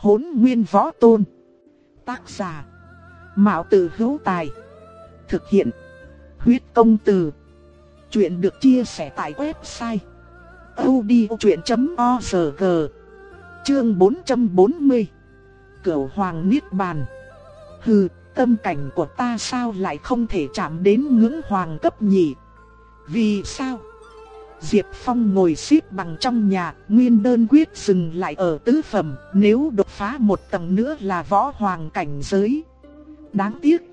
Hốn nguyên võ tôn. Tác giả. Mạo tử hữu tài. Thực hiện. Huyết công từ. Chuyện được chia sẻ tại website. odchuyện.org Chương 440 Cửu Hoàng Niết Bàn Hừ, tâm cảnh của ta sao lại không thể chạm đến ngưỡng hoàng cấp nhỉ? Vì sao? Diệp Phong ngồi xếp bằng trong nhà, nguyên đơn quyết dừng lại ở tứ phẩm, nếu đột phá một tầng nữa là võ hoàng cảnh giới. Đáng tiếc,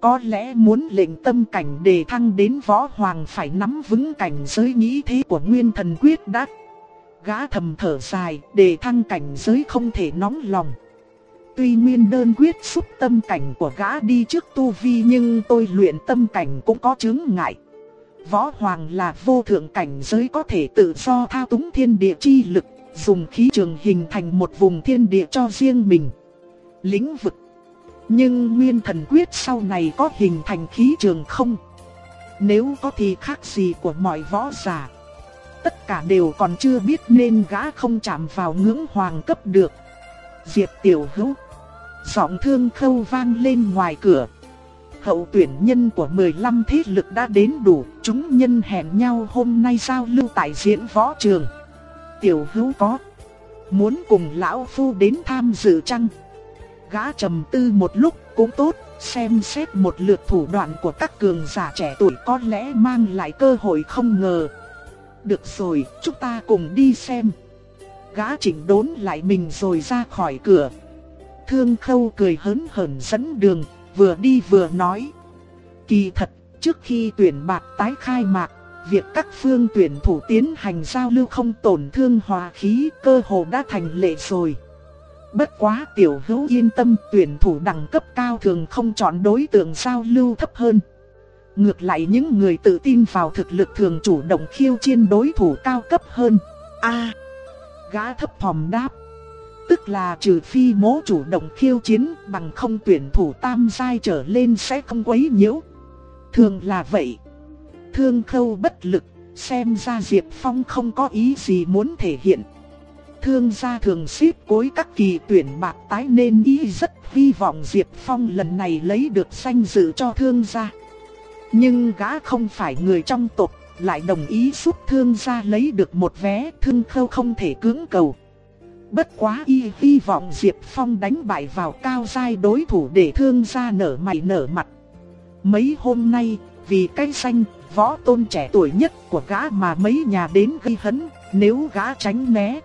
có lẽ muốn lệnh tâm cảnh để thăng đến võ hoàng phải nắm vững cảnh giới nghĩ thế của nguyên thần quyết đắc. Gã thầm thở dài, để thăng cảnh giới không thể nóng lòng. Tuy nguyên đơn quyết xúc tâm cảnh của gã đi trước tu vi nhưng tôi luyện tâm cảnh cũng có chứng ngại. Võ Hoàng là vô thượng cảnh giới có thể tự do thao túng thiên địa chi lực, dùng khí trường hình thành một vùng thiên địa cho riêng mình. Lĩnh vực Nhưng nguyên thần quyết sau này có hình thành khí trường không? Nếu có thì khác gì của mọi võ giả? Tất cả đều còn chưa biết nên gã không chạm vào ngưỡng hoàng cấp được. Diệp Tiểu Hữu Giọng thương khâu vang lên ngoài cửa hậu tuyển nhân của 15 thế lực đã đến đủ, chúng nhân hẹn nhau hôm nay giao lưu tại diễn võ trường. Tiểu hữu có, muốn cùng lão phu đến tham dự chăng? Gã trầm tư một lúc cũng tốt, xem xét một lượt thủ đoạn của các cường giả trẻ tuổi có lẽ mang lại cơ hội không ngờ. Được rồi, chúng ta cùng đi xem. Gã chỉnh đốn lại mình rồi ra khỏi cửa. Thương khâu cười hớn hởn dẫn đường, vừa đi vừa nói. Kỳ thật, trước khi tuyển bạc tái khai mạc, việc các phương tuyển thủ tiến hành giao lưu không tổn thương hòa khí cơ hồ đã thành lệ rồi. Bất quá tiểu hữu yên tâm tuyển thủ đẳng cấp cao thường không chọn đối tượng giao lưu thấp hơn. Ngược lại những người tự tin vào thực lực thường chủ động khiêu chiến đối thủ cao cấp hơn. A, gã thấp thỏm đáp. Tức là trừ phi mố chủ động khiêu chiến bằng không tuyển thủ tam giai trở lên sẽ không quấy nhiễu. Thường là vậy. Thương khâu bất lực, xem ra Diệp Phong không có ý gì muốn thể hiện. Thương gia thường xếp cối các kỳ tuyển bạc tái nên ý rất hy vọng Diệp Phong lần này lấy được danh dự cho thương gia. Nhưng gã không phải người trong tộc, lại đồng ý giúp thương gia lấy được một vé thương khâu không thể cưỡng cầu. Bất quá y hy vọng Diệp Phong đánh bại vào cao giai đối thủ để thương gia nở mày nở mặt. Mấy hôm nay, vì cái xanh võ tôn trẻ tuổi nhất của gã mà mấy nhà đến gây hấn, nếu gã tránh né,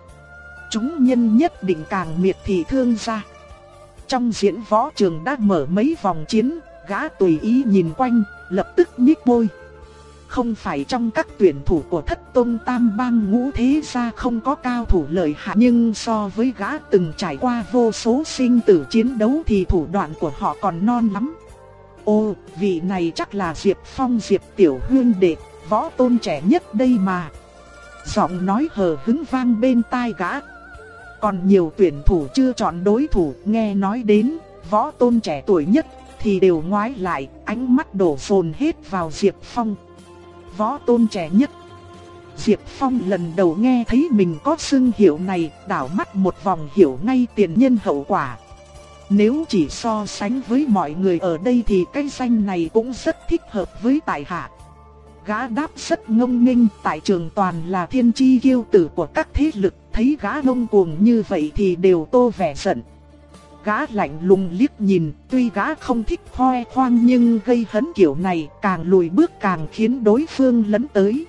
chúng nhân nhất định càng miệt thị thương gia. Trong diễn võ trường đã mở mấy vòng chiến, gã tùy ý nhìn quanh, lập tức nhích môi. Không phải trong các tuyển thủ của thất tôn tam bang ngũ thế gia không có cao thủ lợi hại Nhưng so với gã từng trải qua vô số sinh tử chiến đấu thì thủ đoạn của họ còn non lắm. Ô, vị này chắc là Diệp Phong Diệp Tiểu Hương Đệ, võ tôn trẻ nhất đây mà. Giọng nói hờ hứng vang bên tai gã. Còn nhiều tuyển thủ chưa chọn đối thủ nghe nói đến võ tôn trẻ tuổi nhất thì đều ngoái lại, ánh mắt đổ phồn hết vào Diệp Phong võ tôn trẻ nhất. Diệp Phong lần đầu nghe thấy mình có xưng hiệu này, đảo mắt một vòng hiểu ngay tiền nhân hậu quả. Nếu chỉ so sánh với mọi người ở đây thì cái danh này cũng rất thích hợp với tại hạ. Gã đáp rất ngông nghênh, tại trường toàn là thiên chi kiêu tử của các thế lực, thấy gã ngông cuồng như vậy thì đều tô vẻ giận. Gã lạnh lùng liếc nhìn, tuy gã không thích khoe khoang nhưng gây hấn kiểu này càng lùi bước càng khiến đối phương lấn tới.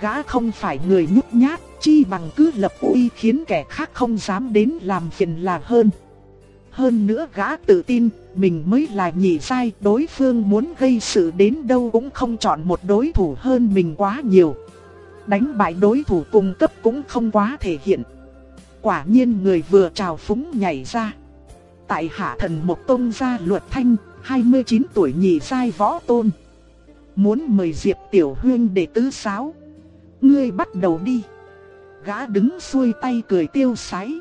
Gã không phải người nhút nhát, chi bằng cứ lập uy khiến kẻ khác không dám đến làm phiền là hơn. Hơn nữa gã tự tin, mình mới là nhị sai, đối phương muốn gây sự đến đâu cũng không chọn một đối thủ hơn mình quá nhiều. Đánh bại đối thủ cùng cấp cũng không quá thể hiện. Quả nhiên người vừa trào phúng nhảy ra. Tại hạ thần một tôn gia luật thanh, 29 tuổi nhị sai võ tôn. Muốn mời Diệp Tiểu Huyên để tứ sáo. Ngươi bắt đầu đi. Gã đứng xuôi tay cười tiêu sái.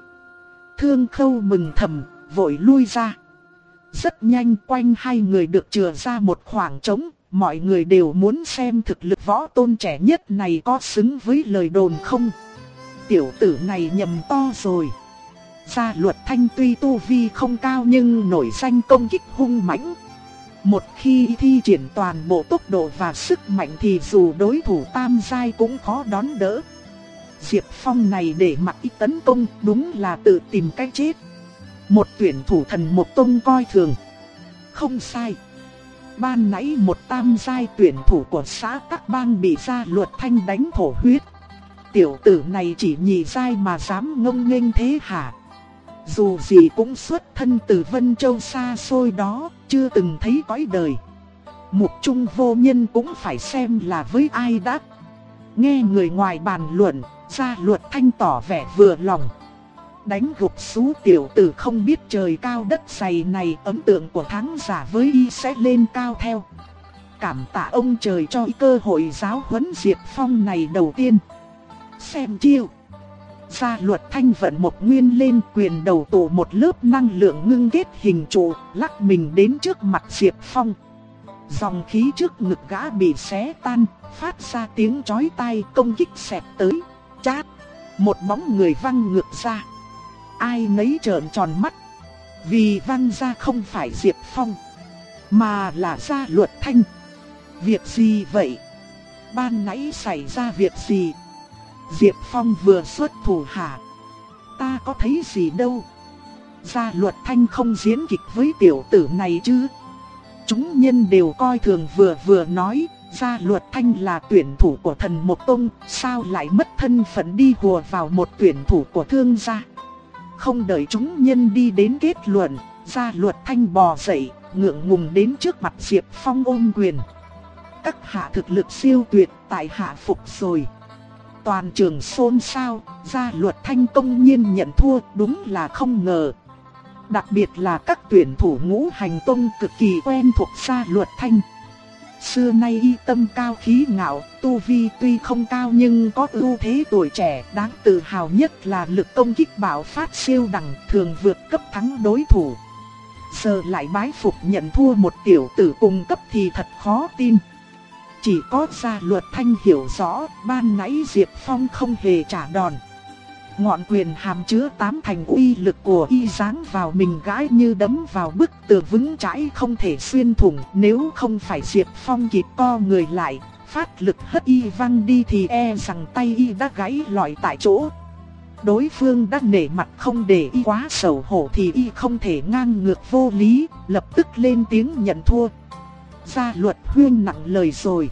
Thương khâu mừng thầm, vội lui ra. Rất nhanh quanh hai người được chừa ra một khoảng trống, mọi người đều muốn xem thực lực võ tôn trẻ nhất này có xứng với lời đồn không. Tiểu tử này nhầm to rồi. Gia luật thanh tuy tu vi không cao nhưng nổi danh công kích hung mãnh. Một khi thi triển toàn bộ tốc độ và sức mạnh thì dù đối thủ tam giai cũng khó đón đỡ. Diệp Phong này để mặc ý tấn công đúng là tự tìm cách chết. Một tuyển thủ thần một tông coi thường. Không sai. Ban nãy một tam giai tuyển thủ của xã các bang bị gia luật thanh đánh thổ huyết. Tiểu tử này chỉ nhị giai mà dám ngông nghênh thế hả? Dù gì cũng xuất thân từ Vân Châu xa xôi đó, chưa từng thấy cõi đời. Mục trung vô nhân cũng phải xem là với ai đã. Nghe người ngoài bàn luận, gia luật thanh tỏ vẻ vừa lòng. Đánh gục xú tiểu tử không biết trời cao đất dày này ấn tượng của thắng giả với y sẽ lên cao theo. Cảm tạ ông trời cho cơ hội giáo huấn Diệp Phong này đầu tiên. Xem chiêu. Gia luật thanh vận một nguyên lên quyền đầu tổ một lớp năng lượng ngưng kết hình trụ, lắc mình đến trước mặt Diệp Phong. Dòng khí trước ngực gã bị xé tan, phát ra tiếng chói tai công kích xẹp tới. Chát! Một bóng người văng ngược ra. Ai nấy trợn tròn mắt. Vì văng ra không phải Diệp Phong, mà là gia luật thanh. Việc gì vậy? Ban nãy xảy ra việc gì? Diệp Phong vừa xuất thủ hạ, Ta có thấy gì đâu? Gia luật thanh không diễn kịch với tiểu tử này chứ? Chúng nhân đều coi thường vừa vừa nói, gia luật thanh là tuyển thủ của thần Mộc Tông, sao lại mất thân phận đi hùa vào một tuyển thủ của thương gia? Không đợi chúng nhân đi đến kết luận, gia luật thanh bò dậy, ngượng ngùng đến trước mặt Diệp Phong ôm quyền. Các hạ thực lực siêu tuyệt, tại hạ phục rồi toàn trường xôn xao, gia luật thanh công nhiên nhận thua đúng là không ngờ. Đặc biệt là các tuyển thủ ngũ hành tông cực kỳ quen thuộc gia luật thanh. Xưa nay y tâm cao khí ngạo, tu vi tuy không cao nhưng có ưu thế tuổi trẻ, đáng tự hào nhất là lực công kích bạo phát siêu đẳng, thường vượt cấp thắng đối thủ. Giờ lại bái phục nhận thua một tiểu tử cùng cấp thì thật khó tin. Chỉ có gia luật thanh hiểu rõ, ban nãy Diệp Phong không hề trả đòn. Ngọn quyền hàm chứa tám thành uy lực của y giáng vào mình gái như đấm vào bức tường vững chãi không thể xuyên thủng. Nếu không phải Diệp Phong kịp co người lại, phát lực hất y văng đi thì e rằng tay y đã gãy lòi tại chỗ. Đối phương đã nể mặt không để y quá sầu hổ thì y không thể ngang ngược vô lý, lập tức lên tiếng nhận thua gia luật huyên nặng lời rồi.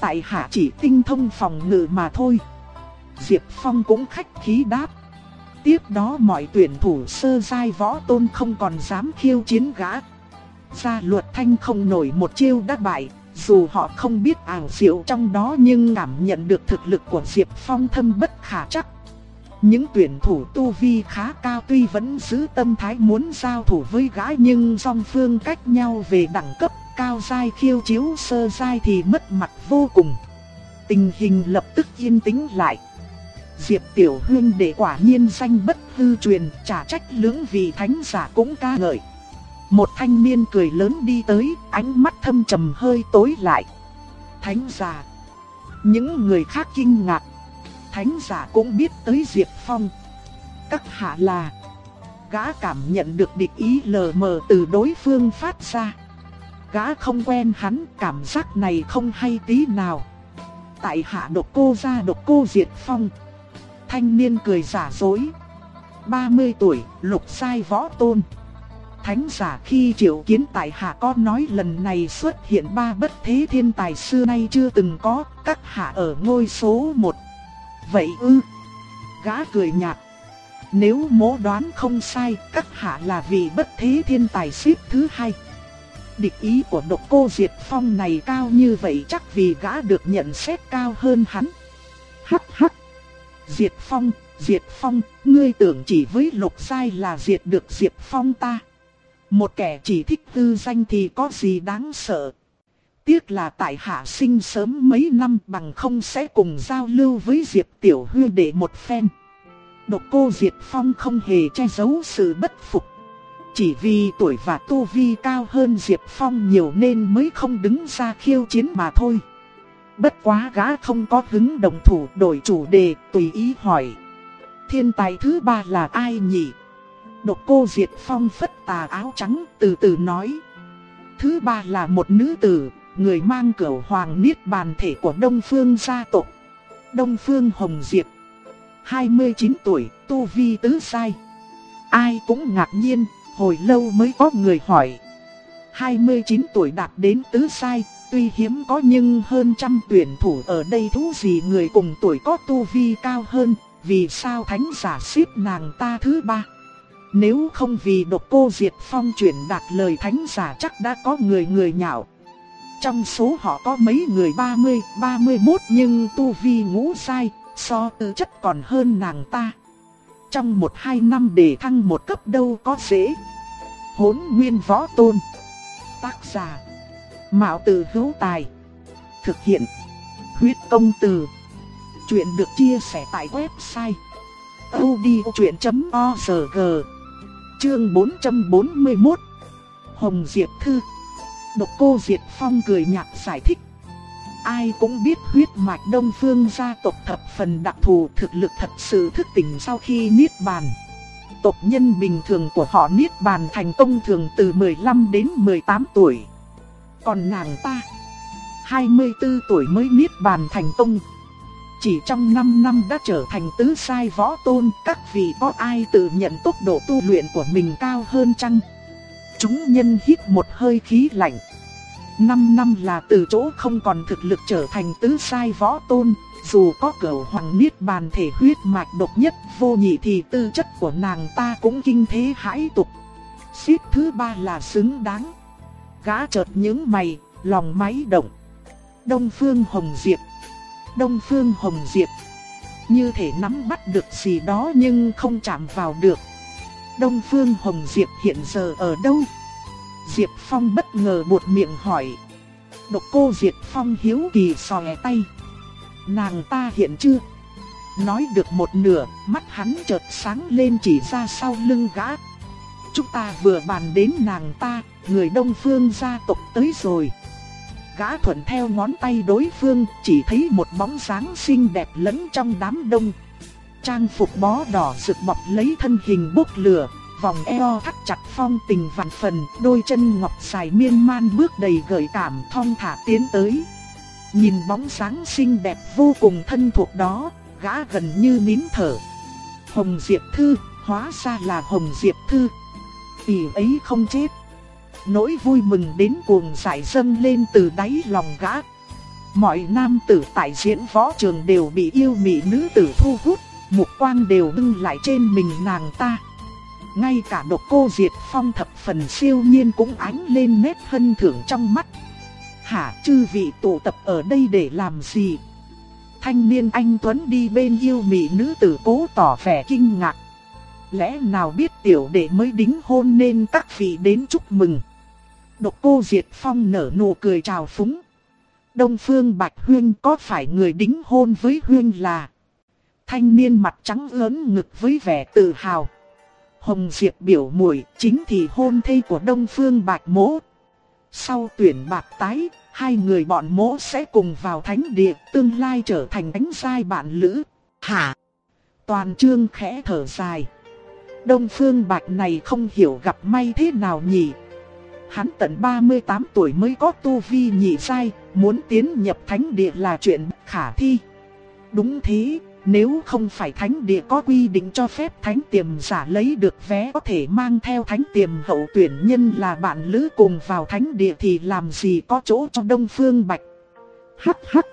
Tại hạ chỉ tinh thông phòng ngự mà thôi. Diệp Phong cũng khách khí đáp. Tiếp đó mọi tuyển thủ sơ giai võ tôn không còn dám khiêu chiến gã. Gia luật thanh không nổi một chiêu đắc bại, dù họ không biết ảo diệu trong đó nhưng cảm nhận được thực lực của Diệp Phong thâm bất khả chắc. Những tuyển thủ tu vi khá cao tuy vẫn giữ tâm thái muốn giao thủ với gã nhưng song phương cách nhau về đẳng cấp cao giai khiêu chiếu sơ giai thì mất mặt vô cùng. Tình hình lập tức yên tĩnh lại. Diệp Tiểu Hương để quả nhiên danh bất hư truyền, trả trách lưỡng vị thánh giả cũng ca ngợi. Một thanh niên cười lớn đi tới, ánh mắt thâm trầm hơi tối lại. Thánh giả. Những người khác kinh ngạc. Thánh giả cũng biết tới Diệp Phong. Các hạ là. Gã cảm nhận được địch ý lờ mờ từ đối phương phát ra. Gã không quen hắn, cảm giác này không hay tí nào. Tại hạ độc cô ra độc cô diệt phong. Thanh niên cười giả dối. 30 tuổi, lục sai võ tôn. Thánh giả khi triệu kiến tại hạ có nói lần này xuất hiện ba bất thế thiên tài xưa nay chưa từng có, các hạ ở ngôi số 1. Vậy ư? Gã cười nhạt. Nếu mố đoán không sai, các hạ là vị bất thế thiên tài xếp thứ hai. Địch ý của độc cô Diệt Phong này cao như vậy chắc vì gã được nhận xét cao hơn hắn. Hắc hắc. Diệt Phong, Diệt Phong, ngươi tưởng chỉ với lục sai là diệt được Diệt Phong ta. Một kẻ chỉ thích tư danh thì có gì đáng sợ. Tiếc là tại hạ sinh sớm mấy năm bằng không sẽ cùng giao lưu với Diệp Tiểu Hư để một phen. Độc cô Diệt Phong không hề che giấu sự bất phục. Chỉ vì tuổi và tu vi cao hơn Diệp Phong nhiều nên mới không đứng ra khiêu chiến mà thôi. Bất quá gã không có hứng đồng thủ đổi chủ đề tùy ý hỏi. Thiên tài thứ ba là ai nhỉ? Độc cô diệp Phong phất tà áo trắng từ từ nói. Thứ ba là một nữ tử, người mang cửu hoàng niết bàn thể của Đông Phương gia tộc. Đông Phương Hồng Diệp. 29 tuổi, tu vi tứ sai. Ai cũng ngạc nhiên, hồi lâu mới có người hỏi. 29 tuổi đạt đến tứ sai, tuy hiếm có nhưng hơn trăm tuyển thủ ở đây thú gì người cùng tuổi có tu vi cao hơn, vì sao thánh giả xếp nàng ta thứ ba. Nếu không vì độc cô Diệt Phong chuyển đạt lời thánh giả chắc đã có người người nhạo. Trong số họ có mấy người 30, 31 nhưng tu vi ngũ sai, so tư chất còn hơn nàng ta. Trong một hai năm để thăng một cấp đâu có dễ. Hốn nguyên võ tôn. Tác giả. Mạo tử hữu tài. Thực hiện. Huyết công từ. Chuyện được chia sẻ tại website. odchuyện.org Chương 441 Hồng Diệp Thư Độc cô Diệp Phong cười nhạt giải thích Ai cũng biết huyết mạch đông phương gia tộc thập phần đặc thù thực lực thật sự thức tỉnh sau khi niết bàn Tộc nhân bình thường của họ niết bàn thành công thường từ 15 đến 18 tuổi Còn nàng ta 24 tuổi mới niết bàn thành công chỉ trong 5 năm đã trở thành tứ sai võ tôn, các vị có ai tự nhận tốc độ tu luyện của mình cao hơn chăng? Chúng nhân hít một hơi khí lạnh. 5 năm là từ chỗ không còn thực lực trở thành tứ sai võ tôn, dù có cửu hoàng niết bàn thể huyết mạch độc nhất vô nhị thì tư chất của nàng ta cũng kinh thế hãi tục. Xếp thứ ba là xứng đáng. Gã chợt những mày, lòng máy động. Đông Phương Hồng Diệp Đông Phương Hồng Diệp. Như thể nắm bắt được gì đó nhưng không chạm vào được. Đông Phương Hồng Diệp hiện giờ ở đâu? Diệp Phong bất ngờ buột miệng hỏi. Độc cô Diệp Phong hiếu kỳ sòe tay. Nàng ta hiện chưa? Nói được một nửa, mắt hắn chợt sáng lên chỉ ra sau lưng gã. Chúng ta vừa bàn đến nàng ta, người Đông Phương gia tộc tới rồi gã thuận theo ngón tay đối phương, chỉ thấy một bóng dáng xinh đẹp lẫn trong đám đông. Trang phục bó đỏ rực bọc lấy thân hình bốc lửa, vòng eo thắt chặt phong tình vạn phần, đôi chân ngọc dài miên man bước đầy gợi cảm thong thả tiến tới. Nhìn bóng dáng xinh đẹp vô cùng thân thuộc đó, gã gần như nín thở. Hồng Diệp Thư, hóa ra là Hồng Diệp Thư. Tỷ ấy không chết nỗi vui mừng đến cuồng giải dâng lên từ đáy lòng gã. Mọi nam tử tại diễn võ trường đều bị yêu mị nữ tử thu hút, mục quang đều ngưng lại trên mình nàng ta. Ngay cả độc cô Diệt Phong thập phần siêu nhiên cũng ánh lên nét hân thưởng trong mắt. Hả, chư vị tụ tập ở đây để làm gì? Thanh niên anh Tuấn đi bên yêu mị nữ tử cố tỏ vẻ kinh ngạc. Lẽ nào biết tiểu đệ mới đính hôn nên các vị đến chúc mừng. Độc cô Diệt Phong nở nụ cười chào phúng. Đông Phương Bạch Huyên có phải người đính hôn với Huyên là? Thanh niên mặt trắng lớn ngực với vẻ tự hào. Hồng Diệp biểu muội chính thì hôn thê của Đông Phương Bạch Mỗ. Sau tuyển bạc tái, hai người bọn mỗ sẽ cùng vào thánh địa tương lai trở thành ánh giai bạn lữ. Hả? Toàn trương khẽ thở dài. Đông Phương Bạch này không hiểu gặp may thế nào nhỉ? Hắn tận 38 tuổi mới có tu vi nhị sai, muốn tiến nhập thánh địa là chuyện khả thi. Đúng thế, nếu không phải thánh địa có quy định cho phép thánh tiềm giả lấy được vé có thể mang theo thánh tiềm hậu tuyển nhân là bạn lữ cùng vào thánh địa thì làm gì có chỗ cho Đông Phương Bạch. Hắc hắc,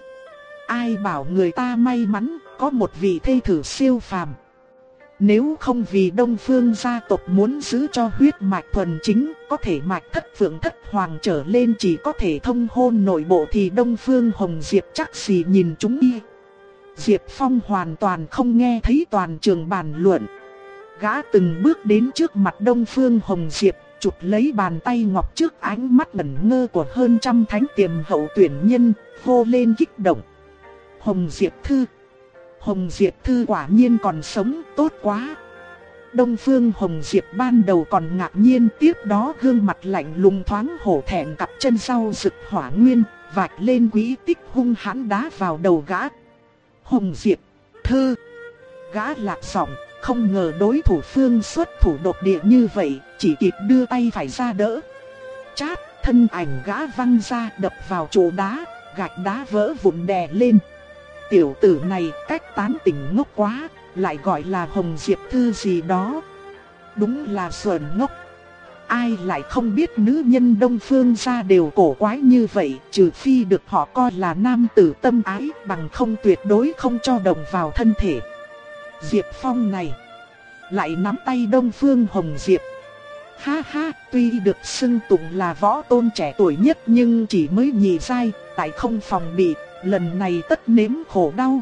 ai bảo người ta may mắn có một vị thê thử siêu phàm. Nếu không vì Đông Phương gia tộc muốn giữ cho huyết mạch thuần chính, có thể mạch thất phượng thất hoàng trở lên chỉ có thể thông hôn nội bộ thì Đông Phương Hồng Diệp chắc gì nhìn chúng y. Diệp Phong hoàn toàn không nghe thấy toàn trường bàn luận. Gã từng bước đến trước mặt Đông Phương Hồng Diệp, chụp lấy bàn tay ngọc trước ánh mắt ngẩn ngơ của hơn trăm thánh tiềm hậu tuyển nhân, hô lên kích động. Hồng Diệp Thư Hồng Diệp Thư quả nhiên còn sống tốt quá. Đông Phương Hồng Diệp ban đầu còn ngạc nhiên tiếp đó gương mặt lạnh lùng thoáng hổ thẹn cặp chân sau rực hỏa nguyên, vạch lên quý tích hung hãn đá vào đầu gã. Hồng Diệp, Thư, gã lạc giọng, không ngờ đối thủ phương xuất thủ đột địa như vậy, chỉ kịp đưa tay phải ra đỡ. Chát, thân ảnh gã văng ra đập vào chỗ đá, gạch đá vỡ vụn đè lên. Tiểu tử này cách tán tỉnh ngốc quá, lại gọi là Hồng Diệp Thư gì đó. Đúng là sờn ngốc. Ai lại không biết nữ nhân Đông Phương gia đều cổ quái như vậy, trừ phi được họ coi là nam tử tâm ái, bằng không tuyệt đối không cho đồng vào thân thể. Diệp Phong này, lại nắm tay Đông Phương Hồng Diệp. Ha ha, tuy được xưng tụng là võ tôn trẻ tuổi nhất nhưng chỉ mới nhì dai, tại không phòng bị, lần này tất nếm khổ đau.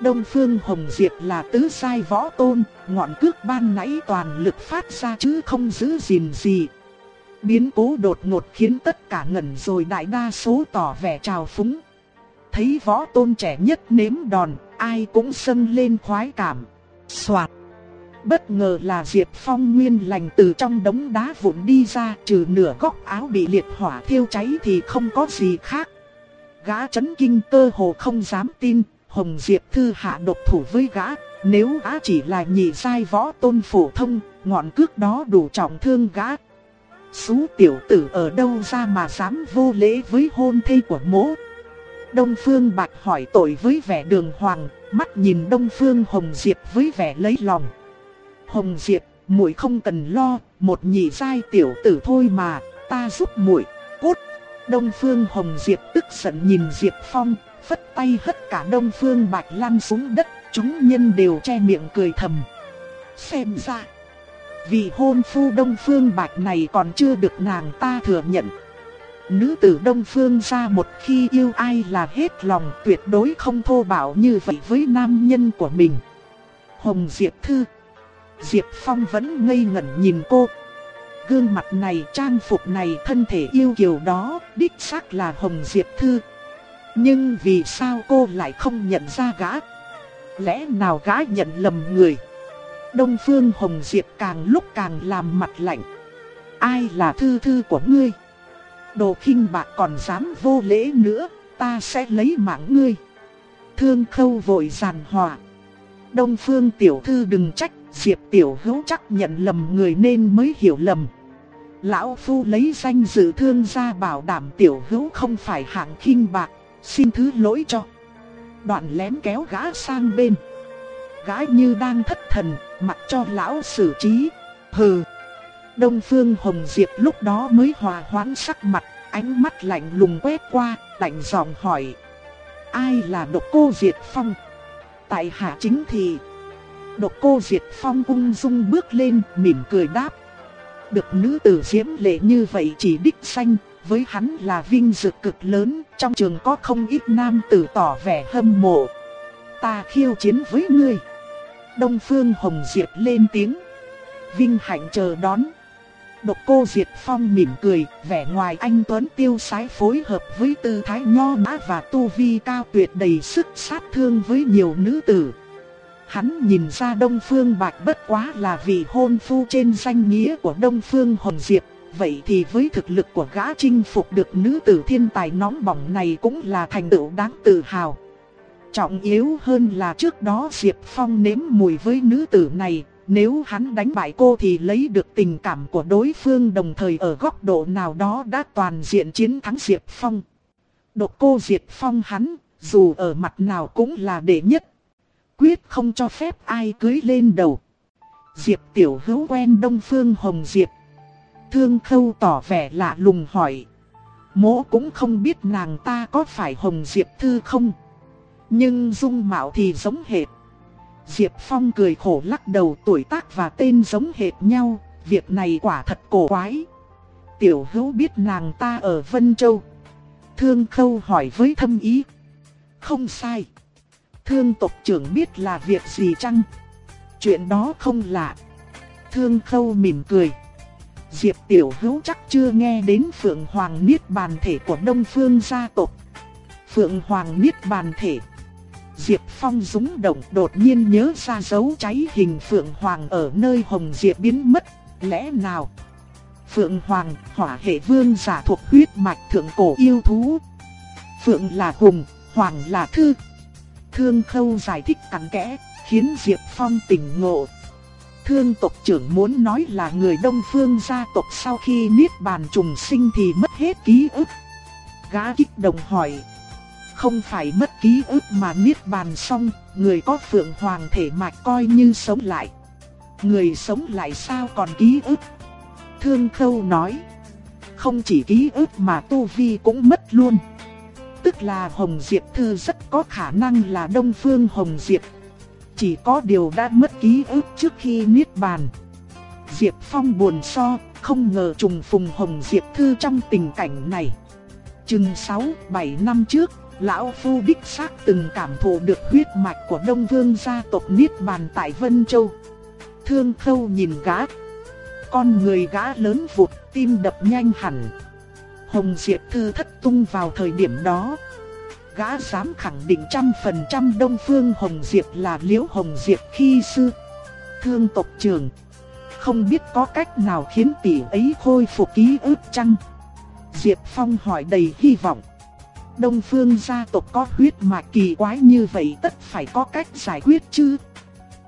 Đông Phương Hồng Diệp là tứ sai võ tôn, ngọn cước ban nãy toàn lực phát ra chứ không giữ gìn gì. Biến cố đột ngột khiến tất cả ngẩn rồi đại đa số tỏ vẻ trào phúng. Thấy võ tôn trẻ nhất nếm đòn, ai cũng sân lên khoái cảm. xoạt Bất ngờ là Diệp Phong nguyên lành từ trong đống đá vụn đi ra, trừ nửa góc áo bị liệt hỏa thiêu cháy thì không có gì khác. Gã chấn kinh cơ hồ không dám tin, Hồng Diệp Thư hạ độc thủ với gã, nếu gã chỉ là nhị sai võ tôn phổ thông, ngọn cước đó đủ trọng thương gã. Xú tiểu tử ở đâu ra mà dám vô lễ với hôn thê của mỗ. Đông Phương Bạch hỏi tội với vẻ đường hoàng, mắt nhìn Đông Phương Hồng Diệp với vẻ lấy lòng. Hồng Diệp, muội không cần lo, một nhị sai tiểu tử thôi mà, ta giúp muội. Cút. Đông Phương Hồng Diệp tức giận nhìn Diệp Phong, phất tay hất cả Đông Phương Bạch lăn xuống đất, chúng nhân đều che miệng cười thầm. Xem ra, vì hôn phu Đông Phương Bạch này còn chưa được nàng ta thừa nhận. Nữ tử Đông Phương ra một khi yêu ai là hết lòng tuyệt đối không thô bạo như vậy với nam nhân của mình. Hồng Diệp Thư Diệp Phong vẫn ngây ngẩn nhìn cô. Gương mặt này, trang phục này, thân thể yêu kiều đó, đích xác là Hồng Diệp Thư. Nhưng vì sao cô lại không nhận ra gã? Lẽ nào gã nhận lầm người? Đông Phương Hồng Diệp càng lúc càng làm mặt lạnh. Ai là thư thư của ngươi? Đồ khinh bạc còn dám vô lễ nữa, ta sẽ lấy mạng ngươi. Thương khâu vội giàn hòa. Đông Phương tiểu thư đừng trách, Diệp tiểu hữu chắc nhận lầm người nên mới hiểu lầm. Lão Phu lấy danh dự thương ra bảo đảm tiểu hữu không phải hạng khinh bạc, xin thứ lỗi cho. Đoạn lén kéo gã sang bên. Gã như đang thất thần, mặc cho lão xử trí. Hừ. Đông Phương Hồng Diệp lúc đó mới hòa hoãn sắc mặt, ánh mắt lạnh lùng quét qua, lạnh giọng hỏi. Ai là độc cô Diệt Phong? Tại hạ chính thì... Độc cô Diệt Phong ung dung bước lên, mỉm cười đáp. Được nữ tử diễm lệ như vậy chỉ đích xanh với hắn là vinh dự cực lớn, trong trường có không ít nam tử tỏ vẻ hâm mộ. Ta khiêu chiến với ngươi. Đông Phương Hồng Diệp lên tiếng. Vinh hạnh chờ đón. Độc cô Diệt Phong mỉm cười, vẻ ngoài anh Tuấn tiêu sái phối hợp với tư thái nho nhã và tu vi cao tuyệt đầy sức sát thương với nhiều nữ tử. Hắn nhìn ra Đông Phương Bạch bất quá là vị hôn phu trên danh nghĩa của Đông Phương Hồng Diệp, vậy thì với thực lực của gã chinh phục được nữ tử thiên tài nóng bỏng này cũng là thành tựu đáng tự hào. Trọng yếu hơn là trước đó Diệp Phong nếm mùi với nữ tử này, nếu hắn đánh bại cô thì lấy được tình cảm của đối phương đồng thời ở góc độ nào đó đã toàn diện chiến thắng Diệp Phong. Độc cô Diệp Phong hắn, dù ở mặt nào cũng là đệ nhất. Quyết không cho phép ai cưới lên đầu. Diệp Tiểu Hữu quen Đông Phương Hồng Diệp. Thương Khâu tỏ vẻ lạ lùng hỏi. Mỗ cũng không biết nàng ta có phải Hồng Diệp Thư không. Nhưng dung mạo thì giống hệt. Diệp Phong cười khổ lắc đầu tuổi tác và tên giống hệt nhau, việc này quả thật cổ quái. Tiểu hữu biết nàng ta ở Vân Châu. Thương khâu hỏi với thâm ý. Không sai. Thương tộc trưởng biết là việc gì chăng? Chuyện đó không lạ. Thương khâu mỉm cười. Diệp Tiểu Hữu chắc chưa nghe đến Phượng Hoàng Niết Bàn Thể của Đông Phương gia tộc. Phượng Hoàng Niết Bàn Thể Diệp Phong rúng động đột nhiên nhớ ra dấu cháy hình Phượng Hoàng ở nơi Hồng Diệp biến mất, lẽ nào? Phượng Hoàng, hỏa hệ vương giả thuộc huyết mạch thượng cổ yêu thú. Phượng là hùng, Hoàng là thư. Thương khâu giải thích cặn kẽ, khiến Diệp Phong tỉnh ngộ, Thương tộc trưởng muốn nói là người Đông Phương gia tộc sau khi niết bàn trùng sinh thì mất hết ký ức. Gã kích động hỏi. Không phải mất ký ức mà niết bàn xong, người có phượng hoàng thể mạch coi như sống lại. Người sống lại sao còn ký ức? Thương khâu nói. Không chỉ ký ức mà tu vi cũng mất luôn. Tức là Hồng Diệp Thư rất có khả năng là Đông Phương Hồng Diệp. Chỉ có điều đã mất ký ức trước khi niết bàn. Diệp Phong buồn so, không ngờ trùng phùng Hồng Diệp Thư trong tình cảnh này. Chừng 6-7 năm trước, Lão Phu Đích xác từng cảm thụ được huyết mạch của Đông Vương gia tộc Niết Bàn tại Vân Châu. Thương khâu nhìn gã. Con người gã lớn vụt, tim đập nhanh hẳn. Hồng Diệp Thư thất tung vào thời điểm đó. Gã dám khẳng định trăm phần trăm Đông Phương Hồng Diệp là Liễu Hồng Diệp khi sư Thương tộc trường Không biết có cách nào khiến tỷ ấy khôi phục ký ức chăng? Diệp Phong hỏi đầy hy vọng. Đông Phương gia tộc có huyết mạch kỳ quái như vậy tất phải có cách giải quyết chứ.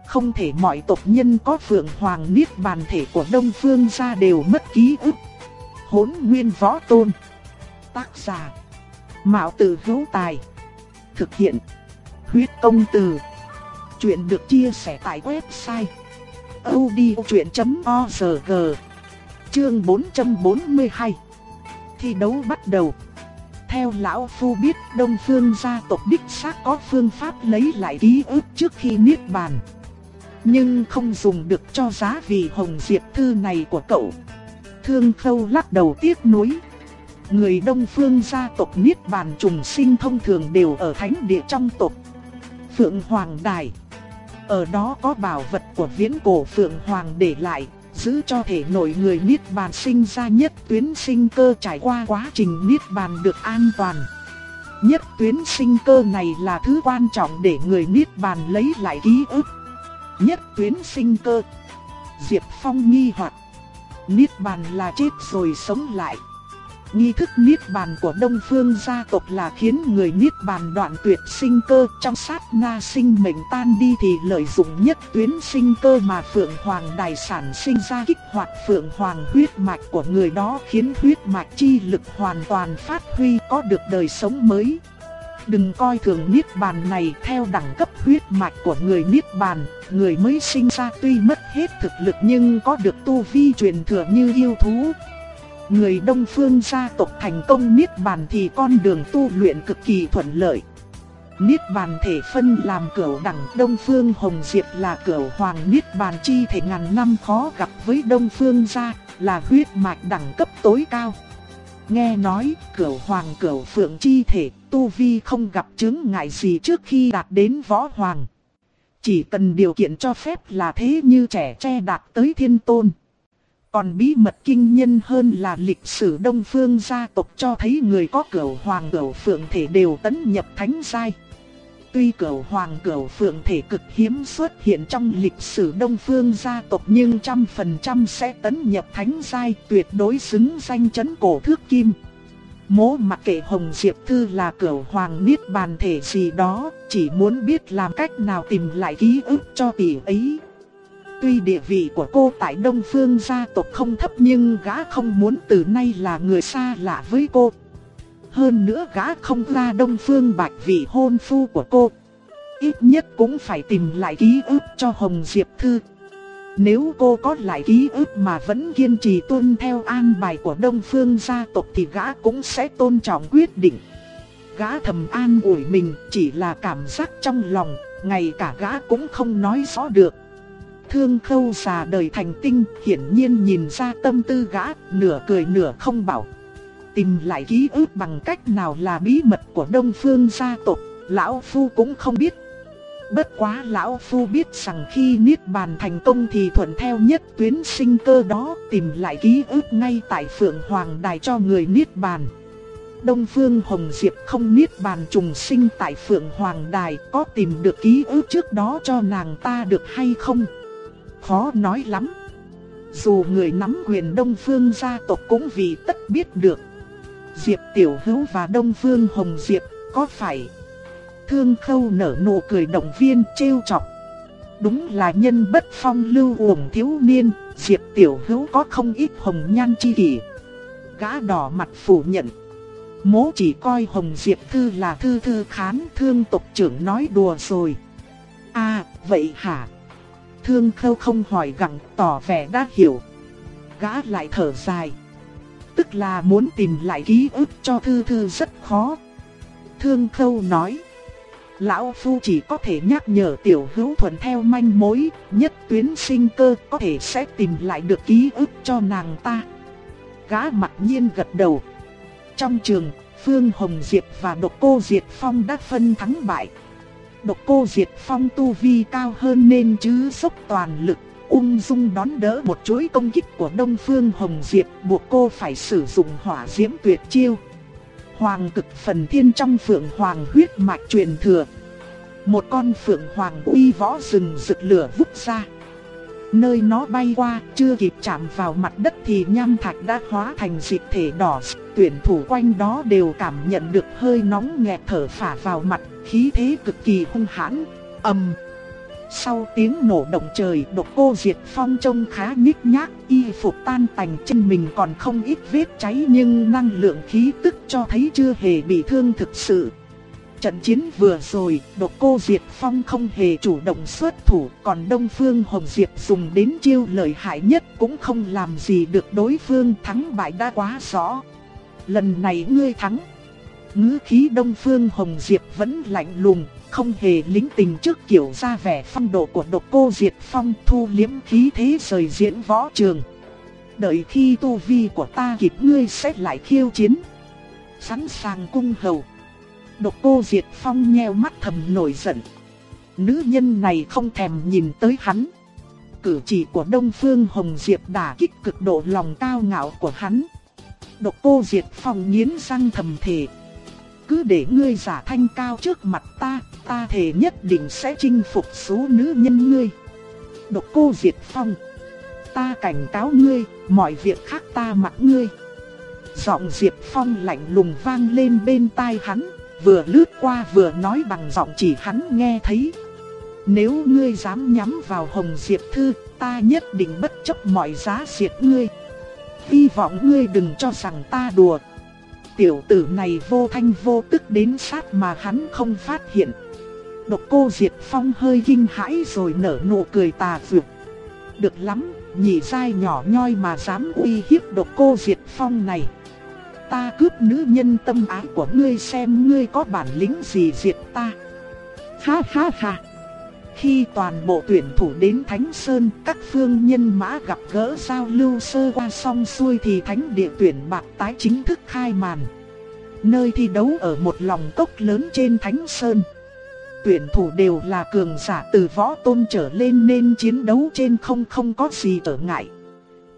Không thể mọi tộc nhân có phượng hoàng niết bàn thể của Đông Phương gia đều mất ký ức. hỗn nguyên võ tôn. Tác giả. Mạo tử hữu tài. Thực hiện. Huyết công từ. Chuyện được chia sẻ tại website. odchuyện.org Chương 442 Thi đấu bắt đầu theo lão phu biết Đông Phương gia tộc đích xác có phương pháp lấy lại ký ức trước khi niết bàn. Nhưng không dùng được cho giá vì hồng diệp thư này của cậu. Thương khâu lắc đầu tiếc nuối. Người Đông Phương gia tộc niết bàn trùng sinh thông thường đều ở thánh địa trong tộc. Phượng Hoàng Đài. Ở đó có bảo vật của viễn cổ Phượng Hoàng để lại, giữ cho thể nội người Niết Bàn sinh ra nhất tuyến sinh cơ trải qua quá trình Niết Bàn được an toàn. Nhất tuyến sinh cơ này là thứ quan trọng để người Niết Bàn lấy lại ký ức. Nhất tuyến sinh cơ. Diệp Phong nghi hoặc Niết Bàn là chết rồi sống lại. Nghi thức niết bàn của Đông Phương gia tộc là khiến người niết bàn đoạn tuyệt sinh cơ trong sát na sinh mệnh tan đi thì lợi dụng nhất tuyến sinh cơ mà Phượng Hoàng đài sản sinh ra kích hoạt Phượng Hoàng huyết mạch của người đó khiến huyết mạch chi lực hoàn toàn phát huy có được đời sống mới. Đừng coi thường niết bàn này theo đẳng cấp huyết mạch của người niết bàn, người mới sinh ra tuy mất hết thực lực nhưng có được tu vi truyền thừa như yêu thú, Người Đông Phương gia tộc thành công Niết Bàn thì con đường tu luyện cực kỳ thuận lợi. Niết Bàn thể phân làm cửu đẳng Đông Phương Hồng Diệp là cửu hoàng Niết Bàn chi thể ngàn năm khó gặp với Đông Phương gia, là huyết mạch đẳng cấp tối cao. Nghe nói cửu hoàng cửu phượng chi thể tu vi không gặp chứng ngại gì trước khi đạt đến võ hoàng. Chỉ cần điều kiện cho phép là thế như trẻ tre đạt tới thiên tôn. Còn bí mật kinh nhân hơn là lịch sử Đông Phương gia tộc cho thấy người có cửu hoàng cửu phượng thể đều tấn nhập thánh giai. Tuy cửu hoàng cửu phượng thể cực hiếm xuất hiện trong lịch sử Đông Phương gia tộc nhưng trăm phần trăm sẽ tấn nhập thánh giai tuyệt đối xứng danh chấn cổ thước kim. Mố mặc kệ Hồng Diệp Thư là cửu hoàng niết bàn thể gì đó, chỉ muốn biết làm cách nào tìm lại ký ức cho tỷ ấy. Tuy địa vị của cô tại Đông Phương gia tộc không thấp nhưng gã không muốn từ nay là người xa lạ với cô. Hơn nữa gã không ra Đông Phương bạch vị hôn phu của cô. Ít nhất cũng phải tìm lại ký ức cho Hồng Diệp Thư. Nếu cô có lại ký ức mà vẫn kiên trì tuân theo an bài của Đông Phương gia tộc thì gã cũng sẽ tôn trọng quyết định. Gã thầm an ủi mình chỉ là cảm giác trong lòng, ngay cả gã cũng không nói rõ được. Thương khâu già đời thành tinh hiển nhiên nhìn ra tâm tư gã, nửa cười nửa không bảo. Tìm lại ký ức bằng cách nào là bí mật của Đông Phương gia tộc, Lão Phu cũng không biết. Bất quá Lão Phu biết rằng khi Niết Bàn thành công thì thuận theo nhất tuyến sinh cơ đó tìm lại ký ức ngay tại Phượng Hoàng Đài cho người Niết Bàn. Đông Phương Hồng Diệp không Niết Bàn trùng sinh tại Phượng Hoàng Đài có tìm được ký ức trước đó cho nàng ta được hay không? Khó nói lắm. Dù người nắm quyền Đông Phương gia tộc cũng vì tất biết được. Diệp Tiểu Hữu và Đông Phương Hồng Diệp có phải Thương Khâu nở nụ cười động viên trêu chọc. Đúng là nhân bất phong lưu uổng thiếu niên, Diệp Tiểu Hữu có không ít hồng nhan chi kỷ. Gã đỏ mặt phủ nhận. Mố chỉ coi Hồng Diệp Thư là thư thư khán thương tộc trưởng nói đùa rồi. À, vậy hả? Thương khâu không hỏi gặng tỏ vẻ đã hiểu. Gã lại thở dài. Tức là muốn tìm lại ký ức cho thư thư rất khó. Thương khâu nói. Lão Phu chỉ có thể nhắc nhở tiểu hữu thuận theo manh mối, nhất tuyến sinh cơ có thể sẽ tìm lại được ký ức cho nàng ta. Gã mặt nhiên gật đầu. Trong trường, Phương Hồng Diệp và Độc Cô Diệt Phong đã phân thắng bại. Độc Cô Diệt Phong tu vi cao hơn nên chứ sốc toàn lực, ung dung đón đỡ một chuỗi công kích của Đông Phương Hồng Diệp buộc cô phải sử dụng hỏa diễm tuyệt chiêu. Hoàng cực phần thiên trong phượng hoàng huyết mạch truyền thừa. Một con phượng hoàng uy võ rừng rực lửa vút ra. Nơi nó bay qua, chưa kịp chạm vào mặt đất thì nham thạch đã hóa thành dịch thể đỏ. Tuyển thủ quanh đó đều cảm nhận được hơi nóng nghẹt thở phả vào mặt, khí thế cực kỳ hung hãn. ầm. Sau tiếng nổ động trời, độc cô Diệt Phong trông khá nhích nhác, y phục tan tành trên mình còn không ít vết cháy nhưng năng lượng khí tức cho thấy chưa hề bị thương thực sự. Trận chiến vừa rồi, độc cô Diệt Phong không hề chủ động xuất thủ, còn Đông Phương Hồng Diệp dùng đến chiêu lợi hại nhất cũng không làm gì được đối phương thắng bại đã quá rõ. Lần này ngươi thắng. Ngữ khí Đông Phương Hồng Diệp vẫn lạnh lùng, không hề lính tình trước kiểu ra vẻ phong độ của độc cô Diệt Phong thu liếm khí thế rời diễn võ trường. Đợi khi tu vi của ta kịp ngươi sẽ lại khiêu chiến. Sẵn sàng cung hầu. Độc cô Diệt Phong nheo mắt thầm nổi giận. Nữ nhân này không thèm nhìn tới hắn. Cử chỉ của Đông Phương Hồng Diệp đả kích cực độ lòng cao ngạo của hắn. Độc cô Diệt Phong nghiến răng thầm thề. Cứ để ngươi giả thanh cao trước mặt ta, ta thề nhất định sẽ chinh phục số nữ nhân ngươi. Độc cô Diệt Phong. Ta cảnh cáo ngươi, mọi việc khác ta mặc ngươi. Giọng Diệp Phong lạnh lùng vang lên bên tai hắn, vừa lướt qua vừa nói bằng giọng chỉ hắn nghe thấy. Nếu ngươi dám nhắm vào Hồng Diệp Thư, ta nhất định bất chấp mọi giá diệt ngươi. Hy vọng ngươi đừng cho rằng ta đùa. Tiểu tử này vô thanh vô tức đến sát mà hắn không phát hiện. Độc cô Diệt Phong hơi kinh hãi rồi nở nụ cười tà dược. Được lắm, nhị dai nhỏ nhoi mà dám uy hiếp độc cô Diệt Phong này ta cướp nữ nhân tâm ái của ngươi xem ngươi có bản lĩnh gì diệt ta. Ha ha ha. Khi toàn bộ tuyển thủ đến Thánh Sơn, các phương nhân mã gặp gỡ giao lưu sơ qua xong xuôi thì Thánh địa tuyển bạc tái chính thức khai màn. Nơi thi đấu ở một lòng cốc lớn trên Thánh Sơn. Tuyển thủ đều là cường giả từ võ tôn trở lên nên chiến đấu trên không không có gì trở ngại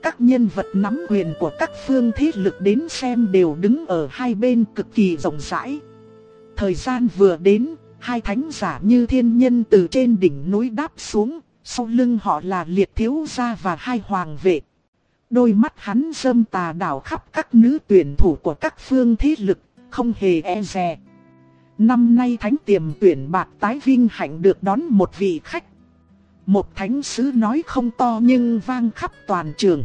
các nhân vật nắm quyền của các phương thế lực đến xem đều đứng ở hai bên cực kỳ rộng rãi. Thời gian vừa đến, hai thánh giả như thiên nhân từ trên đỉnh núi đáp xuống, sau lưng họ là liệt thiếu gia và hai hoàng vệ. Đôi mắt hắn dâm tà đảo khắp các nữ tuyển thủ của các phương thế lực, không hề e dè. Năm nay thánh tiềm tuyển bạc tái vinh hạnh được đón một vị khách. Một thánh sứ nói không to nhưng vang khắp toàn trường.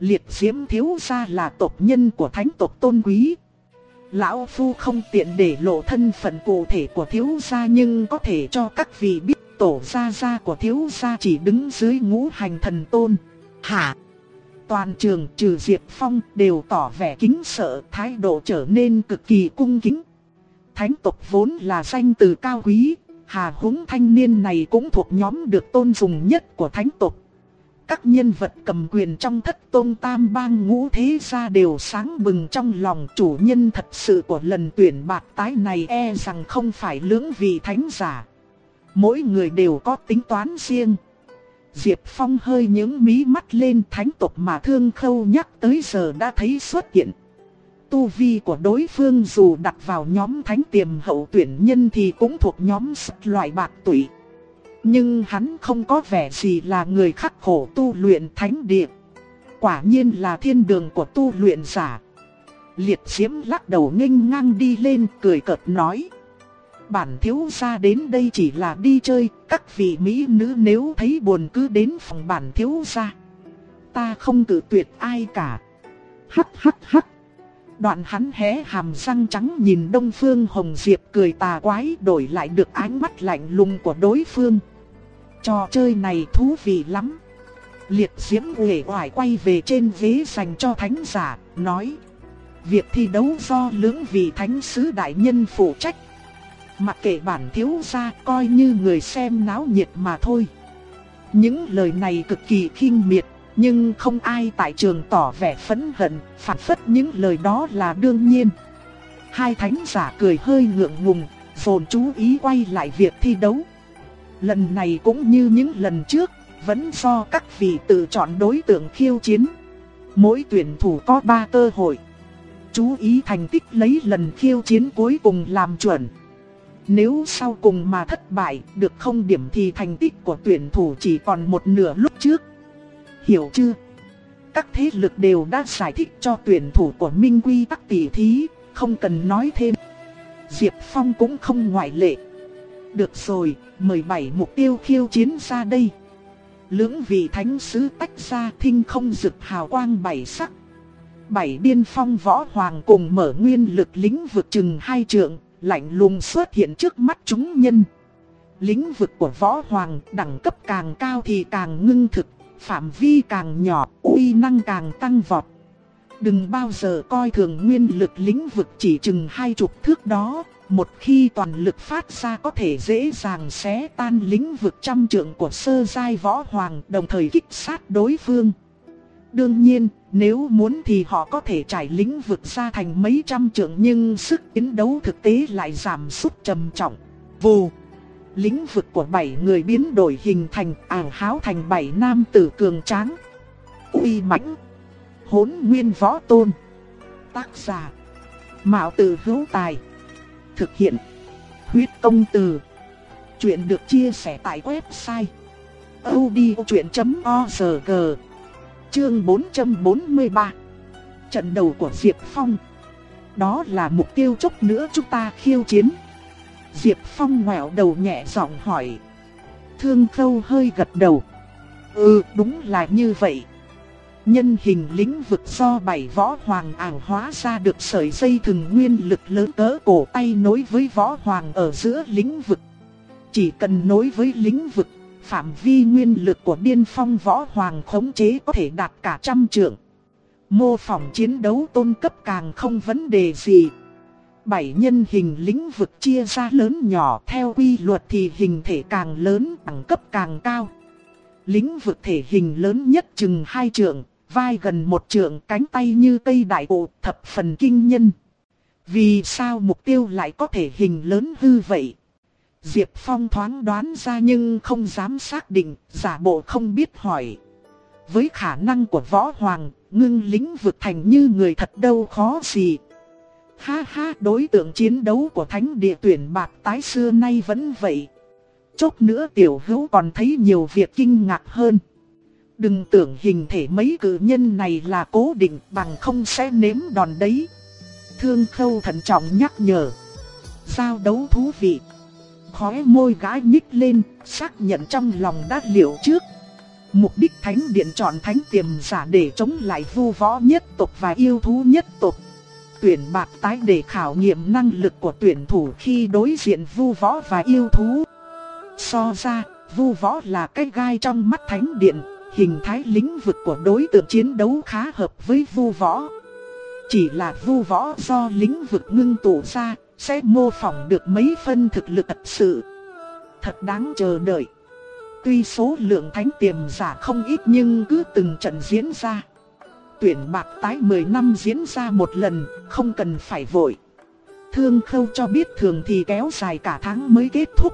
Liệt diễm thiếu gia là tộc nhân của thánh tộc tôn quý. Lão Phu không tiện để lộ thân phận cụ thể của thiếu gia nhưng có thể cho các vị biết tổ gia gia của thiếu gia chỉ đứng dưới ngũ hành thần tôn. Hả? Toàn trường trừ Diệp Phong đều tỏ vẻ kính sợ thái độ trở nên cực kỳ cung kính. Thánh tộc vốn là danh từ cao quý, hà húng thanh niên này cũng thuộc nhóm được tôn dùng nhất của thánh tộc. Các nhân vật cầm quyền trong thất tôn tam bang ngũ thế gia đều sáng bừng trong lòng chủ nhân thật sự của lần tuyển bạc tái này e rằng không phải lưỡng vị thánh giả. Mỗi người đều có tính toán riêng. Diệp Phong hơi những mí mắt lên thánh tộc mà thương khâu nhắc tới giờ đã thấy xuất hiện. Tu vi của đối phương dù đặt vào nhóm thánh tiềm hậu tuyển nhân thì cũng thuộc nhóm loại bạc tụy. Nhưng hắn không có vẻ gì là người khắc khổ tu luyện thánh địa. Quả nhiên là thiên đường của tu luyện giả. Liệt diễm lắc đầu nghênh ngang đi lên cười cợt nói. Bản thiếu gia đến đây chỉ là đi chơi, các vị mỹ nữ nếu thấy buồn cứ đến phòng bản thiếu gia. Ta không cử tuyệt ai cả. Hắc hắc hắc. Đoạn hắn hé hàm răng trắng nhìn Đông Phương Hồng Diệp cười tà quái đổi lại được ánh mắt lạnh lùng của đối phương. Trò chơi này thú vị lắm. Liệt diễm uể oải quay về trên ghế dành cho thánh giả, nói. Việc thi đấu do lưỡng vị thánh sứ đại nhân phụ trách. Mặc kệ bản thiếu gia coi như người xem náo nhiệt mà thôi. Những lời này cực kỳ khinh miệt, nhưng không ai tại trường tỏ vẻ phẫn hận, phản phất những lời đó là đương nhiên. Hai thánh giả cười hơi ngượng ngùng, phồn chú ý quay lại việc thi đấu. Lần này cũng như những lần trước, vẫn do các vị tự chọn đối tượng khiêu chiến. Mỗi tuyển thủ có 3 cơ hội. Chú ý thành tích lấy lần khiêu chiến cuối cùng làm chuẩn. Nếu sau cùng mà thất bại, được không điểm thì thành tích của tuyển thủ chỉ còn một nửa lúc trước. Hiểu chưa? Các thế lực đều đã giải thích cho tuyển thủ của Minh Quy tắc tỷ thí, không cần nói thêm. Diệp Phong cũng không ngoại lệ. Được rồi, mời bảy mục tiêu khiêu chiến ra đây. Lưỡng vị thánh sứ tách ra thinh không rực hào quang bảy sắc. Bảy điên phong võ hoàng cùng mở nguyên lực lính vượt chừng hai trượng, lạnh lùng xuất hiện trước mắt chúng nhân. Lĩnh vực của võ hoàng đẳng cấp càng cao thì càng ngưng thực, phạm vi càng nhỏ, uy năng càng tăng vọt. Đừng bao giờ coi thường nguyên lực lĩnh vực chỉ chừng hai chục thước đó, một khi toàn lực phát ra có thể dễ dàng xé tan lĩnh vực trăm trượng của sơ giai võ hoàng đồng thời kích sát đối phương. Đương nhiên, nếu muốn thì họ có thể trải lĩnh vực ra thành mấy trăm trượng nhưng sức chiến đấu thực tế lại giảm sút trầm trọng. Vù! Lĩnh vực của bảy người biến đổi hình thành ảo háo thành bảy nam tử cường tráng. uy mãnh! Hốn nguyên võ tôn! Tác giả! Mạo tử hữu tài! Thực hiện! Huyết công từ! Chuyện được chia sẻ tại website odchuyện.org Chương 443 Trận đầu của Diệp Phong. Đó là mục tiêu chốc nữa chúng ta khiêu chiến. Diệp Phong ngoẹo đầu nhẹ giọng hỏi. Thương khâu hơi gật đầu. Ừ đúng là như vậy. Nhân hình lĩnh vực do bảy võ hoàng ảo hóa ra được sợi dây thừng nguyên lực lớn cỡ cổ tay nối với võ hoàng ở giữa lĩnh vực Chỉ cần nối với lĩnh vực phạm vi nguyên lực của điên phong võ hoàng khống chế có thể đạt cả trăm trượng. Mô phỏng chiến đấu tôn cấp càng không vấn đề gì. Bảy nhân hình lĩnh vực chia ra lớn nhỏ theo quy luật thì hình thể càng lớn đẳng cấp càng cao. Lĩnh vực thể hình lớn nhất chừng hai trượng, vai gần một trượng cánh tay như cây đại ụ thập phần kinh nhân. Vì sao mục tiêu lại có thể hình lớn hư vậy? Diệp Phong thoáng đoán ra nhưng không dám xác định, giả bộ không biết hỏi. Với khả năng của võ hoàng, ngưng lính vực thành như người thật đâu khó gì. Ha ha, đối tượng chiến đấu của thánh địa tuyển bạc tái xưa nay vẫn vậy. Chốc nữa tiểu hữu còn thấy nhiều việc kinh ngạc hơn. Đừng tưởng hình thể mấy cử nhân này là cố định bằng không sẽ nếm đòn đấy. Thương khâu thận trọng nhắc nhở. Giao đấu thú vị khóe môi gái nhích lên, xác nhận trong lòng đã liệu trước. Mục đích thánh điện chọn thánh tiềm giả để chống lại vu võ nhất tộc và yêu thú nhất tộc. Tuyển bạc tái để khảo nghiệm năng lực của tuyển thủ khi đối diện vu võ và yêu thú. So ra, vu võ là cái gai trong mắt thánh điện, hình thái lĩnh vực của đối tượng chiến đấu khá hợp với vu võ. Chỉ là vu võ do lĩnh vực ngưng tụ ra, sẽ mô phỏng được mấy phân thực lực thật sự. Thật đáng chờ đợi. Tuy số lượng thánh tiềm giả không ít nhưng cứ từng trận diễn ra. Tuyển bạc tái 10 năm diễn ra một lần, không cần phải vội. Thương khâu cho biết thường thì kéo dài cả tháng mới kết thúc.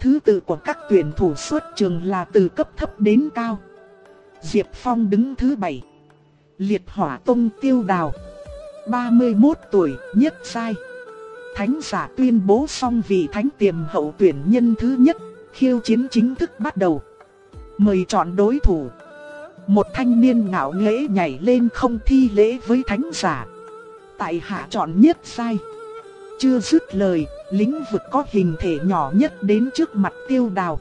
Thứ tự của các tuyển thủ xuất trường là từ cấp thấp đến cao. Diệp Phong đứng thứ 7. Liệt hỏa tông tiêu đào. 31 tuổi, nhất sai thánh giả tuyên bố xong vị thánh tiềm hậu tuyển nhân thứ nhất, khiêu chiến chính thức bắt đầu. Mời chọn đối thủ. Một thanh niên ngạo nghễ nhảy lên không thi lễ với thánh giả. Tại hạ chọn nhất sai. Chưa dứt lời, lĩnh vực có hình thể nhỏ nhất đến trước mặt tiêu đào.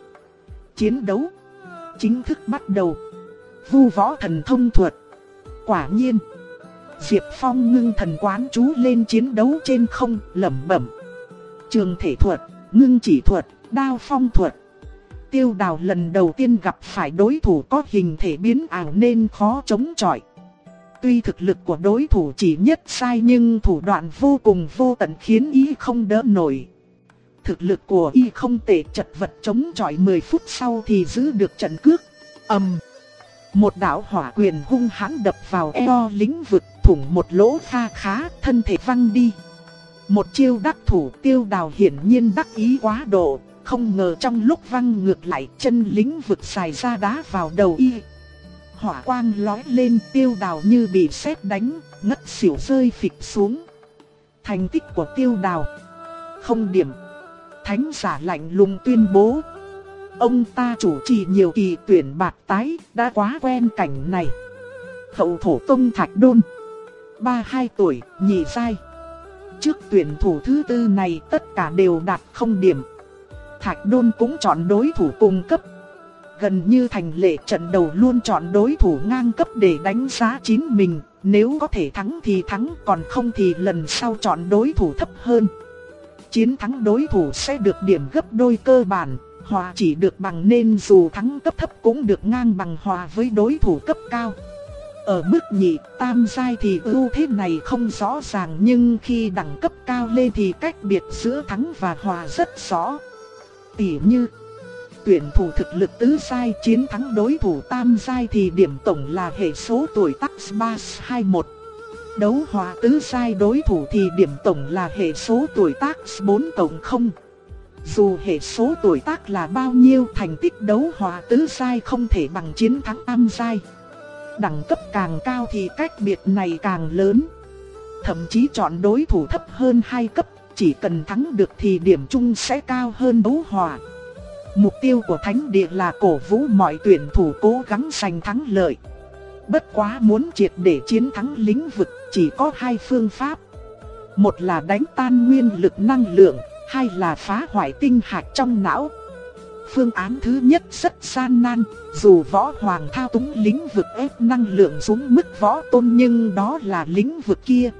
Chiến đấu chính thức bắt đầu. Vu võ thần thông thuật. Quả nhiên, Diệp Phong ngưng thần quán chú lên chiến đấu trên không, lẩm bẩm. Trường thể thuật, ngưng chỉ thuật, đao phong thuật. Tiêu đào lần đầu tiên gặp phải đối thủ có hình thể biến ảo nên khó chống chọi. Tuy thực lực của đối thủ chỉ nhất sai nhưng thủ đoạn vô cùng vô tận khiến y không đỡ nổi. Thực lực của y không tệ chật vật chống chọi 10 phút sau thì giữ được trận cước. ầm một đạo hỏa quyền hung hãn đập vào eo lĩnh vực thủng một lỗ kha khá thân thể văng đi. Một chiêu đắc thủ tiêu đào hiển nhiên đắc ý quá độ, không ngờ trong lúc văng ngược lại chân lính vực xài ra đá vào đầu y. Hỏa quang lói lên tiêu đào như bị sét đánh, ngất xỉu rơi phịch xuống. Thành tích của tiêu đào. Không điểm. Thánh giả lạnh lùng tuyên bố. Ông ta chủ trì nhiều kỳ tuyển bạc tái, đã quá quen cảnh này. Hậu thổ tông thạch đôn. 32 tuổi, nhị sai. Trước tuyển thủ thứ tư này tất cả đều đạt không điểm. Thạch đôn cũng chọn đối thủ cùng cấp Gần như thành lệ trận đầu luôn chọn đối thủ ngang cấp để đánh giá chính mình, nếu có thể thắng thì thắng, còn không thì lần sau chọn đối thủ thấp hơn. Chiến thắng đối thủ sẽ được điểm gấp đôi cơ bản, hòa chỉ được bằng nên dù thắng cấp thấp cũng được ngang bằng hòa với đối thủ cấp cao. Ở mức nhị, tam giai thì ưu thế này không rõ ràng nhưng khi đẳng cấp cao lên thì cách biệt giữa thắng và hòa rất rõ. Tỉ như tuyển thủ thực lực tứ sai chiến thắng đối thủ tam sai thì điểm tổng là hệ số tuổi tác 321. Đấu hòa tứ sai đối thủ thì điểm tổng là hệ số tuổi tác 4 cộng 0. Dù hệ số tuổi tác là bao nhiêu thành tích đấu hòa tứ sai không thể bằng chiến thắng tam sai. Đẳng cấp càng cao thì cách biệt này càng lớn. Thậm chí chọn đối thủ thấp hơn 2 cấp, chỉ cần thắng được thì điểm chung sẽ cao hơn đấu hòa. Mục tiêu của thánh địa là cổ vũ mọi tuyển thủ cố gắng giành thắng lợi. Bất quá muốn triệt để chiến thắng lĩnh vực chỉ có hai phương pháp. Một là đánh tan nguyên lực năng lượng, hai là phá hoại tinh hạch trong não. Phương án thứ nhất rất gian nan, dù võ hoàng thao túng lĩnh vực ép năng lượng xuống mức võ tôn nhưng đó là lĩnh vực kia.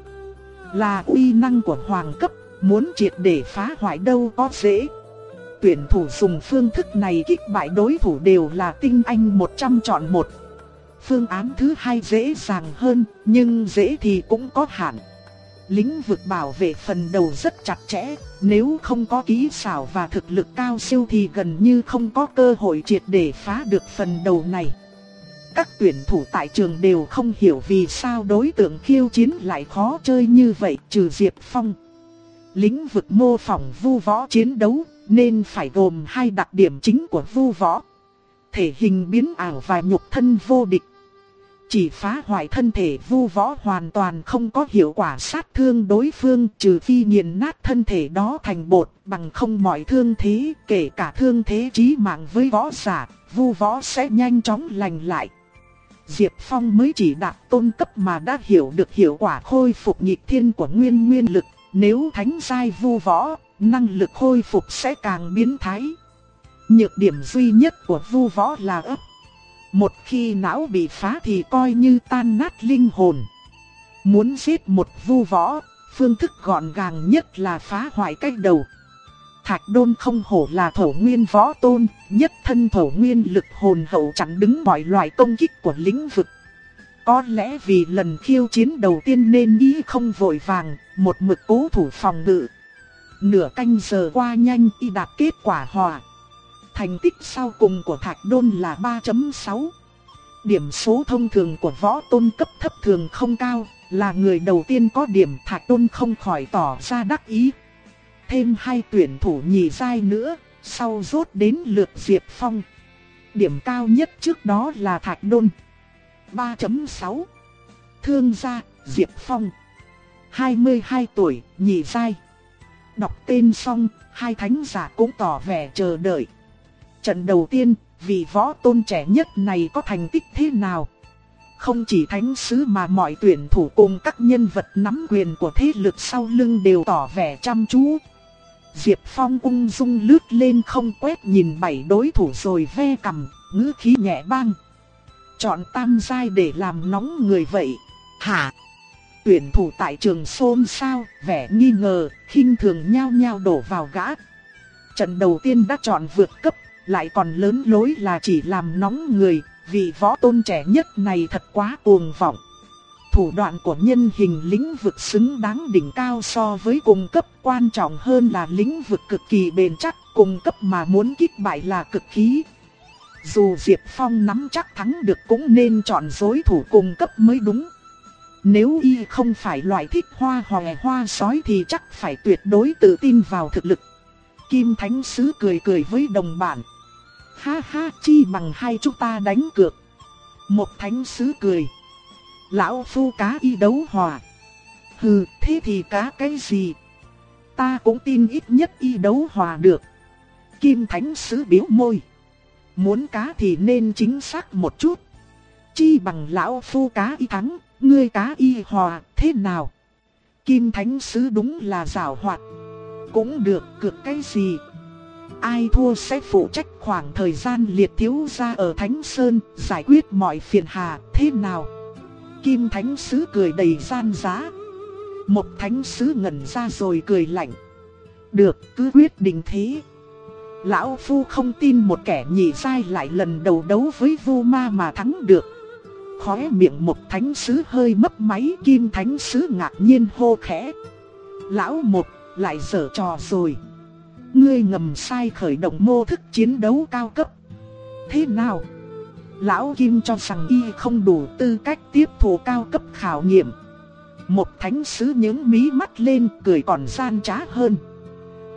Là uy năng của hoàng cấp, muốn triệt để phá hoại đâu có dễ tuyển thủ dùng phương thức này kích bại đối thủ đều là tinh anh 100 chọn một. Phương án thứ hai dễ dàng hơn, nhưng dễ thì cũng có hạn. Lĩnh vực bảo vệ phần đầu rất chặt chẽ, nếu không có kỹ xảo và thực lực cao siêu thì gần như không có cơ hội triệt để phá được phần đầu này. Các tuyển thủ tại trường đều không hiểu vì sao đối tượng khiêu chiến lại khó chơi như vậy trừ Diệp Phong. Lĩnh vực mô phỏng vu võ chiến đấu nên phải gồm hai đặc điểm chính của vu võ. Thể hình biến ảo và nhục thân vô địch. Chỉ phá hoại thân thể vu võ hoàn toàn không có hiệu quả sát thương đối phương trừ phi nghiền nát thân thể đó thành bột bằng không mọi thương thế kể cả thương thế chí mạng với võ giả, vu võ sẽ nhanh chóng lành lại. Diệp Phong mới chỉ đạt tôn cấp mà đã hiểu được hiệu quả khôi phục nhịp thiên của nguyên nguyên lực, nếu thánh giai vu võ năng lực khôi phục sẽ càng biến thái. Nhược điểm duy nhất của vu võ là ấp. Một khi não bị phá thì coi như tan nát linh hồn. Muốn giết một vu võ, phương thức gọn gàng nhất là phá hoại cách đầu. Thạch đôn không hổ là thổ nguyên võ tôn, nhất thân thổ nguyên lực hồn hậu chặn đứng mọi loại công kích của lĩnh vực. Có lẽ vì lần khiêu chiến đầu tiên nên ý không vội vàng, một mực cố thủ phòng ngự. Nửa canh giờ qua nhanh y đạt kết quả hòa. Thành tích sau cùng của Thạch Đôn là 3.6. Điểm số thông thường của võ tôn cấp thấp thường không cao, là người đầu tiên có điểm Thạch Đôn không khỏi tỏ ra đắc ý. Thêm hai tuyển thủ nhì giai nữa, sau rốt đến lượt Diệp Phong. Điểm cao nhất trước đó là Thạch Đôn. 3.6 Thương gia, Diệp Phong 22 tuổi, nhị giai Đọc tên xong, hai thánh giả cũng tỏ vẻ chờ đợi. Trận đầu tiên, vị võ tôn trẻ nhất này có thành tích thế nào? Không chỉ thánh sứ mà mọi tuyển thủ cùng các nhân vật nắm quyền của thế lực sau lưng đều tỏ vẻ chăm chú. Diệp Phong ung dung lướt lên không quét nhìn bảy đối thủ rồi ve cầm, ngữ khí nhẹ băng. Chọn tam giai để làm nóng người vậy. Hả? Tuyển thủ tại trường xôn sao, vẻ nghi ngờ, khinh thường nhau nhao đổ vào gã. Trận đầu tiên đã chọn vượt cấp, lại còn lớn lối là chỉ làm nóng người, vị võ tôn trẻ nhất này thật quá cuồng vọng. Thủ đoạn của nhân hình lĩnh vực xứng đáng đỉnh cao so với cùng cấp quan trọng hơn là lĩnh vực cực kỳ bền chắc, cùng cấp mà muốn kích bại là cực khí. Dù Diệp Phong nắm chắc thắng được cũng nên chọn dối thủ cùng cấp mới đúng. Nếu y không phải loại thích hoa hòe hoa sói thì chắc phải tuyệt đối tự tin vào thực lực. Kim Thánh Sứ cười cười với đồng bạn. Ha ha chi bằng hai chúng ta đánh cược. Một Thánh Sứ cười. Lão phu cá y đấu hòa. Hừ, thế thì cá cái gì? Ta cũng tin ít nhất y đấu hòa được. Kim Thánh Sứ biếu môi. Muốn cá thì nên chính xác một chút. Chi bằng lão phu cá y thắng, ngươi cá y hòa, thế nào? Kim Thánh Sứ đúng là rào hoạt. Cũng được, cược cái gì? Ai thua sẽ phụ trách khoảng thời gian liệt thiếu gia ở Thánh Sơn, giải quyết mọi phiền hà, thế nào? Kim Thánh Sứ cười đầy gian giá. Một Thánh Sứ ngẩn ra rồi cười lạnh. Được, cứ quyết định thế. Lão Phu không tin một kẻ nhị sai lại lần đầu đấu với vô ma mà thắng được. Khóe miệng một thánh sứ hơi mấp máy kim thánh sứ ngạc nhiên hô khẽ. Lão một lại dở trò rồi. Ngươi ngầm sai khởi động mô thức chiến đấu cao cấp. Thế nào? Lão Kim cho rằng y không đủ tư cách tiếp thụ cao cấp khảo nghiệm. Một thánh sứ những mí mắt lên cười còn gian trá hơn.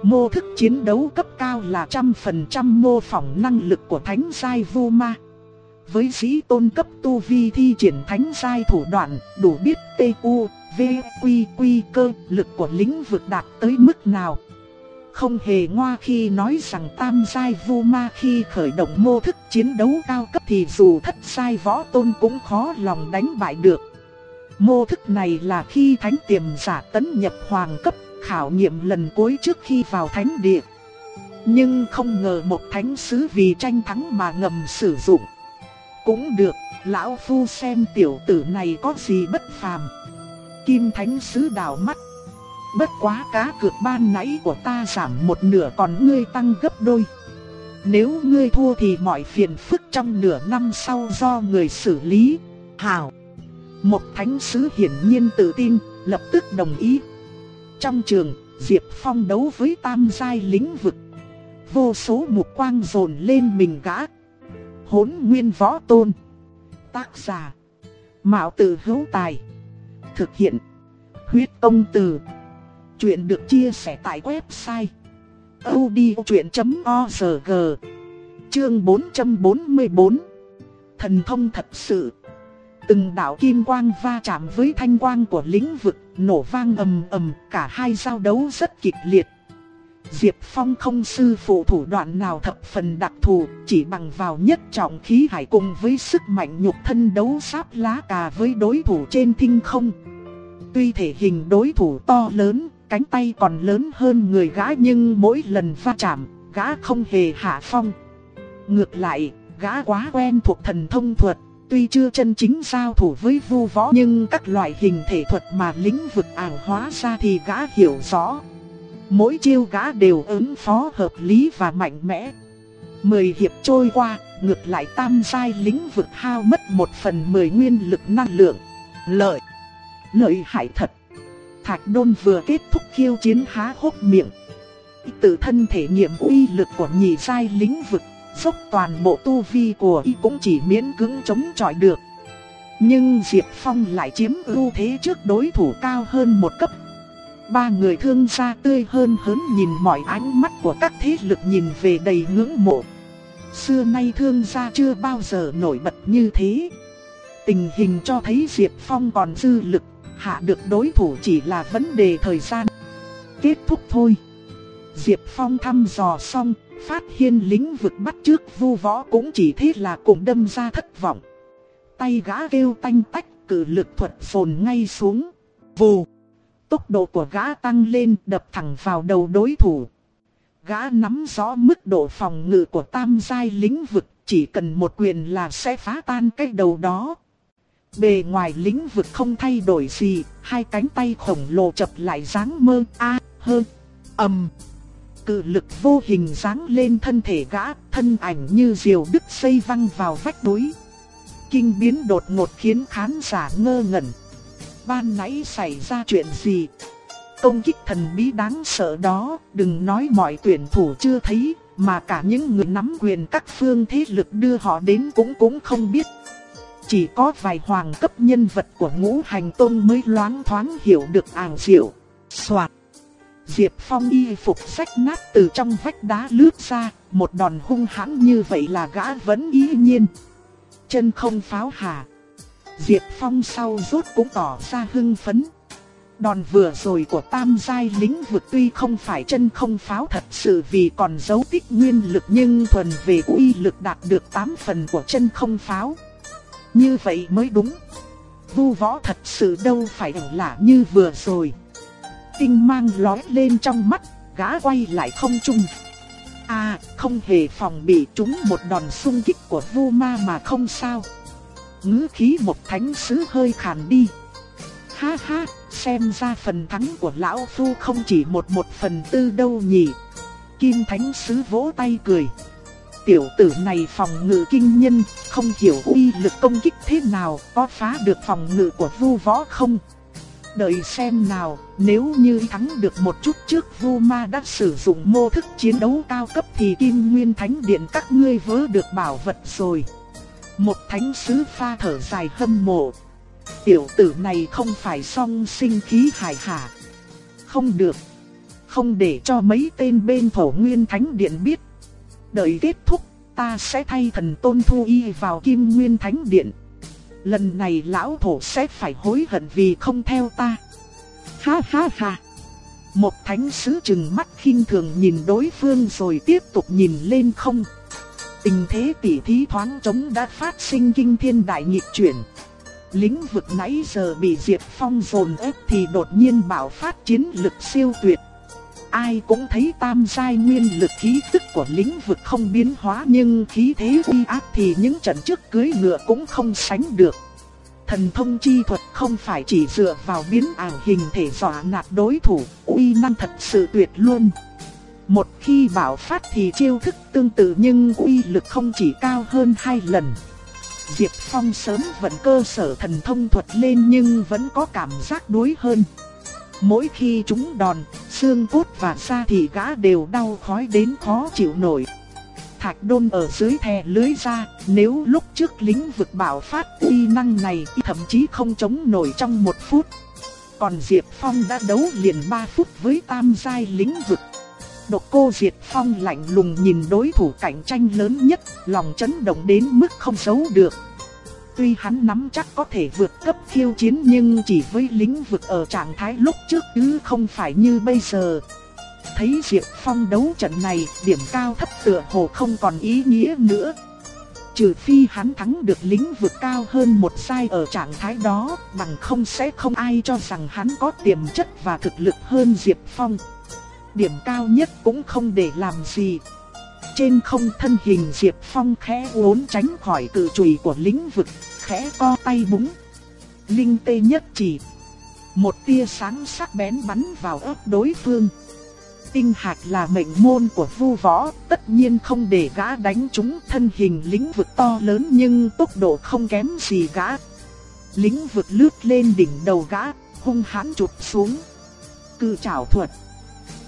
Mô thức chiến đấu cấp cao là trăm phần trăm mô phỏng năng lực của thánh giai vô ma. Với sĩ tôn cấp tu vi thi triển thánh giai thủ đoạn, đủ biết tu v q q cơ, lực của lĩnh vực đạt tới mức nào. Không hề ngoa khi nói rằng tam giai vu ma khi khởi động mô thức chiến đấu cao cấp thì dù thất giai võ tôn cũng khó lòng đánh bại được. Mô thức này là khi thánh tiềm giả tấn nhập hoàng cấp khảo nghiệm lần cuối trước khi vào thánh địa. Nhưng không ngờ một thánh sứ vì tranh thắng mà ngầm sử dụng. Cũng được, lão phu xem tiểu tử này có gì bất phàm. Kim thánh sứ đảo mắt. Bất quá cá cược ban nãy của ta giảm một nửa còn ngươi tăng gấp đôi. Nếu ngươi thua thì mọi phiền phức trong nửa năm sau do người xử lý. Hảo. Một thánh sứ hiển nhiên tự tin, lập tức đồng ý. Trong trường, Diệp Phong đấu với tam giai lĩnh vực. Vô số mục quang dồn lên mình gã. Hốn nguyên võ tôn. Tác giả. Mạo tử hữu tài. Thực hiện. Huyết công từ. Chuyện được chia sẻ tại website. odchuyện.org Chương 444 Thần thông thật sự Từng đạo kim quang va chạm với thanh quang của lĩnh vực, nổ vang ầm ầm, cả hai giao đấu rất kịch liệt. Diệp Phong không sư phụ thủ đoạn nào thập phần đặc thù, chỉ bằng vào nhất trọng khí hải cùng với sức mạnh nhục thân đấu sáp lá cà với đối thủ trên thinh không. Tuy thể hình đối thủ to lớn, cánh tay còn lớn hơn người gã nhưng mỗi lần va chạm, gã không hề hạ phong. Ngược lại, gã quá quen thuộc thần thông thuật, tuy chưa chân chính giao thủ với vu võ nhưng các loại hình thể thuật mà lĩnh vực ảo hóa ra thì gã hiểu rõ. Mỗi chiêu gã đều ứng phó hợp lý và mạnh mẽ. Mười hiệp trôi qua, ngược lại tam giai lĩnh vực hao mất một phần mười nguyên lực năng lượng. Lợi, lợi hại thật. Thạch đôn vừa kết thúc khiêu chiến há hốc miệng. Tự thân thể nghiệm uy lực của nhị sai lĩnh vực dốc toàn bộ tu vi của y cũng chỉ miễn cưỡng chống chọi được. Nhưng Diệp Phong lại chiếm ưu thế trước đối thủ cao hơn một cấp. Ba người thương gia tươi hơn hớn nhìn mọi ánh mắt của các thế lực nhìn về đầy ngưỡng mộ. Xưa nay thương gia chưa bao giờ nổi bật như thế. Tình hình cho thấy Diệp Phong còn dư lực, hạ được đối thủ chỉ là vấn đề thời gian. Kết thúc thôi. Diệp Phong thăm dò xong, phát hiện lĩnh vực bắt trước vu võ cũng chỉ thế là cùng đâm ra thất vọng. tay gã kêu tanh tách, cử lực thuật phồn ngay xuống. Vù! Tốc độ của gã tăng lên đập thẳng vào đầu đối thủ. Gã nắm rõ mức độ phòng ngự của tam giai lĩnh vực, chỉ cần một quyền là sẽ phá tan cái đầu đó. Bề ngoài lĩnh vực không thay đổi gì, hai cánh tay khổng lồ chập lại dáng mơ a hơn ầm. Cự lực vô hình dáng lên thân thể gã, thân ảnh như diều đứt xây văng vào vách núi. Kinh biến đột ngột khiến khán giả ngơ ngẩn. Ban nãy xảy ra chuyện gì? Công kích thần bí đáng sợ đó, đừng nói mọi tuyển thủ chưa thấy, mà cả những người nắm quyền các phương thế lực đưa họ đến cũng cũng không biết. Chỉ có vài hoàng cấp nhân vật của ngũ hành tôn mới loáng thoáng hiểu được ảo diệu. Xoạt. Diệp Phong y phục sách nát từ trong vách đá lướt ra, một đòn hung hãn như vậy là gã vẫn ý nhiên. Chân không pháo hà. Diệp Phong sau rốt cũng tỏ ra hưng phấn. Đòn vừa rồi của tam giai lính vực tuy không phải chân không pháo thật sự vì còn giấu tích nguyên lực nhưng thuần về uy lực đạt được 8 phần của chân không pháo. Như vậy mới đúng. Vu võ thật sự đâu phải là như vừa rồi. Tinh mang lói lên trong mắt, gã quay lại không trung. À, không hề phòng bị chúng một đòn xung kích của vu ma mà không sao. Ngữ khí một thánh sứ hơi khàn đi. Ha ha, xem ra phần thắng của lão phu không chỉ một một phần tư đâu nhỉ. Kim thánh sứ vỗ tay cười. Tiểu tử này phòng ngự kinh nhân, không hiểu uy lực công kích thế nào, có phá được phòng ngự của vu võ không? Đợi xem nào, nếu như thắng được một chút trước Vu Ma đã sử dụng mô thức chiến đấu cao cấp thì Kim Nguyên Thánh Điện các ngươi vớ được bảo vật rồi. Một thánh sứ pha thở dài hâm mộ. Tiểu tử này không phải song sinh khí hải hả. Không được. Không để cho mấy tên bên thổ Nguyên Thánh Điện biết. Đợi kết thúc, ta sẽ thay thần tôn thu y vào Kim Nguyên Thánh Điện. Lần này lão thổ sẽ phải hối hận vì không theo ta. Ha ha ha. Một thánh sứ chừng mắt khinh thường nhìn đối phương rồi tiếp tục nhìn lên không. Tình thế tỉ thí thoáng chống đã phát sinh kinh thiên đại nghịch chuyển. Lính vực nãy giờ bị Diệp Phong dồn ép thì đột nhiên bạo phát chiến lực siêu tuyệt. Ai cũng thấy tam giai nguyên lực khí tức của lĩnh vực không biến hóa nhưng khí thế uy áp thì những trận trước cưới ngựa cũng không sánh được. Thần thông chi thuật không phải chỉ dựa vào biến ảo hình thể dọa nạt đối thủ, uy năng thật sự tuyệt luôn. Một khi bảo phát thì chiêu thức tương tự nhưng uy lực không chỉ cao hơn hai lần. Diệp Phong sớm vận cơ sở thần thông thuật lên nhưng vẫn có cảm giác đuối hơn. Mỗi khi chúng đòn, xương cốt và da thì gã đều đau khói đến khó chịu nổi. Thạch đôn ở dưới thè lưới ra, nếu lúc trước lính vực bảo phát uy năng này thậm chí không chống nổi trong một phút. Còn Diệp Phong đã đấu liền 3 phút với tam giai lính vực. Độc cô Diệp Phong lạnh lùng nhìn đối thủ cạnh tranh lớn nhất, lòng chấn động đến mức không giấu được. Tuy hắn nắm chắc có thể vượt cấp khiêu chiến nhưng chỉ với lĩnh vực ở trạng thái lúc trước chứ không phải như bây giờ. Thấy Diệp Phong đấu trận này, điểm cao thấp tựa hồ không còn ý nghĩa nữa. Trừ phi hắn thắng được lĩnh vực cao hơn một sai ở trạng thái đó, bằng không sẽ không ai cho rằng hắn có tiềm chất và thực lực hơn Diệp Phong. Điểm cao nhất cũng không để làm gì, trên không thân hình Diệp Phong khẽ uốn tránh khỏi cự chùy của lĩnh vực, khẽ co tay búng. Linh tê nhất chỉ. Một tia sáng sắc bén bắn vào ớt đối phương. Tinh hạt là mệnh môn của vu võ, tất nhiên không để gã đánh trúng thân hình lĩnh vực to lớn nhưng tốc độ không kém gì gã. Lĩnh vực lướt lên đỉnh đầu gã, hung hãn chụp xuống. Cự trảo thuật.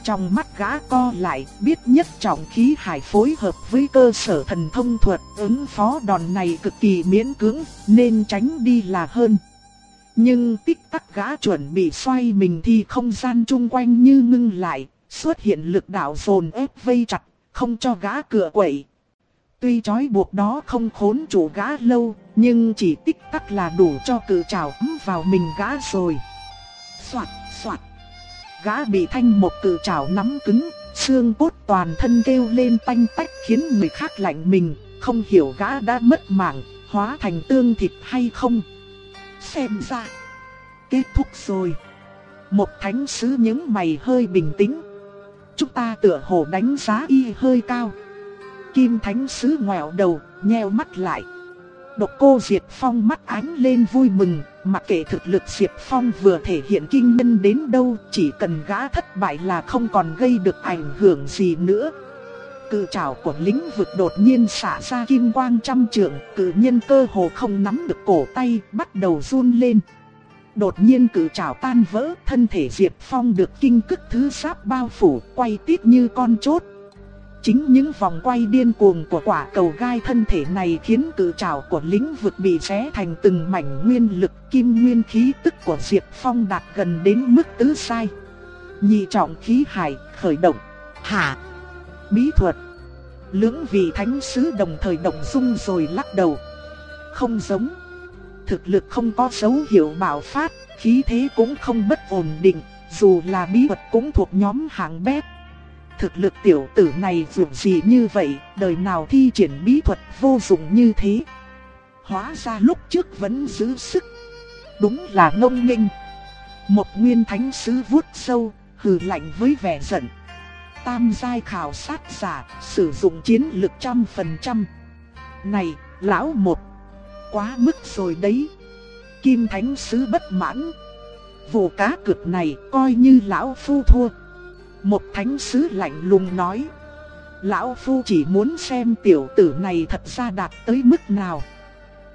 Trong mắt gã co lại, biết nhất trọng khí hải phối hợp với cơ sở thần thông thuật, ứng phó đòn này cực kỳ miễn cưỡng, nên tránh đi là hơn. Nhưng tích tắc gã chuẩn bị xoay mình thì không gian chung quanh như ngưng lại, xuất hiện lực đạo dồn ép vây chặt, không cho gã cửa quậy. Tuy chói buộc đó không khốn chủ gã lâu, nhưng chỉ tích tắc là đủ cho cự trào ấm vào mình gã rồi. Soạt gã bị thanh một cử trảo nắm cứng, xương cốt toàn thân kêu lên tanh tách khiến người khác lạnh mình, không hiểu gã đã mất mạng, hóa thành tương thịt hay không? Xem ra, kết thúc rồi. Một thánh sứ những mày hơi bình tĩnh. Chúng ta tựa hồ đánh giá y hơi cao. Kim thánh sứ ngoẹo đầu, nheo mắt lại. Độc cô Diệp Phong mắt ánh lên vui mừng, mặc kệ thực lực Diệp Phong vừa thể hiện kinh nhân đến đâu, chỉ cần gã thất bại là không còn gây được ảnh hưởng gì nữa. Cự trảo của lính vực đột nhiên xả ra kim quang trăm trượng, cự nhân cơ hồ không nắm được cổ tay, bắt đầu run lên. Đột nhiên cự trảo tan vỡ, thân thể Diệp Phong được kinh cức thứ sáp bao phủ, quay tít như con chốt. Chính những vòng quay điên cuồng của quả cầu gai thân thể này khiến cự trảo của lĩnh vực bị xé thành từng mảnh nguyên lực kim nguyên khí tức của Diệp Phong đạt gần đến mức tứ sai. Nhị trọng khí hải khởi động. Hả? Bí thuật. Lưỡng vị thánh sứ đồng thời động dung rồi lắc đầu. Không giống. Thực lực không có dấu hiệu bạo phát, khí thế cũng không bất ổn định, dù là bí thuật cũng thuộc nhóm hạng bét thực lực tiểu tử này dù gì như vậy, đời nào thi triển bí thuật vô dụng như thế. Hóa ra lúc trước vẫn giữ sức. Đúng là ngông nghênh. Một nguyên thánh sứ vuốt sâu, hừ lạnh với vẻ giận. Tam giai khảo sát giả, sử dụng chiến lực trăm phần trăm. Này, lão một, quá mức rồi đấy. Kim thánh sứ bất mãn. Vụ cá cực này coi như lão phu thua. Một thánh sứ lạnh lùng nói. Lão Phu chỉ muốn xem tiểu tử này thật ra đạt tới mức nào.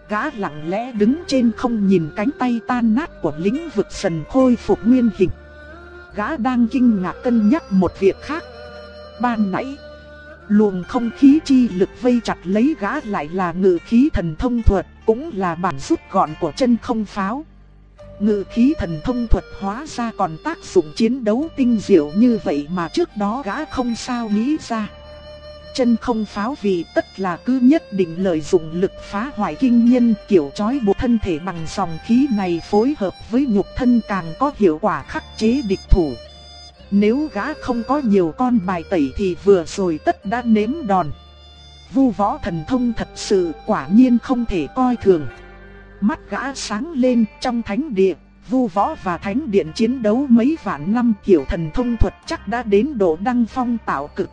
Gã lặng lẽ đứng trên không nhìn cánh tay tan nát của lính vực sần khôi phục nguyên hình. Gã đang kinh ngạc cân nhắc một việc khác. Ban nãy, luồng không khí chi lực vây chặt lấy gã lại là ngự khí thần thông thuật, cũng là bản rút gọn của chân không pháo. Ngự khí thần thông thuật hóa ra còn tác dụng chiến đấu tinh diệu như vậy mà trước đó gã không sao nghĩ ra. Chân không pháo vì tất là cứ nhất định lợi dụng lực phá hoại kinh nhân kiểu chói buộc thân thể bằng dòng khí này phối hợp với nhục thân càng có hiệu quả khắc chế địch thủ. Nếu gã không có nhiều con bài tẩy thì vừa rồi tất đã nếm đòn. Vu võ thần thông thật sự quả nhiên không thể coi thường. Mắt gã sáng lên trong thánh địa, vu võ và thánh điện chiến đấu mấy vạn năm hiểu thần thông thuật chắc đã đến độ đăng phong tạo cực.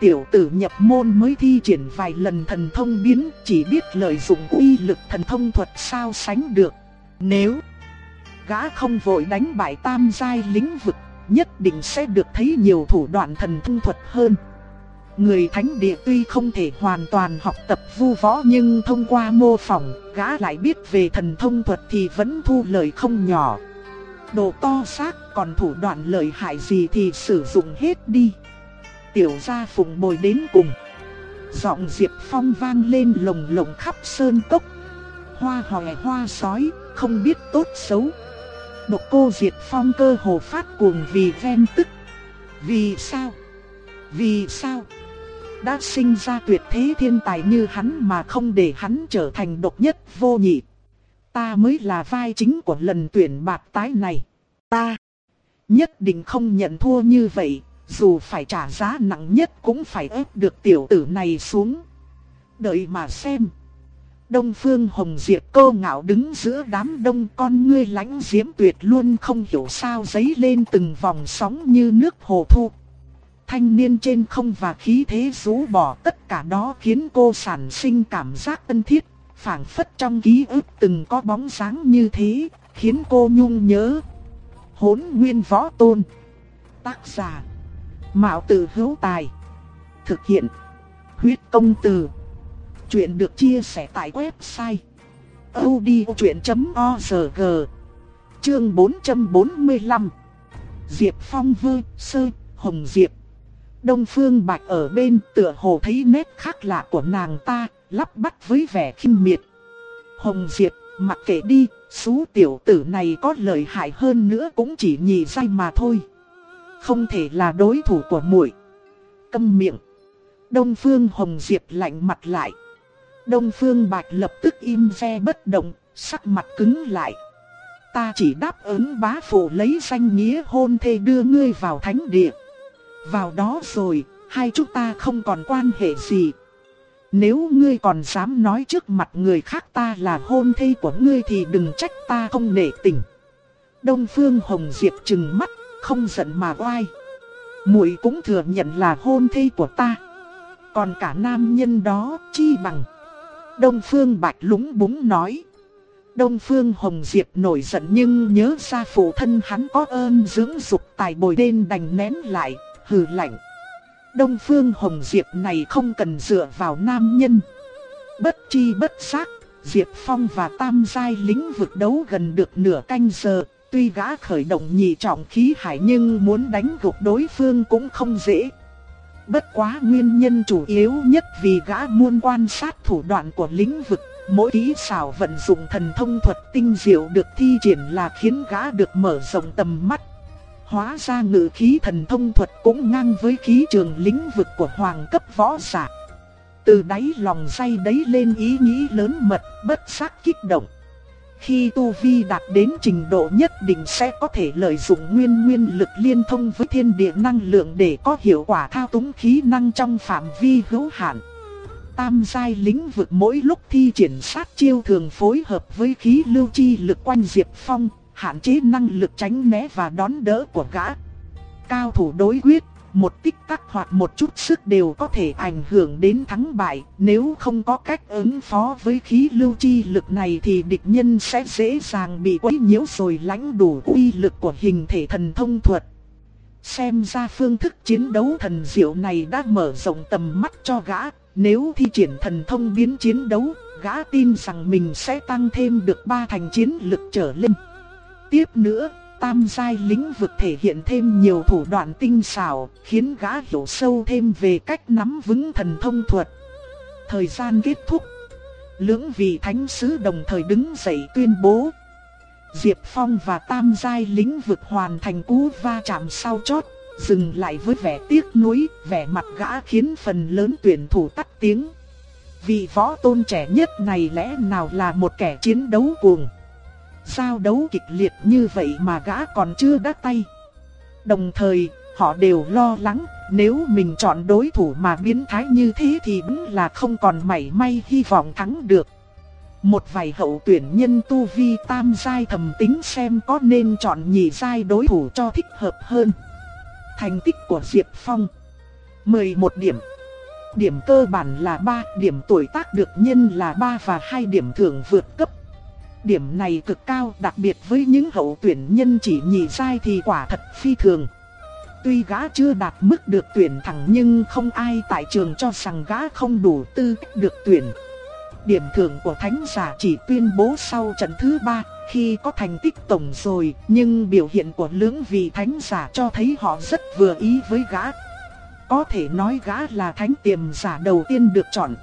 Tiểu tử nhập môn mới thi triển vài lần thần thông biến, chỉ biết lợi dụng uy lực thần thông thuật sao sánh được. Nếu gã không vội đánh bại tam giai lĩnh vực, nhất định sẽ được thấy nhiều thủ đoạn thần thông thuật hơn. Người thánh địa tuy không thể hoàn toàn học tập vu võ nhưng thông qua mô phỏng, gã lại biết về thần thông thuật thì vẫn thu lợi không nhỏ. Đồ to xác còn thủ đoạn lợi hại gì thì sử dụng hết đi. Tiểu gia phụng bồi đến cùng. Giọng Diệp Phong vang lên lồng lộng khắp sơn cốc. Hoa hòe hoa sói, không biết tốt xấu. Độc cô Diệp Phong cơ hồ phát cuồng vì ghen tức. Vì sao? Vì sao? Đã sinh ra tuyệt thế thiên tài như hắn mà không để hắn trở thành độc nhất vô nhị. Ta mới là vai chính của lần tuyển bạc tái này. Ta nhất định không nhận thua như vậy, dù phải trả giá nặng nhất cũng phải ép được tiểu tử này xuống. Đợi mà xem. Đông Phương Hồng Diệp cô ngạo đứng giữa đám đông con ngươi lãnh diễm tuyệt luôn không hiểu sao giấy lên từng vòng sóng như nước hồ thu thanh niên trên không và khí thế rũ bỏ tất cả đó khiến cô sản sinh cảm giác ân thiết, phảng phất trong ký ức từng có bóng dáng như thế, khiến cô nhung nhớ. Hốn nguyên võ tôn Tác giả Mạo tử hữu tài Thực hiện Huyết công từ. Chuyện được chia sẻ tại website odchuyện.org Chương 445 Diệp Phong vơ sơ hồng diệp. Đông Phương Bạch ở bên tựa hồ thấy nét khác lạ của nàng ta, lắp bắt với vẻ khinh miệt. Hồng Diệp, mặc kệ đi, số tiểu tử này có lợi hại hơn nữa cũng chỉ nhị dai mà thôi. Không thể là đối thủ của muội. Câm miệng. Đông Phương Hồng Diệp lạnh mặt lại. Đông Phương Bạch lập tức im ve bất động, sắc mặt cứng lại. Ta chỉ đáp ứng bá phụ lấy danh nghĩa hôn thê đưa ngươi vào thánh địa. Vào đó rồi, hai chúng ta không còn quan hệ gì. Nếu ngươi còn dám nói trước mặt người khác ta là hôn thê của ngươi thì đừng trách ta không nể tình. Đông Phương Hồng Diệp trừng mắt, không giận mà oai. Muội cũng thừa nhận là hôn thê của ta. Còn cả nam nhân đó chi bằng. Đông Phương Bạch lúng búng nói. Đông Phương Hồng Diệp nổi giận nhưng nhớ ra phụ thân hắn có ơn dưỡng dục tài bồi đen đành nén lại, hừ lạnh. Đông Phương Hồng Diệp này không cần dựa vào nam nhân. Bất chi bất giác, Diệp Phong và Tam Giai lính vực đấu gần được nửa canh giờ. Tuy gã khởi động nhị trọng khí hải nhưng muốn đánh gục đối phương cũng không dễ. Bất quá nguyên nhân chủ yếu nhất vì gã muốn quan sát thủ đoạn của lĩnh vực. Mỗi kỹ xảo vận dụng thần thông thuật tinh diệu được thi triển là khiến gã được mở rộng tầm mắt. Hóa ra ngự khí thần thông thuật cũng ngang với khí trường lĩnh vực của hoàng cấp võ giả. Từ đáy lòng say đấy lên ý nghĩ lớn mật, bất giác kích động. Khi tu vi đạt đến trình độ nhất định sẽ có thể lợi dụng nguyên nguyên lực liên thông với thiên địa năng lượng để có hiệu quả thao túng khí năng trong phạm vi hữu hạn. Tam giai lĩnh vực mỗi lúc thi triển sát chiêu thường phối hợp với khí lưu chi lực quanh Diệp Phong, hạn chế năng lực tránh né và đón đỡ của gã. Cao thủ đối quyết, một tích tắc hoặc một chút sức đều có thể ảnh hưởng đến thắng bại, nếu không có cách ứng phó với khí lưu chi lực này thì địch nhân sẽ dễ dàng bị quấy nhiễu rồi lãnh đủ uy lực của hình thể thần thông thuật. Xem ra phương thức chiến đấu thần diệu này đã mở rộng tầm mắt cho gã, nếu thi triển thần thông biến chiến đấu, gã tin rằng mình sẽ tăng thêm được ba thành chiến lực trở lên. Tiếp nữa, tam giai lĩnh vực thể hiện thêm nhiều thủ đoạn tinh xảo, khiến gã hiểu sâu thêm về cách nắm vững thần thông thuật. Thời gian kết thúc. Lưỡng vị thánh sứ đồng thời đứng dậy tuyên bố. Diệp Phong và tam giai lĩnh vực hoàn thành cú va chạm sau chót, dừng lại với vẻ tiếc nuối, vẻ mặt gã khiến phần lớn tuyển thủ tắt tiếng. Vị võ tôn trẻ nhất này lẽ nào là một kẻ chiến đấu cuồng. Giao đấu kịch liệt như vậy mà gã còn chưa đắc tay. Đồng thời, họ đều lo lắng, nếu mình chọn đối thủ mà biến thái như thế thì đúng là không còn mảy may hy vọng thắng được. Một vài hậu tuyển nhân tu vi tam giai thầm tính xem có nên chọn nhị giai đối thủ cho thích hợp hơn. Thành tích của Diệp Phong 11 điểm Điểm cơ bản là 3, điểm tuổi tác được nhân là 3 và 2 điểm thưởng vượt cấp Điểm này cực cao đặc biệt với những hậu tuyển nhân chỉ nhị sai thì quả thật phi thường. Tuy gã chưa đạt mức được tuyển thẳng nhưng không ai tại trường cho rằng gã không đủ tư cách được tuyển. Điểm thưởng của thánh giả chỉ tuyên bố sau trận thứ ba khi có thành tích tổng rồi, nhưng biểu hiện của lưỡng vị thánh giả cho thấy họ rất vừa ý với gã. Có thể nói gã là thánh tiềm giả đầu tiên được chọn.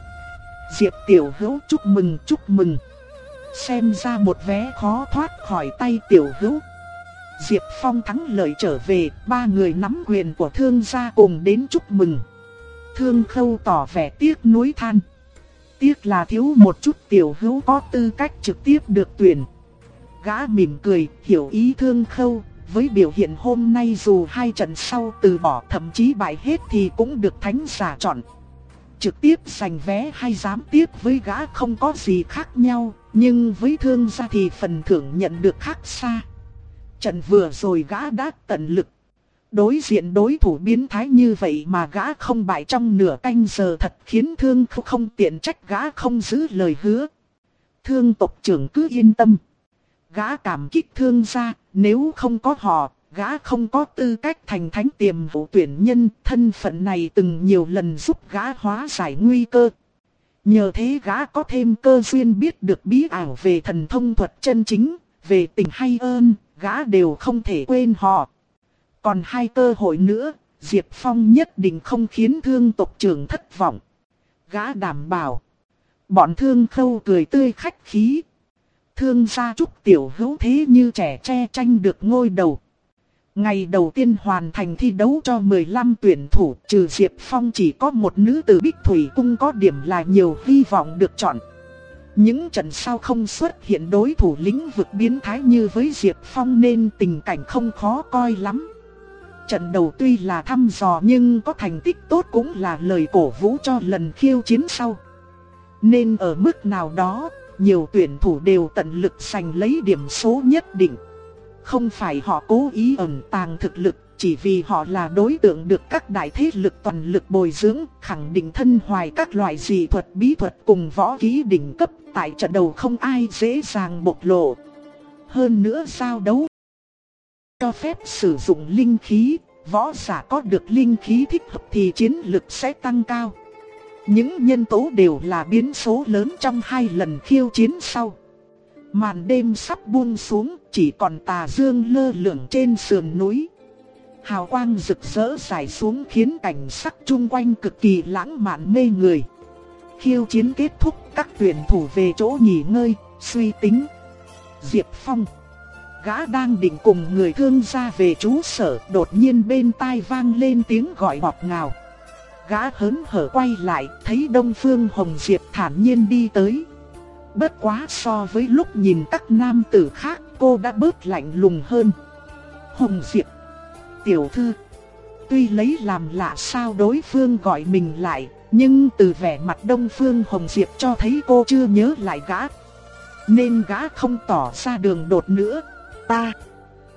Diệp Tiểu Hữu chúc mừng chúc mừng. Xem ra một vé khó thoát khỏi tay tiểu hữu. Diệp Phong thắng lợi trở về, ba người nắm quyền của thương gia cùng đến chúc mừng. Thương khâu tỏ vẻ tiếc nuối than. Tiếc là thiếu một chút tiểu hữu có tư cách trực tiếp được tuyển. Gã mỉm cười, hiểu ý thương khâu, với biểu hiện hôm nay dù hai trận sau từ bỏ thậm chí bại hết thì cũng được thánh giả chọn. Trực tiếp giành vé hay dám tiếp với gã không có gì khác nhau, nhưng với thương gia thì phần thưởng nhận được khác xa. Trận vừa rồi gã đã tận lực. Đối diện đối thủ biến thái như vậy mà gã không bại trong nửa canh giờ thật khiến thương không tiện trách gã không giữ lời hứa. Thương tộc trưởng cứ yên tâm. Gã cảm kích thương gia, nếu không có họ, gã không có tư cách thành thánh tiềm vụ tuyển nhân. Thân phận này từng nhiều lần giúp gã hóa giải nguy cơ. Nhờ thế gã có thêm cơ duyên biết được bí ảo về thần thông thuật chân chính, về tình hay ơn, gã đều không thể quên họ. Còn hai cơ hội nữa, Diệp Phong nhất định không khiến thương tộc trưởng thất vọng. Gã đảm bảo. Bọn thương khâu cười tươi khách khí. Thương gia chúc tiểu hữu thế như trẻ tre tranh được ngôi đầu. Ngày đầu tiên hoàn thành thi đấu cho 15 tuyển thủ trừ Diệp Phong chỉ có một nữ tử Bích Thủy Cung có điểm là nhiều hy vọng được chọn. Những trận sau không xuất hiện đối thủ lĩnh vực biến thái như với Diệp Phong nên tình cảnh không khó coi lắm. Trận đầu tuy là thăm dò nhưng có thành tích tốt cũng là lời cổ vũ cho lần khiêu chiến sau. Nên ở mức nào đó, nhiều tuyển thủ đều tận lực giành lấy điểm số nhất định. Không phải họ cố ý ẩn tàng thực lực, chỉ vì họ là đối tượng được các đại thế lực toàn lực bồi dưỡng, khẳng định thân hoài các loại dị thuật bí thuật cùng võ kỹ đỉnh cấp, tại trận đầu không ai dễ dàng bộc lộ. Hơn nữa giao đấu cho phép sử dụng linh khí, võ giả có được linh khí thích hợp thì chiến lực sẽ tăng cao. Những nhân tố đều là biến số lớn trong hai lần khiêu chiến sau. Màn đêm sắp buông xuống, chỉ còn tà dương lơ lửng trên sườn núi. Hào quang rực rỡ rải xuống khiến cảnh sắc chung quanh cực kỳ lãng mạn mê người. Khiêu chiến kết thúc, các tuyển thủ về chỗ nghỉ ngơi, suy tính. Diệp Phong Gã đang định cùng người thương gia về trú sở, đột nhiên bên tai vang lên tiếng gọi ngọt ngào. Gã hớn hở quay lại, thấy Đông Phương Hồng Diệp thản nhiên đi tới. Bất quá so với lúc nhìn các nam tử khác, cô đã bớt lạnh lùng hơn. Hồng Diệp, tiểu thư. Tuy lấy làm lạ sao đối phương gọi mình lại, nhưng từ vẻ mặt Đông Phương Hồng Diệp cho thấy cô chưa nhớ lại gã. Nên gã không tỏ ra đường đột nữa. Ta,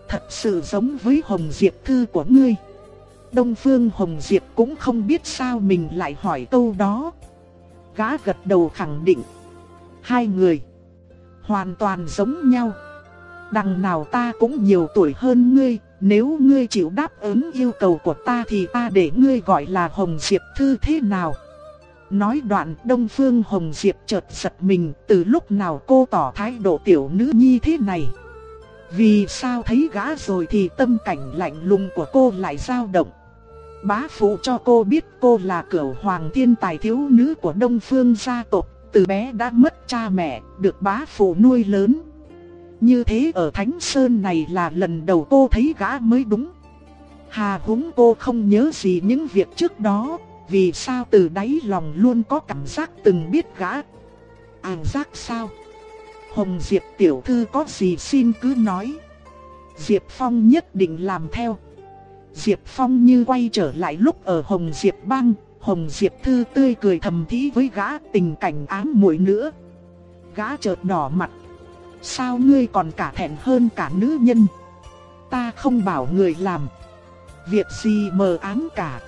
thật sự giống với Hồng Diệp thư của ngươi. Đông Phương Hồng Diệp cũng không biết sao mình lại hỏi câu đó. Gã gật đầu khẳng định. Hai người, hoàn toàn giống nhau. Đằng nào ta cũng nhiều tuổi hơn ngươi, nếu ngươi chịu đáp ứng yêu cầu của ta thì ta để ngươi gọi là Hồng Diệp Thư thế nào? Nói đoạn Đông Phương Hồng Diệp chợt giật mình từ lúc nào cô tỏ thái độ tiểu nữ nhi thế này. Vì sao thấy gã rồi thì tâm cảnh lạnh lùng của cô lại dao động. Bá phụ cho cô biết cô là cửu hoàng thiên tài thiếu nữ của Đông Phương gia tộc, từ bé đã mất cha mẹ, được bá phụ nuôi lớn. Như thế ở Thánh Sơn này là lần đầu cô thấy gã mới đúng. Hà húng cô không nhớ gì những việc trước đó, vì sao từ đáy lòng luôn có cảm giác từng biết gã. Ảng giác sao? Hồng Diệp tiểu thư có gì xin cứ nói. Diệp Phong nhất định làm theo. Diệp Phong như quay trở lại lúc ở Hồng Diệp băng, Hồng Diệp thư tươi cười thầm thí với gã tình cảnh ám muội nữa. Gã chợt đỏ mặt. Sao ngươi còn cả thẹn hơn cả nữ nhân? Ta không bảo người làm. Việc gì mờ ám cả.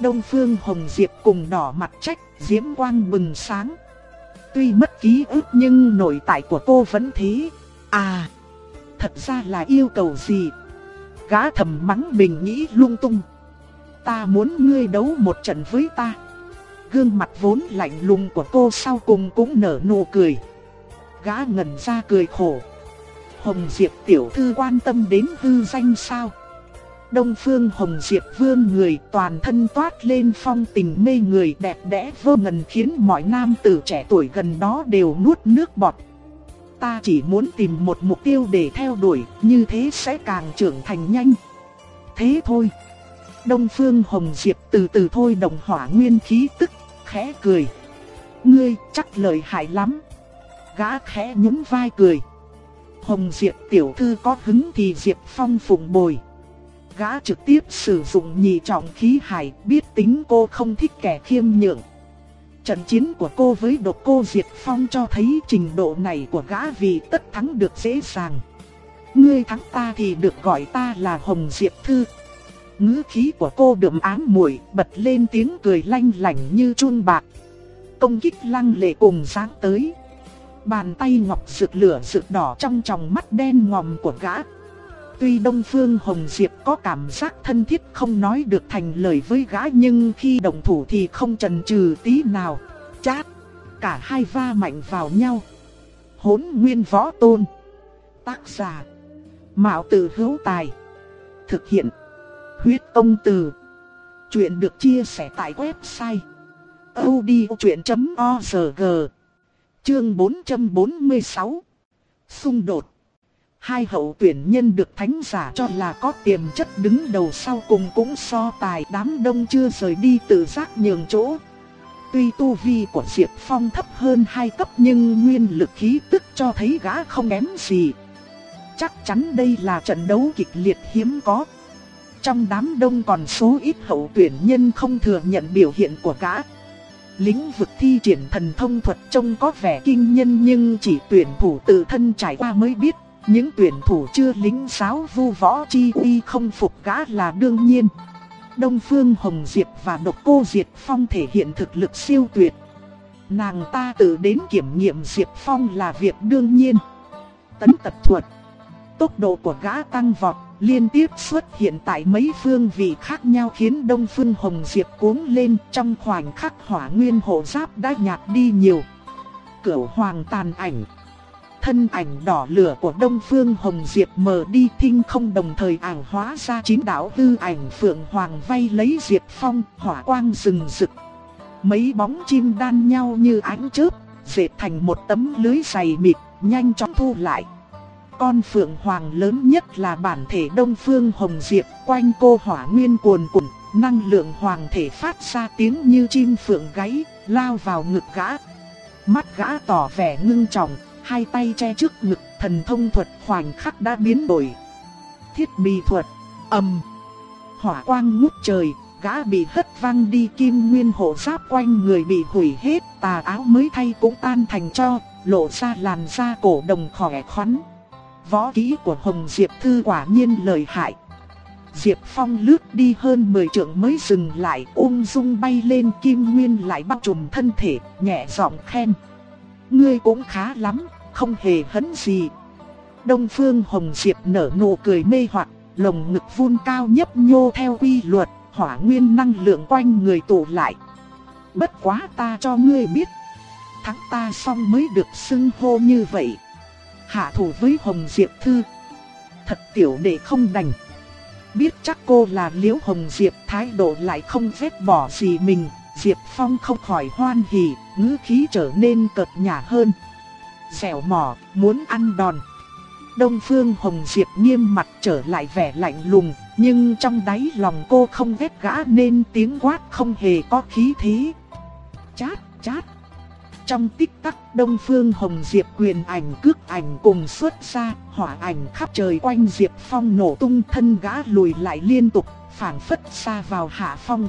Đông Phương Hồng Diệp cùng đỏ mặt trách, diễm quang bừng sáng. Tuy mất ký ức nhưng nội tại của cô vẫn thế. À, thật ra là yêu cầu gì? Gã thầm mắng mình nghĩ lung tung. Ta muốn ngươi đấu một trận với ta. Gương mặt vốn lạnh lùng của cô sau cùng cũng nở nụ cười. Gã ngẩn ra cười khổ. Hồng Diệp tiểu thư quan tâm đến hư danh sao? Đông Phương Hồng Diệp vương người toàn thân toát lên phong tình mê người đẹp đẽ vô ngần khiến mọi nam tử trẻ tuổi gần đó đều nuốt nước bọt. Ta chỉ muốn tìm một mục tiêu để theo đuổi, như thế sẽ càng trưởng thành nhanh. Thế thôi. Đông Phương Hồng Diệp từ từ thôi đồng hỏa nguyên khí tức, khẽ cười. Ngươi chắc lời hại lắm. Gã khẽ nhún vai cười. Hồng Diệp tiểu thư có hứng thì Diệp Phong phụng bồi gã trực tiếp sử dụng nhị trọng khí hải, biết tính cô không thích kẻ khiêm nhượng. Trận chiến của cô với độc cô Diệt Phong cho thấy trình độ này của gã vì tất thắng được dễ dàng. Ngươi thắng ta thì được gọi ta là Hồng Diệp Thư. Ngữ khí của cô đượm ám muội bật lên tiếng cười lanh lảnh như chuông bạc. Công kích lăng lệ cùng sáng tới. Bàn tay ngọc rực lửa rực đỏ trong tròng mắt đen ngòm của gã Tuy Đông Phương Hồng Diệp có cảm giác thân thiết không nói được thành lời với gã nhưng khi đồng thủ thì không chần chừ tí nào. Chát, cả hai va mạnh vào nhau. Hốn nguyên võ tôn. Tác giả. Mạo tử hữu tài. Thực hiện. Huyết công từ. Chuyện được chia sẻ tại website. odchuyện.org Chương 446 Xung đột Hai hậu tuyển nhân được thánh giả cho là có tiềm chất đứng đầu sau cùng cũng so tài, đám đông chưa rời đi tự giác nhường chỗ. Tuy tu vi của Diệp Phong thấp hơn hai cấp nhưng nguyên lực khí tức cho thấy gã không kém gì. Chắc chắn đây là trận đấu kịch liệt hiếm có. Trong đám đông còn số ít hậu tuyển nhân không thừa nhận biểu hiện của gã. Lĩnh vực thi triển thần thông thuật trông có vẻ kinh nhân nhưng chỉ tuyển thủ tự thân trải qua mới biết. Những tuyển thủ chưa lính giáo vu võ chi uy không phục gã là đương nhiên. Đông Phương Hồng Diệp và Độc Cô Diệt Phong thể hiện thực lực siêu tuyệt. Nàng ta tự đến kiểm nghiệm Diệp Phong là việc đương nhiên. Tấn tập thuật. Tốc độ của gã tăng vọt, liên tiếp xuất hiện tại mấy phương vị khác nhau khiến Đông Phương Hồng Diệp cuống lên trong khoảnh khắc hỏa nguyên hộ giáp đã nhạt đi nhiều. Cửu hoàng tàn ảnh. Thân ảnh đỏ lửa của Đông Phương Hồng Diệp mờ đi thinh không đồng thời ảnh hóa ra chín đạo hư ảnh phượng hoàng vay lấy Diệp Phong, hỏa quang rừng rực. Mấy bóng chim đan nhau như ánh chớp, dệt thành một tấm lưới dày mịt, nhanh chóng thu lại. Con phượng hoàng lớn nhất là bản thể Đông Phương Hồng Diệp, quanh cô hỏa nguyên cuồn cuộn, năng lượng hoàng thể phát ra tiếng như chim phượng gáy, lao vào ngực gã. Mắt gã tỏ vẻ ngưng trọng, hai tay che trước ngực, thần thông thuật khoảnh khắc đã biến đổi. Thiết bị thuật, ầm, hỏa quang ngút trời, gã bị hất văng đi kim nguyên hộ giáp quanh người bị hủy hết, tà áo mới thay cũng tan thành cho, lộ ra làn da cổ đồng khỏe khoắn. Võ kỹ của Hồng Diệp Thư quả nhiên lợi hại. Diệp Phong lướt đi hơn 10 trượng mới dừng lại, ung dung bay lên kim nguyên lại bao trùm thân thể, nhẹ giọng khen. Ngươi cũng khá lắm, không hề hấn gì. Đông Phương Hồng Diệp nở nụ cười mê hoặc, lồng ngực vun cao nhấp nhô theo quy luật, hỏa nguyên năng lượng quanh người tụ lại. Bất quá ta cho ngươi biết, thắng ta xong mới được xưng hô như vậy. Hạ thủ với Hồng Diệp Thư. Thật tiểu đệ không đành. Biết chắc cô là Liễu Hồng Diệp thái độ lại không vết bỏ gì mình. Diệp Phong không khỏi hoan hỉ, ngữ khí trở nên cợt nhả hơn. Dẻo mỏ, muốn ăn đòn. Đông Phương Hồng Diệp nghiêm mặt trở lại vẻ lạnh lùng, nhưng trong đáy lòng cô không ghét gã nên tiếng quát không hề có khí thế. Chát, chát. Trong tích tắc Đông Phương Hồng Diệp quyền ảnh cước ảnh cùng xuất ra, hỏa ảnh khắp trời quanh Diệp Phong nổ tung thân gã lùi lại liên tục, phản phất xa vào hạ phong.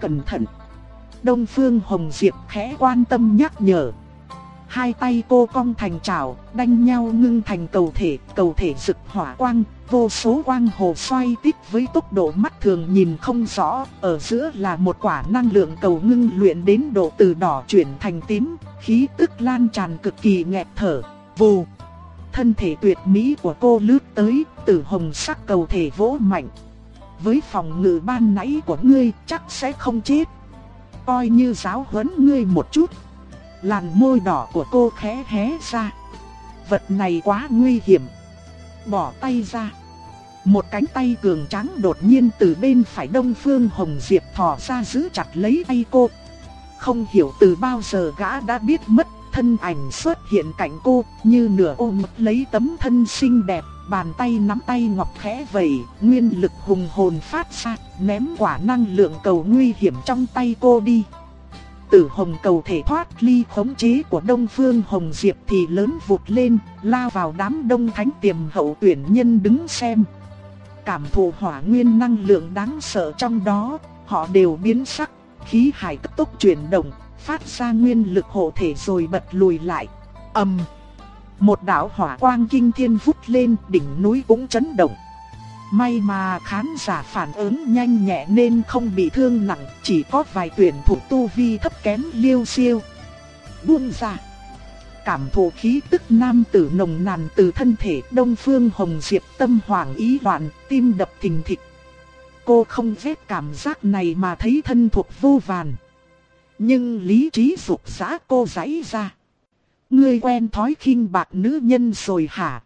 Cẩn thận! Đông Phương Hồng Diệp khẽ quan tâm nhắc nhở. Hai tay cô cong thành chảo, đanh nhau ngưng thành cầu thể, cầu thể rực hỏa quang, vô số quang hồ xoay tít với tốc độ mắt thường nhìn không rõ, ở giữa là một quả năng lượng cầu ngưng luyện đến độ từ đỏ chuyển thành tím, khí tức lan tràn cực kỳ nghẹt thở, vù. Thân thể tuyệt mỹ của cô lướt tới, tử hồng sắc cầu thể vỗ mạnh. Với phòng ngự ban nãy của ngươi chắc sẽ không chết. Coi như giáo huấn ngươi một chút. Làn môi đỏ của cô khẽ hé ra. Vật này quá nguy hiểm. Bỏ tay ra. Một cánh tay cường tráng đột nhiên từ bên phải đông phương Hồng Diệp thò ra giữ chặt lấy tay cô. Không hiểu từ bao giờ gã đã biết mất thân ảnh xuất hiện cạnh cô như nửa ôm lấy tấm thân xinh đẹp. Bàn tay nắm tay ngọc khẽ vẩy, nguyên lực hùng hồn phát ra, ném quả năng lượng cầu nguy hiểm trong tay cô đi. Tử hồng cầu thể thoát ly khống chế của Đông Phương Hồng Diệp thì lớn vụt lên, lao vào đám đông thánh tiềm hậu tuyển nhân đứng xem. Cảm thụ hỏa nguyên năng lượng đáng sợ trong đó, họ đều biến sắc, khí hải cấp tốc chuyển động, phát ra nguyên lực hộ thể rồi bật lùi lại. ầm, một đạo hỏa quang kinh thiên vút lên, đỉnh núi cũng chấn động. May mà khán giả phản ứng nhanh nhẹ nên không bị thương nặng, chỉ có vài tuyển thủ tu vi thấp kém liêu siêu. Buông ra. Cảm thụ khí tức nam tử nồng nàn từ thân thể Đông Phương Hồng Diệp tâm hoàng ý loạn, tim đập thình thịch. Cô không ghét cảm giác này mà thấy thân thuộc vô vàn. Nhưng lý trí dục giã cô giãy ra. Ngươi quen thói khinh bạc nữ nhân rồi hả?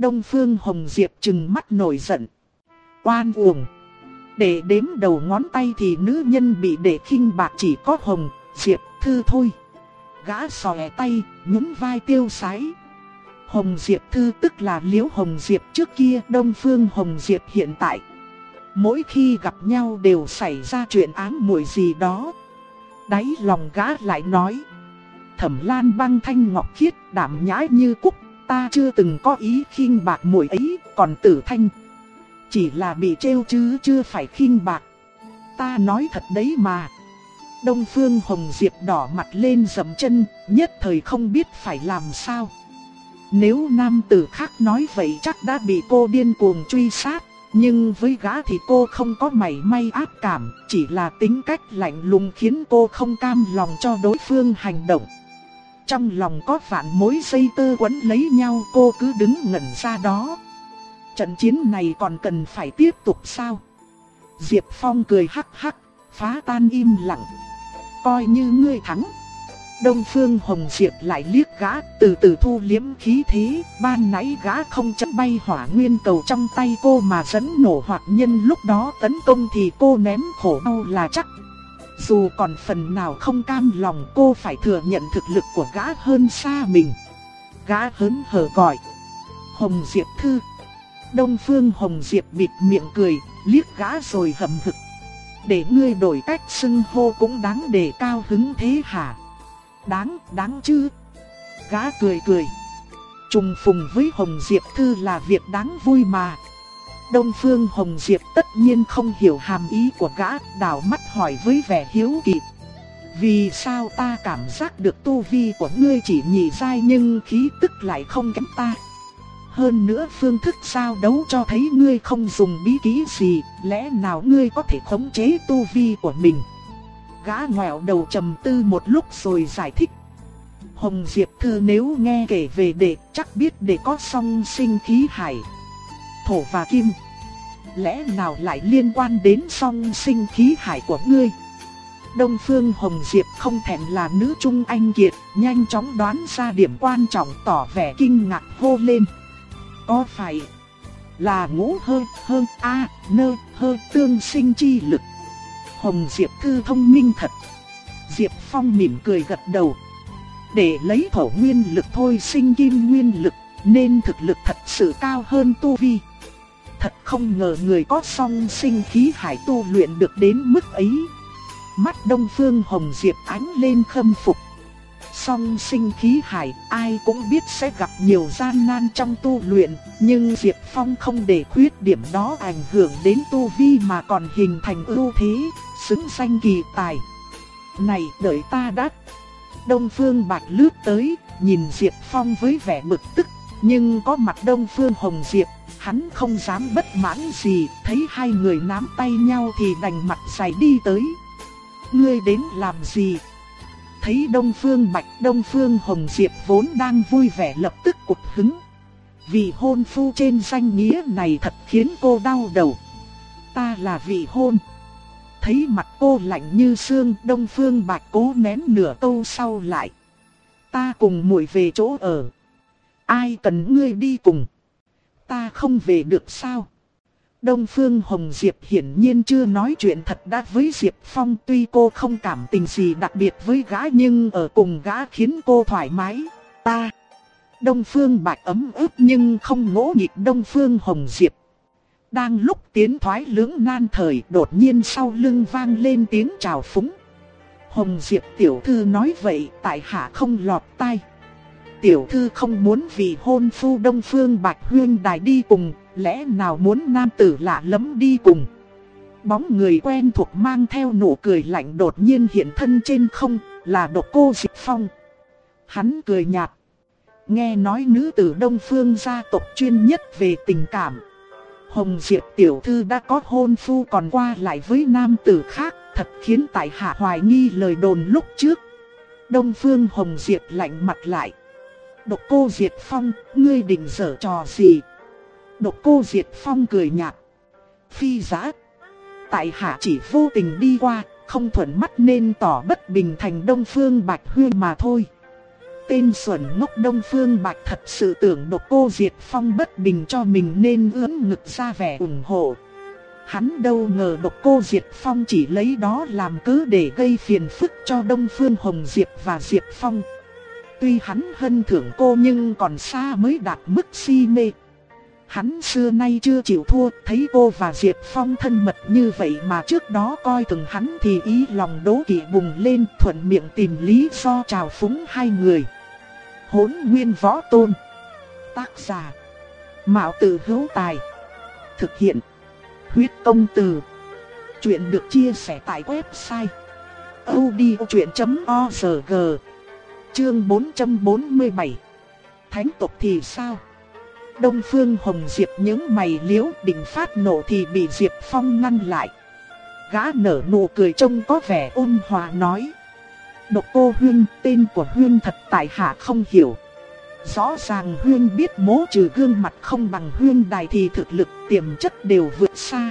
Đông Phương Hồng Diệp trừng mắt nổi giận. oan uổng. Để đếm đầu ngón tay thì nữ nhân bị để khinh bạc chỉ có Hồng, Diệp, Thư thôi. Gã xòe tay, nhún vai tiêu sái. Hồng Diệp Thư tức là Liễu Hồng Diệp trước kia, Đông Phương Hồng Diệp hiện tại. Mỗi khi gặp nhau đều xảy ra chuyện ám muội gì đó. Đáy lòng gã lại nói. Thẩm Lan băng thanh ngọc khiết đảm nhã như cúc ta chưa từng có ý khinh bạc muội ấy, còn tử thanh. Chỉ là bị trêu chứ chưa phải khinh bạc. Ta nói thật đấy mà. Đông Phương Hồng Diệp đỏ mặt lên dầm chân, nhất thời không biết phải làm sao. Nếu nam tử khác nói vậy chắc đã bị cô điên cuồng truy sát, nhưng với gã thì cô không có mảy may ác cảm, chỉ là tính cách lạnh lùng khiến cô không cam lòng cho đối phương hành động. Trong lòng có vạn mối dây tơ quấn lấy nhau cô cứ đứng ngẩn ra đó. Trận chiến này còn cần phải tiếp tục sao? Diệp Phong cười hắc hắc, phá tan im lặng. Coi như ngươi thắng. Đông Phương Hồng Diệp lại liếc gã, từ từ thu liếm khí thế, ban nãy gã không chặn bay hỏa nguyên cầu trong tay cô mà dẫn nổ hoạt nhân lúc đó tấn công thì cô ném khổ đau là chắc. Dù còn phần nào không cam lòng cô phải thừa nhận thực lực của gã hơn xa mình. Gã hớn hở gọi. Hồng Diệp Thư. Đông Phương Hồng Diệp bịt miệng cười, liếc gã rồi hầm hực. Để ngươi đổi cách xưng hô cũng đáng để cao hứng thế hả? Đáng, đáng chứ? Gã cười cười. Trùng phùng với Hồng Diệp Thư là việc đáng vui mà. Đông Phương Hồng Diệp tất nhiên không hiểu hàm ý của gã, đảo mắt hỏi với vẻ hiếu kỳ. Vì sao ta cảm giác được tu vi của ngươi chỉ nhị giai nhưng khí tức lại không kém ta? Hơn nữa phương thức sao đấu cho thấy ngươi không dùng bí kỹ gì, lẽ nào ngươi có thể khống chế tu vi của mình? Gã ngoẹo đầu trầm tư một lúc rồi giải thích. Hồng Diệp Thư nếu nghe kể về đệ chắc biết đệ có song sinh khí hải. Thổ và kim. Lẽ nào lại liên quan đến song sinh khí hải của ngươi? Đông Phương Hồng Diệp không thèm là nữ trung anh kiệt, nhanh chóng đoán ra điểm quan trọng tỏ vẻ kinh ngạc hô lên. Có phải là ngũ hơi hơ a nơ hơi tương sinh chi lực? Hồng Diệp Thư thông minh thật. Diệp Phong mỉm cười gật đầu. Để lấy thổ nguyên lực thôi sinh kim nguyên lực, nên thực lực thật sự cao hơn tu vi. Thật không ngờ người có song sinh khí hải tu luyện được đến mức ấy. Mắt Đông Phương Hồng Diệp ánh lên khâm phục. Song sinh khí hải ai cũng biết sẽ gặp nhiều gian nan trong tu luyện, nhưng Diệp Phong không để khuyết điểm đó ảnh hưởng đến tu vi mà còn hình thành ưu thế, xứng danh kỳ tài. Này đợi ta đã. Đông Phương Bạch lướt tới, nhìn Diệp Phong với vẻ bực tức, nhưng có mặt Đông Phương Hồng Diệp, hắn không dám bất mãn gì, thấy hai người nắm tay nhau thì đành mặt dày đi tới. Ngươi đến làm gì? Thấy Đông Phương Bạch, Đông Phương Hồng Diệp vốn đang vui vẻ lập tức cục hứng. Vị hôn phu trên danh nghĩa này thật khiến cô đau đầu. Ta là vị hôn. Thấy mặt cô lạnh như xương, Đông Phương Bạch cố nén nửa câu sau lại. Ta cùng muội về chỗ ở. Ai cần ngươi đi cùng? Ta không về được sao? Đông Phương Hồng Diệp hiển nhiên chưa nói chuyện thật đã với Diệp Phong tuy cô không cảm tình gì đặc biệt với gã nhưng ở cùng gã khiến cô thoải mái. Ta, Đông Phương Bạch ấm ức nhưng không ngỗ nghịch Đông Phương Hồng Diệp. Đang lúc tiến thoái lưỡng nan thời đột nhiên sau lưng vang lên tiếng chào phúng. Hồng Diệp tiểu thư nói vậy tại hạ không lọt tai. Tiểu thư không muốn vì hôn phu Đông Phương Bạch Huyên đài đi cùng lẽ nào muốn nam tử lạ lắm đi cùng. Bóng người quen thuộc mang theo nụ cười lạnh đột nhiên hiện thân trên không, là độc cô Diệp Phong. Hắn cười nhạt. Nghe nói nữ tử Đông Phương gia tộc chuyên nhất về tình cảm. Hồng Diệp tiểu thư đã có hôn phu còn qua lại với nam tử khác, thật khiến tại hạ hoài nghi lời đồn lúc trước. Đông Phương Hồng Diệp lạnh mặt lại. Độc cô diệt Phong, ngươi định dở trò gì? Độc cô Diệt Phong cười nhạt. Phi giá. Tại hạ chỉ vô tình đi qua, không thuận mắt nên tỏ bất bình thành Đông Phương Bạch Huyên mà thôi. Tên xuẩn ngốc Đông Phương Bạch thật sự tưởng độc cô Diệt Phong bất bình cho mình nên ưỡn ngực ra vẻ ủng hộ. Hắn đâu ngờ độc cô Diệt Phong chỉ lấy đó làm cớ để gây phiền phức cho Đông Phương Hồng Diệp và Diệp Phong. Tuy hắn hân thưởng cô nhưng còn xa mới đạt mức si mê. Hắn xưa nay chưa chịu thua, thấy cô và Diệp Phong thân mật như vậy mà trước đó coi thường hắn thì ý lòng đố kỵ bùng lên thuận miệng tìm lý do chào phúng hai người. Hốn nguyên võ tôn. Tác giả. Mạo tử hữu tài. Thực hiện. Huyết công từ. Chuyện được chia sẻ tại website. audiochuyện.org Chương 447 Thánh tộc thì sao? Đông Phương Hồng Diệp những mày liếu định phát nổ thì bị Diệp Phong ngăn lại. Gã nở nụ cười trông có vẻ ôn hòa nói. Độc cô Huyên, tên của Huyên thật tại hạ không hiểu. Rõ ràng Huyên biết mố trừ gương mặt không bằng Huyên Đài thì thực lực tiềm chất đều vượt xa.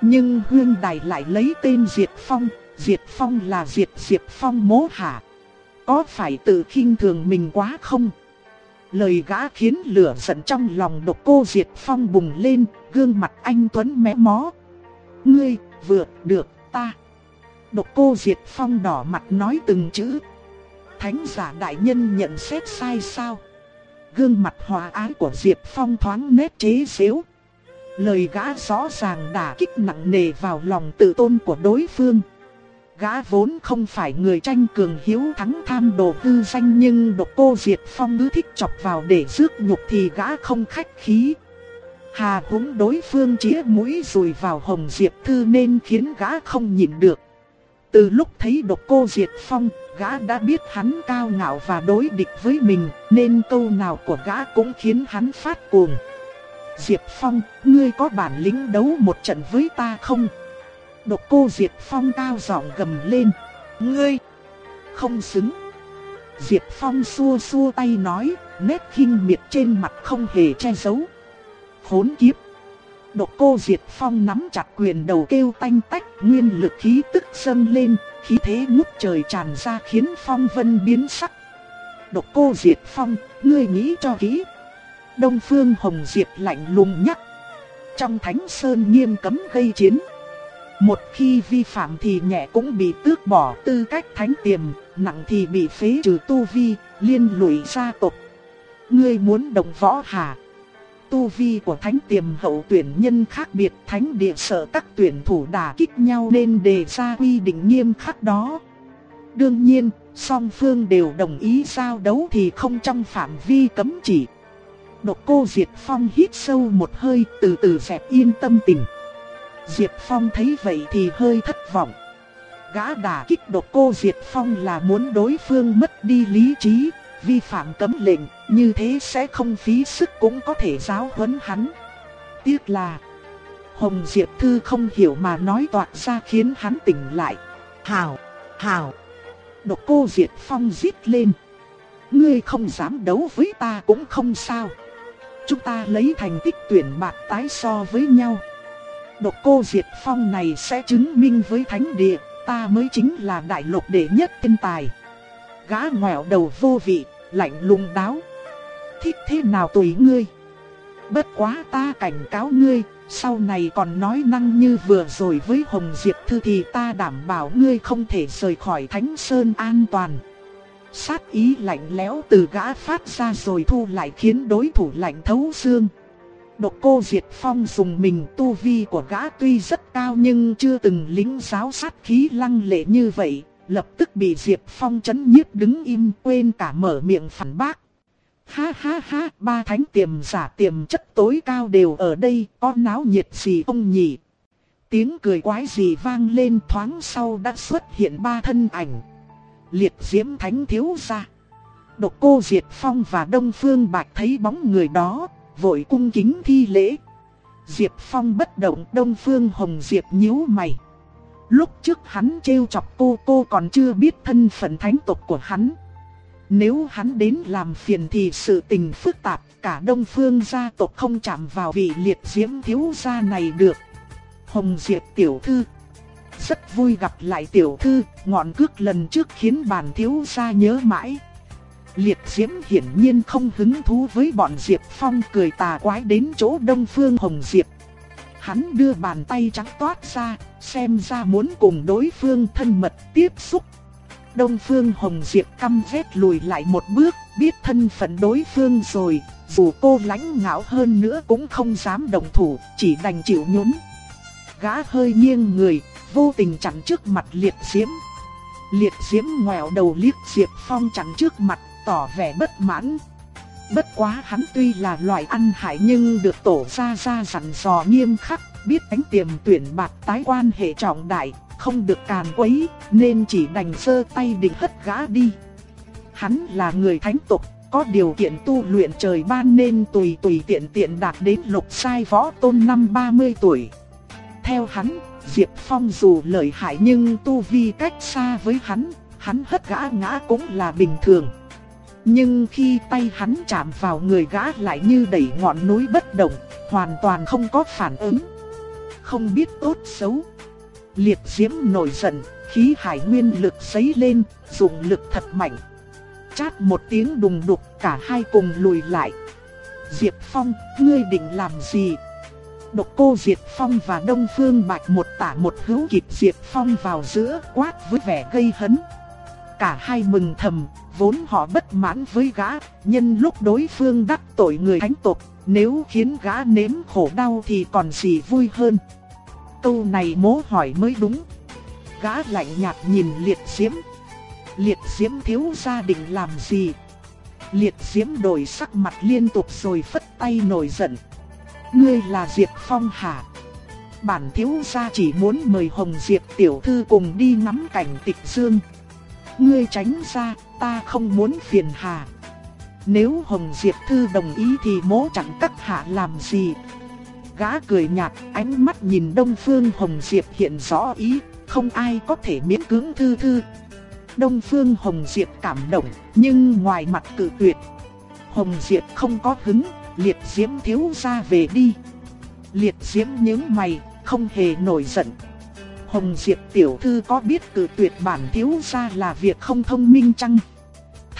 Nhưng Huyên Đài lại lấy tên Diệt Phong, Diệt Phong là Diệt Diệp Phong mố hạ. Có phải tự khinh thường mình quá không? Lời gã khiến lửa giận trong lòng độc cô Diệt Phong bùng lên, gương mặt anh Tuấn mé mó. Ngươi, vượt được, ta. Độc cô Diệt Phong đỏ mặt nói từng chữ. Thánh giả đại nhân nhận xét sai sao? Gương mặt hòa ái của Diệp Phong thoáng nét chế xếu. Lời gã rõ ràng đả kích nặng nề vào lòng tự tôn của đối phương. Gã vốn không phải người tranh cường hiếu thắng tham đồ tư danh nhưng độc cô Diệt Phong cứ thích chọc vào để rước nhục thì gã không khách khí. Hà húng đối phương chĩa mũi rùi vào Hồng Diệp Thư nên khiến gã không nhịn được. Từ lúc thấy độc cô Diệt Phong, gã đã biết hắn cao ngạo và đối địch với mình, nên câu nào của gã cũng khiến hắn phát cuồng. Diệp Phong, ngươi có bản lĩnh đấu một trận với ta không? Độc cô Diệp Phong cao giọng gầm lên. Ngươi, không xứng. Diệp Phong xua xua tay nói, nét khinh miệt trên mặt không hề che giấu. Khốn kiếp. Độc cô Diệp Phong nắm chặt quyền đầu kêu tanh tách, nguyên lực khí tức dâng lên, khí thế ngút trời tràn ra khiến phong vân biến sắc. Độc cô Diệp Phong, ngươi nghĩ cho kỹ. Đông Phương Hồng Diệp lạnh lùng nhắc. Trong Thánh Sơn nghiêm cấm gây chiến. Một khi vi phạm thì nhẹ cũng bị tước bỏ tư cách thánh tiềm, nặng thì bị phế trừ tu vi, liên lụy gia tộc. Ngươi muốn đồng võ hà? Tu vi của thánh tiềm hậu tuyển nhân khác biệt thánh địa sợ các tuyển thủ đả kích nhau nên đề ra quy định nghiêm khắc đó. Đương nhiên, song phương đều đồng ý giao đấu thì không trong phạm vi cấm chỉ. Độc cô diệt Phong hít sâu một hơi từ từ dẹp yên tâm tình. Diệp Phong thấy vậy thì hơi thất vọng. Gã đả kích độc cô Diệp Phong là muốn đối phương mất đi lý trí, vi phạm cấm lệnh, như thế sẽ không phí sức cũng có thể giáo huấn hắn. Tiếc là Hồng Diệp Thư không hiểu mà nói toạc ra khiến hắn tỉnh lại. Hào, hào. Độc cô Diệp Phong giết lên. Ngươi không dám đấu với ta cũng không sao. Chúng ta lấy thành tích tuyển bạc tái so với nhau. Độc cô diệt Phong này sẽ chứng minh với thánh địa, ta mới chính là đại lục đệ nhất thiên tài. Gã ngoẹo đầu vô vị, lạnh lùng đáo. Thích thế nào tùy ngươi. Bất quá ta cảnh cáo ngươi, sau này còn nói năng như vừa rồi với Hồng Diệp Thư thì ta đảm bảo ngươi không thể rời khỏi Thánh Sơn an toàn. Sát ý lạnh lẽo từ gã phát ra rồi thu lại khiến đối thủ lạnh thấu xương. Độc cô Diệt Phong dùng mình tu vi của gã tuy rất cao nhưng chưa từng lính giáo sát khí lăng lệ như vậy, lập tức bị Diệp Phong chấn nhiếp đứng im quên cả mở miệng phản bác. Ha ha ha, ba thánh tiềm giả tiềm chất tối cao đều ở đây, có náo nhiệt gì ông nhỉ? Tiếng cười quái gì vang lên thoáng sau đã xuất hiện ba thân ảnh. Liệt diễm thánh thiếu ra. Độc cô Diệt Phong và Đông Phương Bạch thấy bóng người đó, vội cung kính thi lễ. Diệp Phong bất động Đông Phương Hồng Diệp nhíu mày. Lúc trước hắn trêu chọc cô cô còn chưa biết thân phận thánh tộc của hắn. Nếu hắn đến làm phiền thì sự tình phức tạp, cả Đông Phương gia tộc không chạm vào vị liệt diễm thiếu gia này được. Hồng Diệp tiểu thư Rất vui gặp lại tiểu thư, ngọn cước lần trước khiến bản thiếu gia nhớ mãi. Liệt diễm hiển nhiên không hứng thú với bọn Diệp Phong cười tà quái đến chỗ Đông Phương Hồng Diệp. Hắn đưa bàn tay trắng toát ra, xem ra muốn cùng đối phương thân mật tiếp xúc. Đông Phương Hồng Diệp căm vết lùi lại một bước, biết thân phận đối phương rồi, dù cô lãnh ngạo hơn nữa cũng không dám động thủ, chỉ đành chịu nhún. Gã hơi nghiêng người, vô tình chặn trước mặt liệt diễm. Liệt diễm ngoẹo đầu liếc Diệp Phong chặn trước mặt, tỏ vẻ bất mãn. Bất quá hắn tuy là loại ăn hại nhưng được tổ ra ra dặn dò nghiêm khắc, biết đánh tiềm tuyển bạc tái quan hệ trọng đại, không được càn quấy, nên chỉ đành sơ tay định hất gã đi. Hắn là người thánh tục, có điều kiện tu luyện trời ban nên tùy tùy tiện tiện đạt đến lục sai võ tôn năm 30 tuổi. Theo hắn, Diệp Phong dù lợi hại nhưng tu vi cách xa với hắn, hắn hất gã ngã cũng là bình thường. Nhưng khi tay hắn chạm vào người gã lại như đẩy ngọn núi bất động, hoàn toàn không có phản ứng. Không biết tốt xấu. Liệt diễm nổi giận, khí hải nguyên lực sấy lên, dùng lực thật mạnh. Chát một tiếng đùng đục, cả hai cùng lùi lại. Diệp Phong, ngươi định làm gì? Độc cô Diệp Phong và Đông Phương Bạch một tả một hữu kịp Diệp Phong vào giữa quát với vẻ gây hấn. Cả hai mừng thầm, vốn họ bất mãn với gã, nhân lúc đối phương đắc tội người thánh tộc, nếu khiến gã nếm khổ đau thì còn gì vui hơn. Câu này mố hỏi mới đúng. Gã lạnh nhạt nhìn liệt diễm. Liệt diễm thiếu gia định làm gì? Liệt diễm đổi sắc mặt liên tục rồi phất tay nổi giận. Ngươi là Diệp Phong hả? Bản thiếu gia chỉ muốn mời Hồng Diệp tiểu thư cùng đi ngắm cảnh tịch dương. Ngươi tránh ra, ta không muốn phiền hà. Nếu Hồng Diệp Thư đồng ý thì mỗ chẳng cắt hạ làm gì. Gã cười nhạt, ánh mắt nhìn Đông Phương Hồng Diệp hiện rõ ý, không ai có thể miễn cưỡng Thư Thư. Đông Phương Hồng Diệp cảm động, nhưng ngoài mặt cự tuyệt. Hồng Diệp không có hứng, liệt diễm thiếu ra về đi. Liệt diễm những mày, không hề nổi giận. Hồng Diệp tiểu thư có biết cử tuyệt bản thiếu ra là việc không thông minh chăng?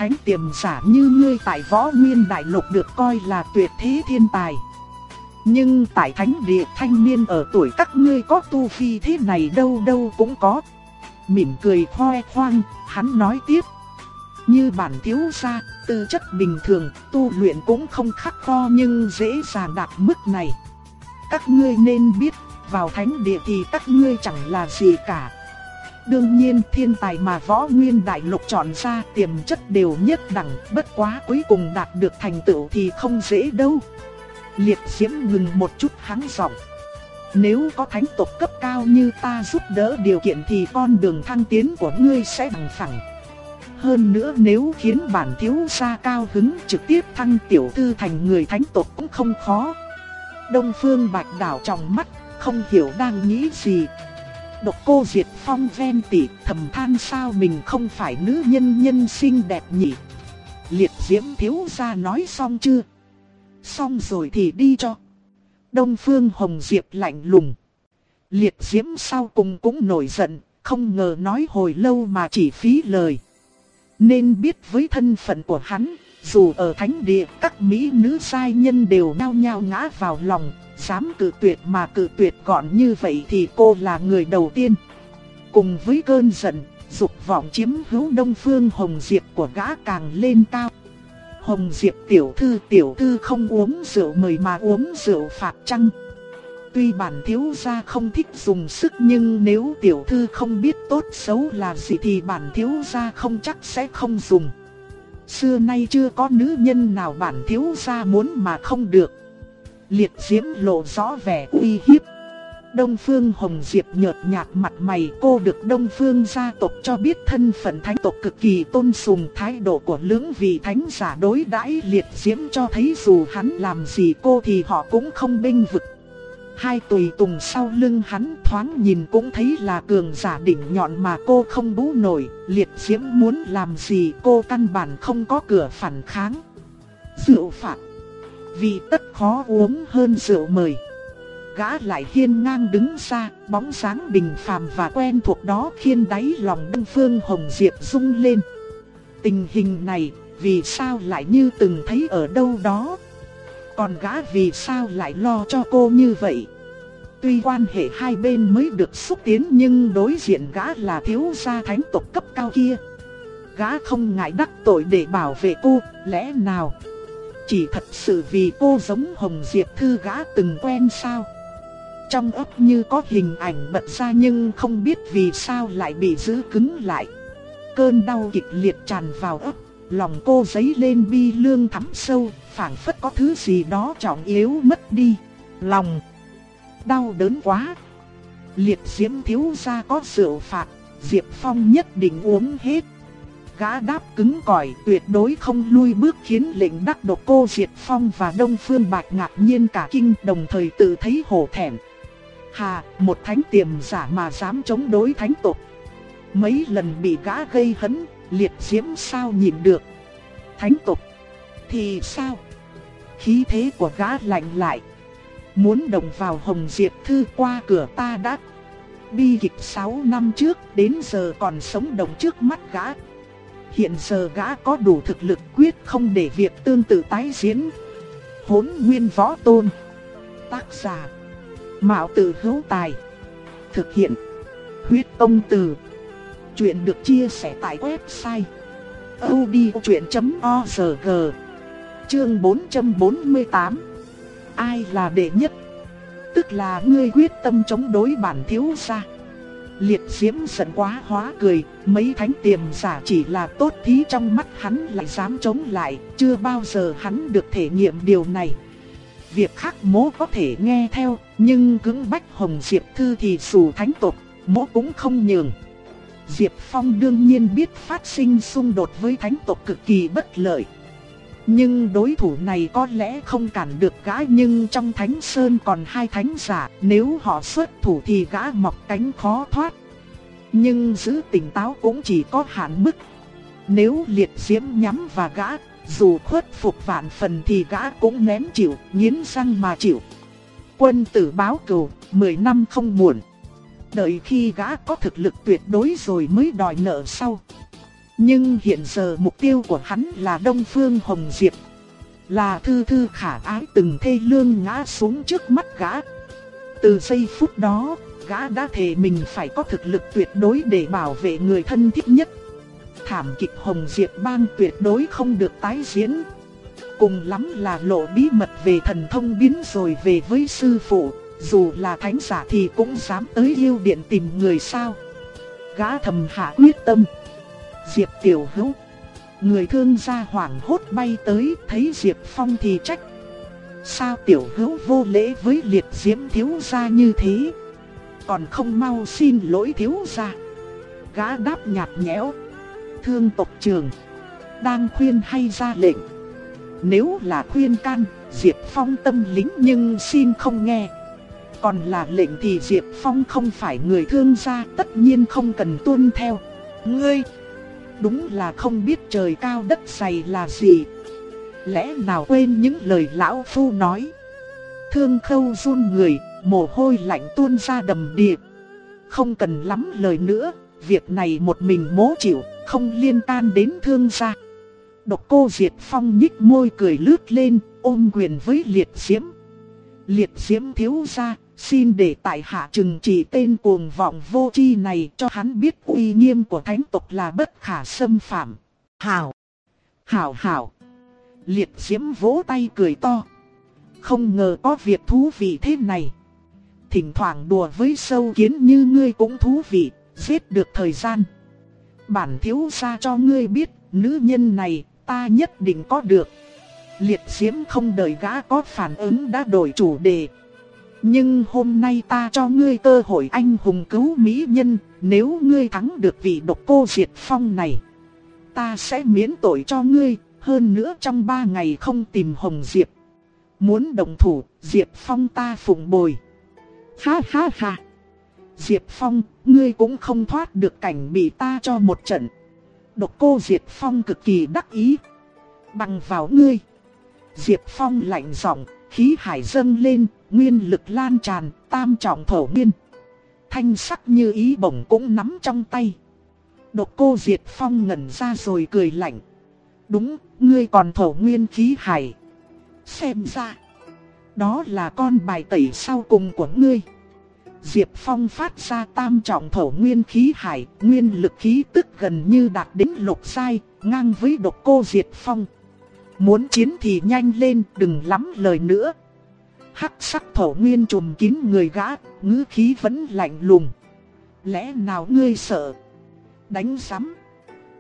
Thánh tiềm giả như ngươi tại võ nguyên đại lục được coi là tuyệt thế thiên tài. Nhưng tại thánh địa thanh niên ở tuổi các ngươi có tu phi thế này đâu đâu cũng có. Mỉm cười khoe khoang, hắn nói tiếp. Như bản thiếu gia, tư chất bình thường, tu luyện cũng không khắc kho nhưng dễ dàng đạt mức này. Các ngươi nên biết, vào thánh địa thì các ngươi chẳng là gì cả. Đương nhiên thiên tài mà võ nguyên đại lục chọn ra tiềm chất đều nhất đẳng, bất quá cuối cùng đạt được thành tựu thì không dễ đâu. Liệt diễm ngừng một chút hắng giọng. Nếu có thánh tộc cấp cao như ta giúp đỡ điều kiện thì con đường thăng tiến của ngươi sẽ bằng phẳng. Hơn nữa nếu khiến bản thiếu gia cao hứng trực tiếp thăng tiểu thư thành người thánh tộc cũng không khó. Đông Phương Bạch đảo trong mắt, không hiểu đang nghĩ gì. Độc cô Diệt Phong ven tỉ thầm than sao mình không phải nữ nhân nhân xinh đẹp nhỉ. Liệt diễm thiếu gia nói xong chưa? Xong rồi thì đi cho. Đông Phương Hồng Diệp lạnh lùng. Liệt diễm sau cùng cũng nổi giận, không ngờ nói hồi lâu mà chỉ phí lời. Nên biết với thân phận của hắn, dù ở thánh địa các mỹ nữ sai nhân đều nhao nhao ngã vào lòng, dám cự tuyệt mà cự tuyệt gọn như vậy thì cô là người đầu tiên. Cùng với cơn giận, dục vọng chiếm hữu đông phương hồng diệp của gã càng lên cao. Hồng Diệp tiểu thư tiểu thư không uống rượu mời mà uống rượu phạt chăng? Tuy bản thiếu gia không thích dùng sức nhưng nếu tiểu thư không biết tốt xấu là gì thì bản thiếu gia không chắc sẽ không dùng. Xưa nay chưa có nữ nhân nào bản thiếu gia muốn mà không được. Liệt diễm lộ rõ vẻ uy hiếp. Đông Phương Hồng Diệp nhợt nhạt mặt mày cô được Đông Phương gia tộc cho biết thân phận thánh tộc cực kỳ tôn sùng thái độ của lưỡng vị thánh giả đối đãi liệt diễm cho thấy dù hắn làm gì cô thì họ cũng không bênh vực. Hai tùy tùng sau lưng hắn thoáng nhìn cũng thấy là cường giả đỉnh nhọn mà cô không bú nổi, liệt diễm muốn làm gì cô căn bản không có cửa phản kháng. Rượu phạt, vì tất khó uống hơn rượu mời gã lại hiên ngang đứng xa, bóng dáng bình phàm và quen thuộc đó khiến đáy lòng Đông Phương Hồng Diệp rung lên. Tình hình này, vì sao lại như từng thấy ở đâu đó? Còn gã vì sao lại lo cho cô như vậy? Tuy quan hệ hai bên mới được xúc tiến nhưng đối diện gã là thiếu gia thánh tộc cấp cao kia. Gã không ngại đắc tội để bảo vệ cô, lẽ nào? Chỉ thật sự vì cô giống Hồng Diệp Thư gã từng quen sao? Trong ấp như có hình ảnh bật ra nhưng không biết vì sao lại bị giữ cứng lại. Cơn đau kịch liệt tràn vào ấp, lòng cô giấy lên bi lương thắm sâu, phảng phất có thứ gì đó trọng yếu mất đi. Lòng đau đớn quá. Liệt diễm thiếu gia có rượu phạt, Diệp Phong nhất định uống hết. Gã đáp cứng cỏi tuyệt đối không lui bước khiến lệnh đắc độc cô Diệt Phong và Đông Phương Bạch ngạc nhiên cả kinh đồng thời tự thấy hổ thẹn. Hà, một thánh tiềm giả mà dám chống đối thánh tộc. Mấy lần bị gã gây hấn, liệt diễm sao nhìn được. Thánh tộc, thì sao? Khí thế của gã lạnh lại. Muốn đồng vào Hồng Diệp Thư qua cửa ta đã. Bi kịch 6 năm trước đến giờ còn sống đồng trước mắt gã. Hiện giờ gã có đủ thực lực quyết không để việc tương tự tái diễn. Hốn nguyên võ tôn. Tác giả. Mạo tử hữu tài. Thực hiện. Huyết công từ. Chuyện được chia sẻ tại website. odchuyện.org Chương 448 Ai là đệ nhất? Tức là ngươi quyết tâm chống đối bản thiếu gia. Liệt diễm giận quá hóa cười, mấy thánh tiềm giả chỉ là tốt thí trong mắt hắn lại dám chống lại, chưa bao giờ hắn được thể nghiệm điều này. Việc khác mố có thể nghe theo, nhưng cứng bách Hồng Diệp Thư thì dù thánh tộc, mố cũng không nhường. Diệp Phong đương nhiên biết phát sinh xung đột với thánh tộc cực kỳ bất lợi. Nhưng đối thủ này có lẽ không cản được gã nhưng trong thánh sơn còn hai thánh giả, nếu họ xuất thủ thì gã mọc cánh khó thoát. Nhưng giữ tỉnh táo cũng chỉ có hạn mức. Nếu liệt diễm nhắm và gã, dù khuất phục vạn phần thì gã cũng ném chịu, nghiến răng mà chịu. Quân tử báo cừu, 10 năm không muộn. Đợi khi gã có thực lực tuyệt đối rồi mới đòi nợ sau. Nhưng hiện giờ mục tiêu của hắn là Đông Phương Hồng Diệp. Là thư thư khả ái từng thê lương ngã xuống trước mắt gã. Từ giây phút đó, gã đã thề mình phải có thực lực tuyệt đối để bảo vệ người thân thiết nhất. Thảm kịch Hồng Diệp bang tuyệt đối không được tái diễn. Cùng lắm là lộ bí mật về thần thông biến rồi về với sư phụ, dù là thánh giả thì cũng dám tới yêu điện tìm người sao. Gã thầm hạ quyết tâm. Diệp Tiểu Hữu. Người thương gia hoảng hốt bay tới, thấy Diệp Phong thì trách. Sao Tiểu Hữu vô lễ với liệt diễm thiếu gia như thế? Còn không mau xin lỗi thiếu gia. Gã đáp nhạt nhẽo. Thương tộc trường. Đang khuyên hay ra lệnh. Nếu là khuyên can, Diệp Phong tâm lính nhưng xin không nghe. Còn là lệnh thì Diệp Phong không phải người thương gia tất nhiên không cần tuân theo. Ngươi đúng là không biết trời cao đất dày là gì. Lẽ nào quên những lời lão phu nói. Thương khâu run người, mồ hôi lạnh tuôn ra đầm đìa. Không cần lắm lời nữa, việc này một mình mố chịu, không liên can đến thương gia. Độc cô Diệt Phong nhích môi cười lướt lên, ôm quyền với liệt diễm. Liệt diễm thiếu gia, Xin để tại hạ trừng trị tên cuồng vọng vô chi này cho hắn biết uy nghiêm của thánh tộc là bất khả xâm phạm. Hảo! Hảo hảo! Liệt diễm vỗ tay cười to. Không ngờ có việc thú vị thế này. Thỉnh thoảng đùa với sâu kiến như ngươi cũng thú vị, giết được thời gian. Bản thiếu ra cho ngươi biết, nữ nhân này ta nhất định có được. Liệt diễm không đợi gã có phản ứng đã đổi chủ đề, nhưng hôm nay ta cho ngươi cơ hội anh hùng cứu mỹ nhân, nếu ngươi thắng được vị độc cô diệt phong này. Ta sẽ miễn tội cho ngươi, hơn nữa trong ba ngày không tìm Hồng Diệp. Muốn đồng thủ, Diệp Phong ta phụng bồi. Ha ha ha. Diệp Phong, ngươi cũng không thoát được cảnh bị ta cho một trận. Độc cô Diệp Phong cực kỳ đắc ý. Bằng vào ngươi. Diệp Phong lạnh giọng, khí hải dâng lên, nguyên lực lan tràn, tam trọng thổ nguyên. Thanh sắc như ý bổng cũng nắm trong tay. Độc cô Diệt Phong ngẩn ra rồi cười lạnh. Đúng, ngươi còn thổ nguyên khí hải. Xem ra, đó là con bài tẩy sau cùng của ngươi. Diệp Phong phát ra tam trọng thổ nguyên khí hải, nguyên lực khí tức gần như đạt đến lục sai, ngang với độc cô Diệt Phong. Muốn chiến thì nhanh lên, đừng lắm lời nữa. Hắc sắc thổ nguyên trùm kín người gã, ngữ khí vẫn lạnh lùng. Lẽ nào ngươi sợ? Đánh giám.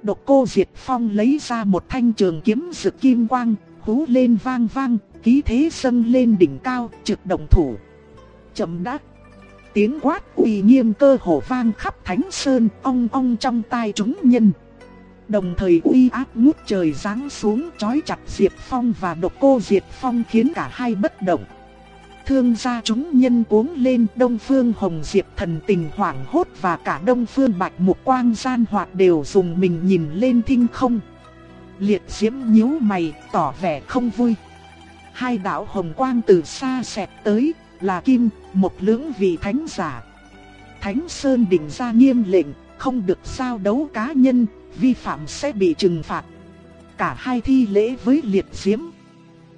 Độc cô Diệt Phong lấy ra một thanh trường kiếm rực kim quang, hú lên vang vang, khí thế sân lên đỉnh cao, trực động thủ. Chậm đắc. Tiếng quát uy nghiêm cơ hồ vang khắp thánh sơn, ong ong trong tai chúng nhân. Đồng thời uy áp ngút trời giáng xuống chói chặt Diệp Phong và độc cô Diệp Phong khiến cả hai bất động. Thương gia chúng nhân cuống lên Đông Phương Hồng Diệp thần tình hoảng hốt và cả Đông Phương Bạch Mục Quang gian hoạt đều dùng mình nhìn lên thinh không. Liệt diễm nhíu mày tỏ vẻ không vui. Hai đạo hồng quang từ xa xẹt tới là kim, một lưỡng vị thánh giả. Thánh Sơn định ra nghiêm lệnh, không được sao đấu cá nhân, vi phạm sẽ bị trừng phạt. Cả hai thi lễ với liệt diễm.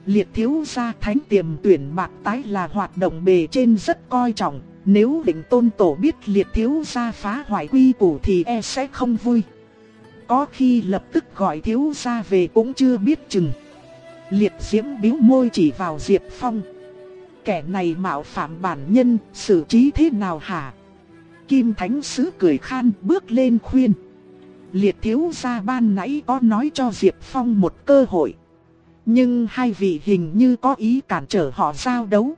Liệt thiếu gia thánh tiềm tuyển bạc tái là hoạt động bề trên rất coi trọng. Nếu định tôn tổ biết liệt thiếu gia phá hoại quy củ thì e sẽ không vui. Có khi lập tức gọi thiếu gia về cũng chưa biết chừng. Liệt diễm biếu môi chỉ vào Diệp Phong. Kẻ này mạo phạm bản nhân, xử trí thế nào hả? Kim Thánh Sứ cười khan bước lên khuyên. Liệt thiếu gia ban nãy có nói cho Diệp Phong một cơ hội. Nhưng hai vị hình như có ý cản trở họ giao đấu.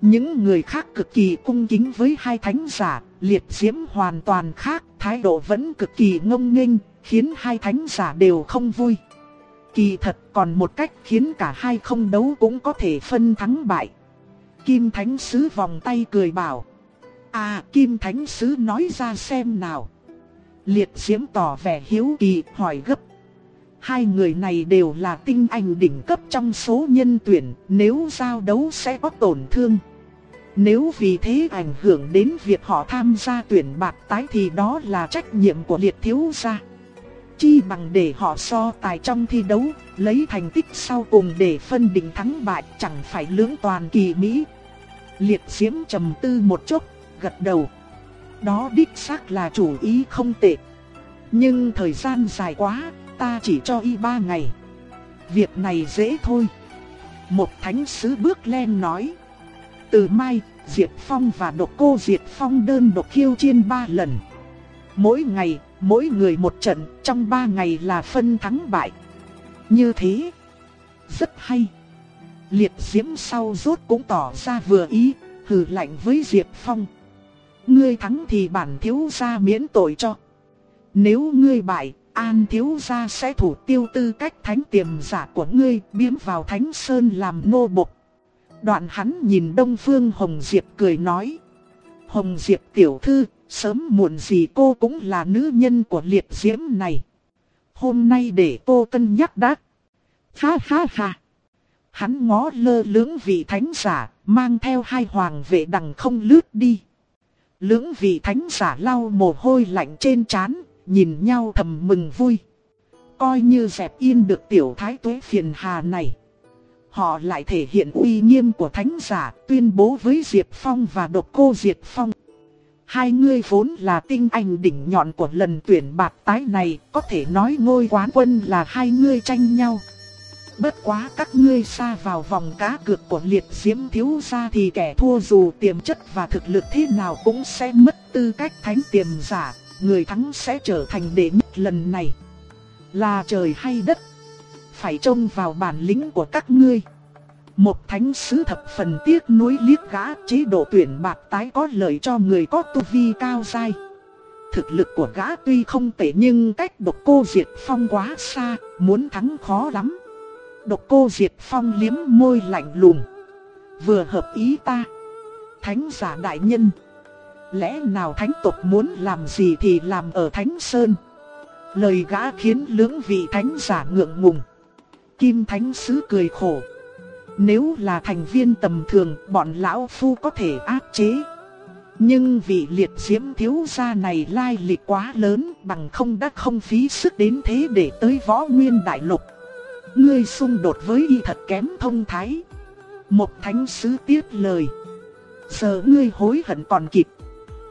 Những người khác cực kỳ cung kính với hai thánh giả, liệt diễm hoàn toàn khác, thái độ vẫn cực kỳ ngông nghênh, khiến hai thánh giả đều không vui. Kỳ thật còn một cách khiến cả hai không đấu cũng có thể phân thắng bại. Kim Thánh Sứ vòng tay cười bảo. À Kim Thánh Sứ nói ra xem nào. Liệt diễm tỏ vẻ hiếu kỳ hỏi gấp. Hai người này đều là tinh anh đỉnh cấp trong số nhân tuyển, nếu giao đấu sẽ có tổn thương. Nếu vì thế ảnh hưởng đến việc họ tham gia tuyển bạc tái thì đó là trách nhiệm của liệt thiếu gia. Chi bằng để họ so tài trong thi đấu, lấy thành tích sau cùng để phân định thắng bại chẳng phải lưỡng toàn kỳ Mỹ. Liệt diễm trầm tư một chút, gật đầu. Đó đích xác là chủ ý không tệ. Nhưng thời gian dài quá, ta chỉ cho y ba ngày. Việc này dễ thôi. Một thánh sứ bước lên nói. Từ mai, Diệp Phong và độc cô Diệp Phong đơn độc khiêu chiên ba lần. Mỗi ngày, mỗi người một trận, trong ba ngày là phân thắng bại. Như thế, rất hay. Liệt diễm sau rốt cũng tỏ ra vừa ý, hừ lạnh với Diệp Phong. Ngươi thắng thì bản thiếu gia miễn tội cho. Nếu ngươi bại, An thiếu gia sẽ thủ tiêu tư cách thánh tiềm giả của ngươi biếm vào thánh sơn làm nô bộc. Đoạn hắn nhìn Đông Phương Hồng Diệp cười nói. Hồng Diệp tiểu thư, sớm muộn gì cô cũng là nữ nhân của liệt diễm này. Hôm nay để cô cân nhắc đã. Ha ha ha. Hắn ngó lơ lưỡng vị thánh giả, mang theo hai hoàng vệ đằng không lướt đi. Lưỡng vị thánh giả lau mồ hôi lạnh trên trán, nhìn nhau thầm mừng vui. Coi như dẹp yên được tiểu thái tuế phiền hà này. Họ lại thể hiện uy nghiêm của thánh giả, tuyên bố với Diệp Phong và độc cô Diệp Phong. Hai người vốn là tinh anh đỉnh nhọn của lần tuyển bạc tái này, có thể nói ngôi quán quân là hai người tranh nhau. Bất quá các ngươi xa vào vòng cá cược của liệt diễm thiếu gia thì kẻ thua dù tiềm chất và thực lực thế nào cũng sẽ mất tư cách thánh tiềm giả, người thắng sẽ trở thành đệ nhất lần này. Là trời hay đất, phải trông vào bản lĩnh của các ngươi. Một thánh sứ thập phần tiếc nuối liếc gã chế độ tuyển bạc tái có lợi cho người có tu vi cao dai. Thực lực của gã tuy không tệ nhưng cách độc cô diệt phong quá xa, muốn thắng khó lắm. Độc cô diệt phong liếm môi lạnh lùng. Vừa hợp ý ta. Thánh giả đại nhân. Lẽ nào thánh tộc muốn làm gì thì làm ở thánh sơn. Lời gã khiến lưỡng vị thánh giả ngượng ngùng. Kim thánh sứ cười khổ. Nếu là thành viên tầm thường, bọn lão phu có thể áp chế. Nhưng vị liệt diễm thiếu gia này lai lịch quá lớn, bằng không đã không phí sức đến thế để tới võ nguyên đại lục. Ngươi xung đột với y thật kém thông thái. Một thánh sứ tiếc lời. Giờ ngươi hối hận còn kịp.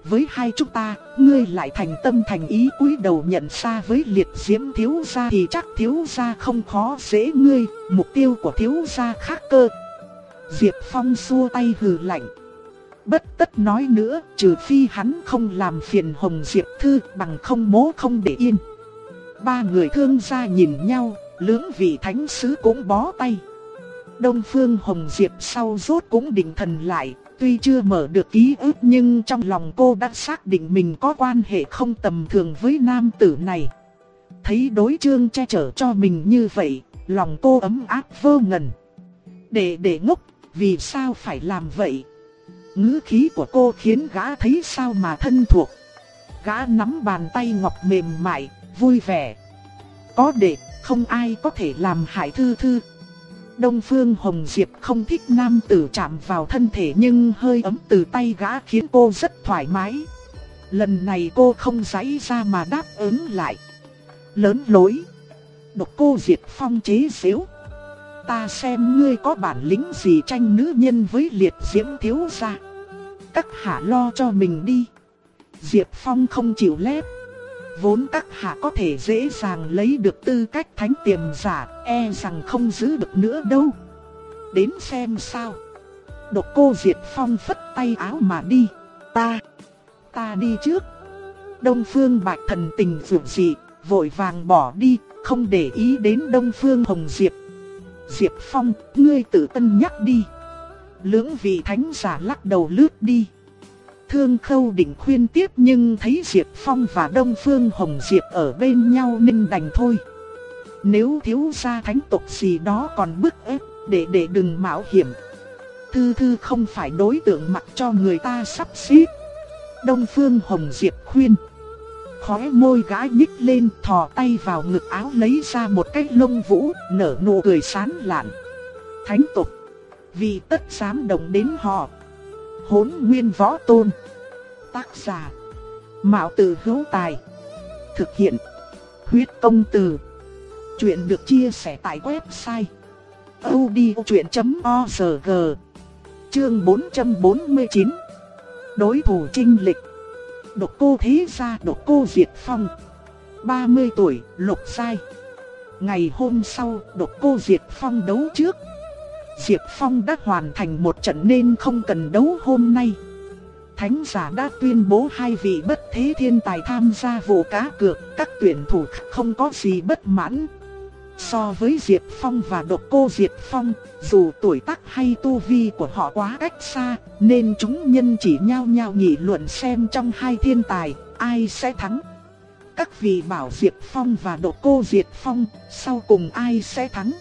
Với hai chúng ta, ngươi lại thành tâm thành ý cúi đầu nhận xa với liệt diễm thiếu gia thì chắc thiếu gia không khó dễ ngươi, mục tiêu của thiếu gia khác cơ. Diệp Phong xua tay hừ lạnh. Bất tất nói nữa, trừ phi hắn không làm phiền Hồng Diệp Thư bằng không mố không để yên. Ba người thương gia nhìn nhau, lưỡng vị thánh sứ cũng bó tay. Đông Phương Hồng Diệp sau rốt cũng định thần lại, tuy chưa mở được ký ức nhưng trong lòng cô đã xác định mình có quan hệ không tầm thường với nam tử này. Thấy đối chương che chở cho mình như vậy, lòng cô ấm áp vô ngần. Để để ngốc, vì sao phải làm vậy? ngữ khí của cô khiến gã thấy sao mà thân thuộc. Gã nắm bàn tay ngọc mềm mại, vui vẻ. Có đệ, không ai có thể làm hại thư thư. Đông Phương Hồng Diệp không thích nam tử chạm vào thân thể nhưng hơi ấm từ tay gã khiến cô rất thoải mái. Lần này cô không giãy ra mà đáp ứng lại. Lớn lối. Độc cô Diệp Phong chế xíu. Ta xem ngươi có bản lĩnh gì tranh nữ nhân với liệt diễm thiếu gia. Các hạ lo cho mình đi. Diệp Phong không chịu lép. Vốn các hạ có thể dễ dàng lấy được tư cách thánh tiềm giả, e rằng không giữ được nữa đâu. Đến xem sao. Độc cô diệt Phong phất tay áo mà đi. Ta, ta đi trước. Đông Phương Bạch Thần tình vượng dị, vội vàng bỏ đi, không để ý đến Đông Phương Hồng Diệp. Diệp Phong, ngươi tự tân nhắc đi. Lưỡng vị thánh giả lắc đầu lướt đi. Thương khâu định khuyên tiếp nhưng thấy Diệp Phong và Đông Phương Hồng Diệp ở bên nhau nên đành thôi. Nếu thiếu gia thánh tộc gì đó còn bức ép, để để đừng mạo hiểm. Thư thư không phải đối tượng mặc cho người ta sắp xếp. Đông Phương Hồng Diệp khuyên. Khóe môi gái nhích lên, thò tay vào ngực áo lấy ra một cái lông vũ, nở nụ cười sán lạn. Thánh tục. Vì tất dám động đến họ. Hốn nguyên võ tôn. Tác giả. Mạo tử hữu tài. Thực hiện. Huyết công từ. Chuyện được chia sẻ tại website. odchuyện.org Chương 449 Đối thủ trinh lịch Độc cô thế gia độc cô Diệt Phong 30 tuổi, lục sai Ngày hôm sau, độc cô Diệt Phong đấu trước Diệp Phong đã hoàn thành một trận nên không cần đấu hôm nay. Thánh giả đã tuyên bố hai vị bất thế thiên tài tham gia vụ cá cược, các tuyển thủ không có gì bất mãn. So với Diệp Phong và độc cô Diệp Phong, dù tuổi tác hay tu vi của họ quá cách xa, nên chúng nhân chỉ nhao nhao nghị luận xem trong hai thiên tài, ai sẽ thắng. Các vị bảo Diệp Phong và độc cô Diệp Phong, sau cùng ai sẽ thắng?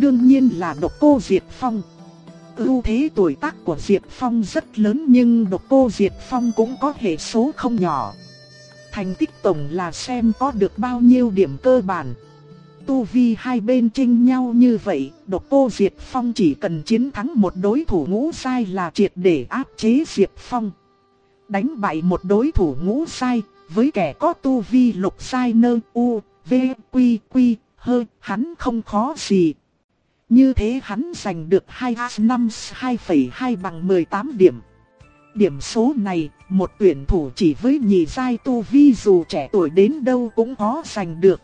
Đương nhiên là độc cô Diệt Phong. Ưu thế tuổi tác của Diệt Phong rất lớn nhưng độc cô Diệt Phong cũng có hệ số không nhỏ. Thành tích tổng là xem có được bao nhiêu điểm cơ bản. Tu vi hai bên tranh nhau như vậy, độc cô Diệt Phong chỉ cần chiến thắng một đối thủ ngũ sai là triệt để áp chế Diệt Phong. Đánh bại một đối thủ ngũ sai, với kẻ có tu vi lục sai nơ u, v, quy, quy, hơi, hắn không khó gì, như thế hắn giành được 2 năm 2,2 bằng 18 điểm. Điểm số này, một tuyển thủ chỉ với nhị giai tu vi dù trẻ tuổi đến đâu cũng khó giành được.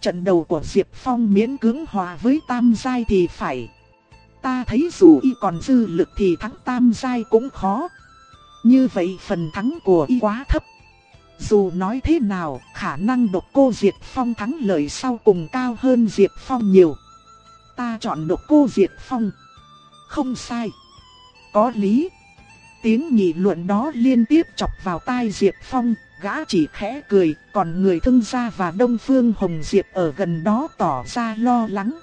Trận đầu của Diệp Phong miễn cưỡng hòa với tam giai thì phải. Ta thấy dù y còn dư lực thì thắng tam giai cũng khó. Như vậy phần thắng của y quá thấp. Dù nói thế nào, khả năng độc cô Diệp Phong thắng lợi sau cùng cao hơn Diệp Phong nhiều ta chọn độc cô Diệt Phong. Không sai. Có lý. Tiếng nhị luận đó liên tiếp chọc vào tai Diệp Phong, gã chỉ khẽ cười, còn người thương gia và Đông Phương Hồng Diệp ở gần đó tỏ ra lo lắng.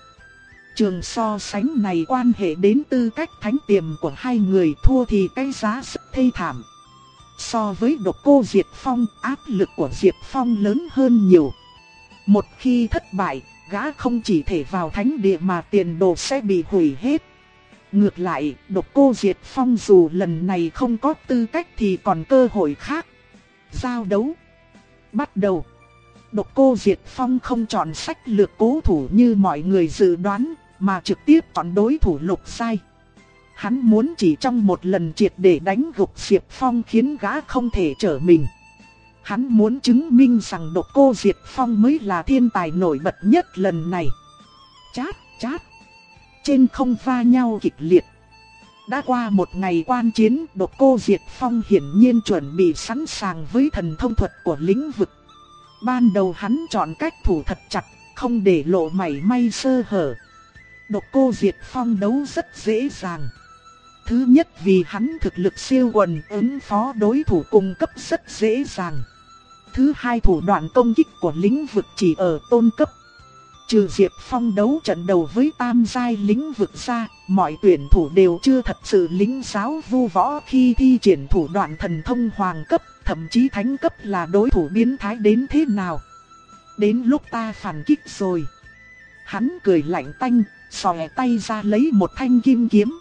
Trường so sánh này quan hệ đến tư cách thánh tiềm của hai người thua thì cái giá rất thê thảm. So với độc cô Diệp Phong, áp lực của Diệp Phong lớn hơn nhiều. Một khi thất bại, gã không chỉ thể vào thánh địa mà tiền đồ sẽ bị hủy hết. Ngược lại, độc cô Diệt Phong dù lần này không có tư cách thì còn cơ hội khác. Giao đấu. Bắt đầu. Độc cô Diệt Phong không chọn sách lược cố thủ như mọi người dự đoán, mà trực tiếp chọn đối thủ lục sai. Hắn muốn chỉ trong một lần triệt để đánh gục Diệp Phong khiến gã không thể trở mình. Hắn muốn chứng minh rằng độc cô Diệt Phong mới là thiên tài nổi bật nhất lần này. Chát, chát. Trên không va nhau kịch liệt. Đã qua một ngày quan chiến, độc cô Diệt Phong hiển nhiên chuẩn bị sẵn sàng với thần thông thuật của lĩnh vực. Ban đầu hắn chọn cách thủ thật chặt, không để lộ mảy may sơ hở. Độc cô Diệt Phong đấu rất dễ dàng. Thứ nhất vì hắn thực lực siêu quần ứng phó đối thủ cung cấp rất dễ dàng. Thứ hai thủ đoạn công kích của lĩnh vực chỉ ở tôn cấp. Trừ Diệp Phong đấu trận đầu với tam giai lĩnh vực ra, mọi tuyển thủ đều chưa thật sự lính giáo vu võ khi thi triển thủ đoạn thần thông hoàng cấp, thậm chí thánh cấp là đối thủ biến thái đến thế nào. Đến lúc ta phản kích rồi. Hắn cười lạnh tanh, xòe tay ra lấy một thanh kim kiếm.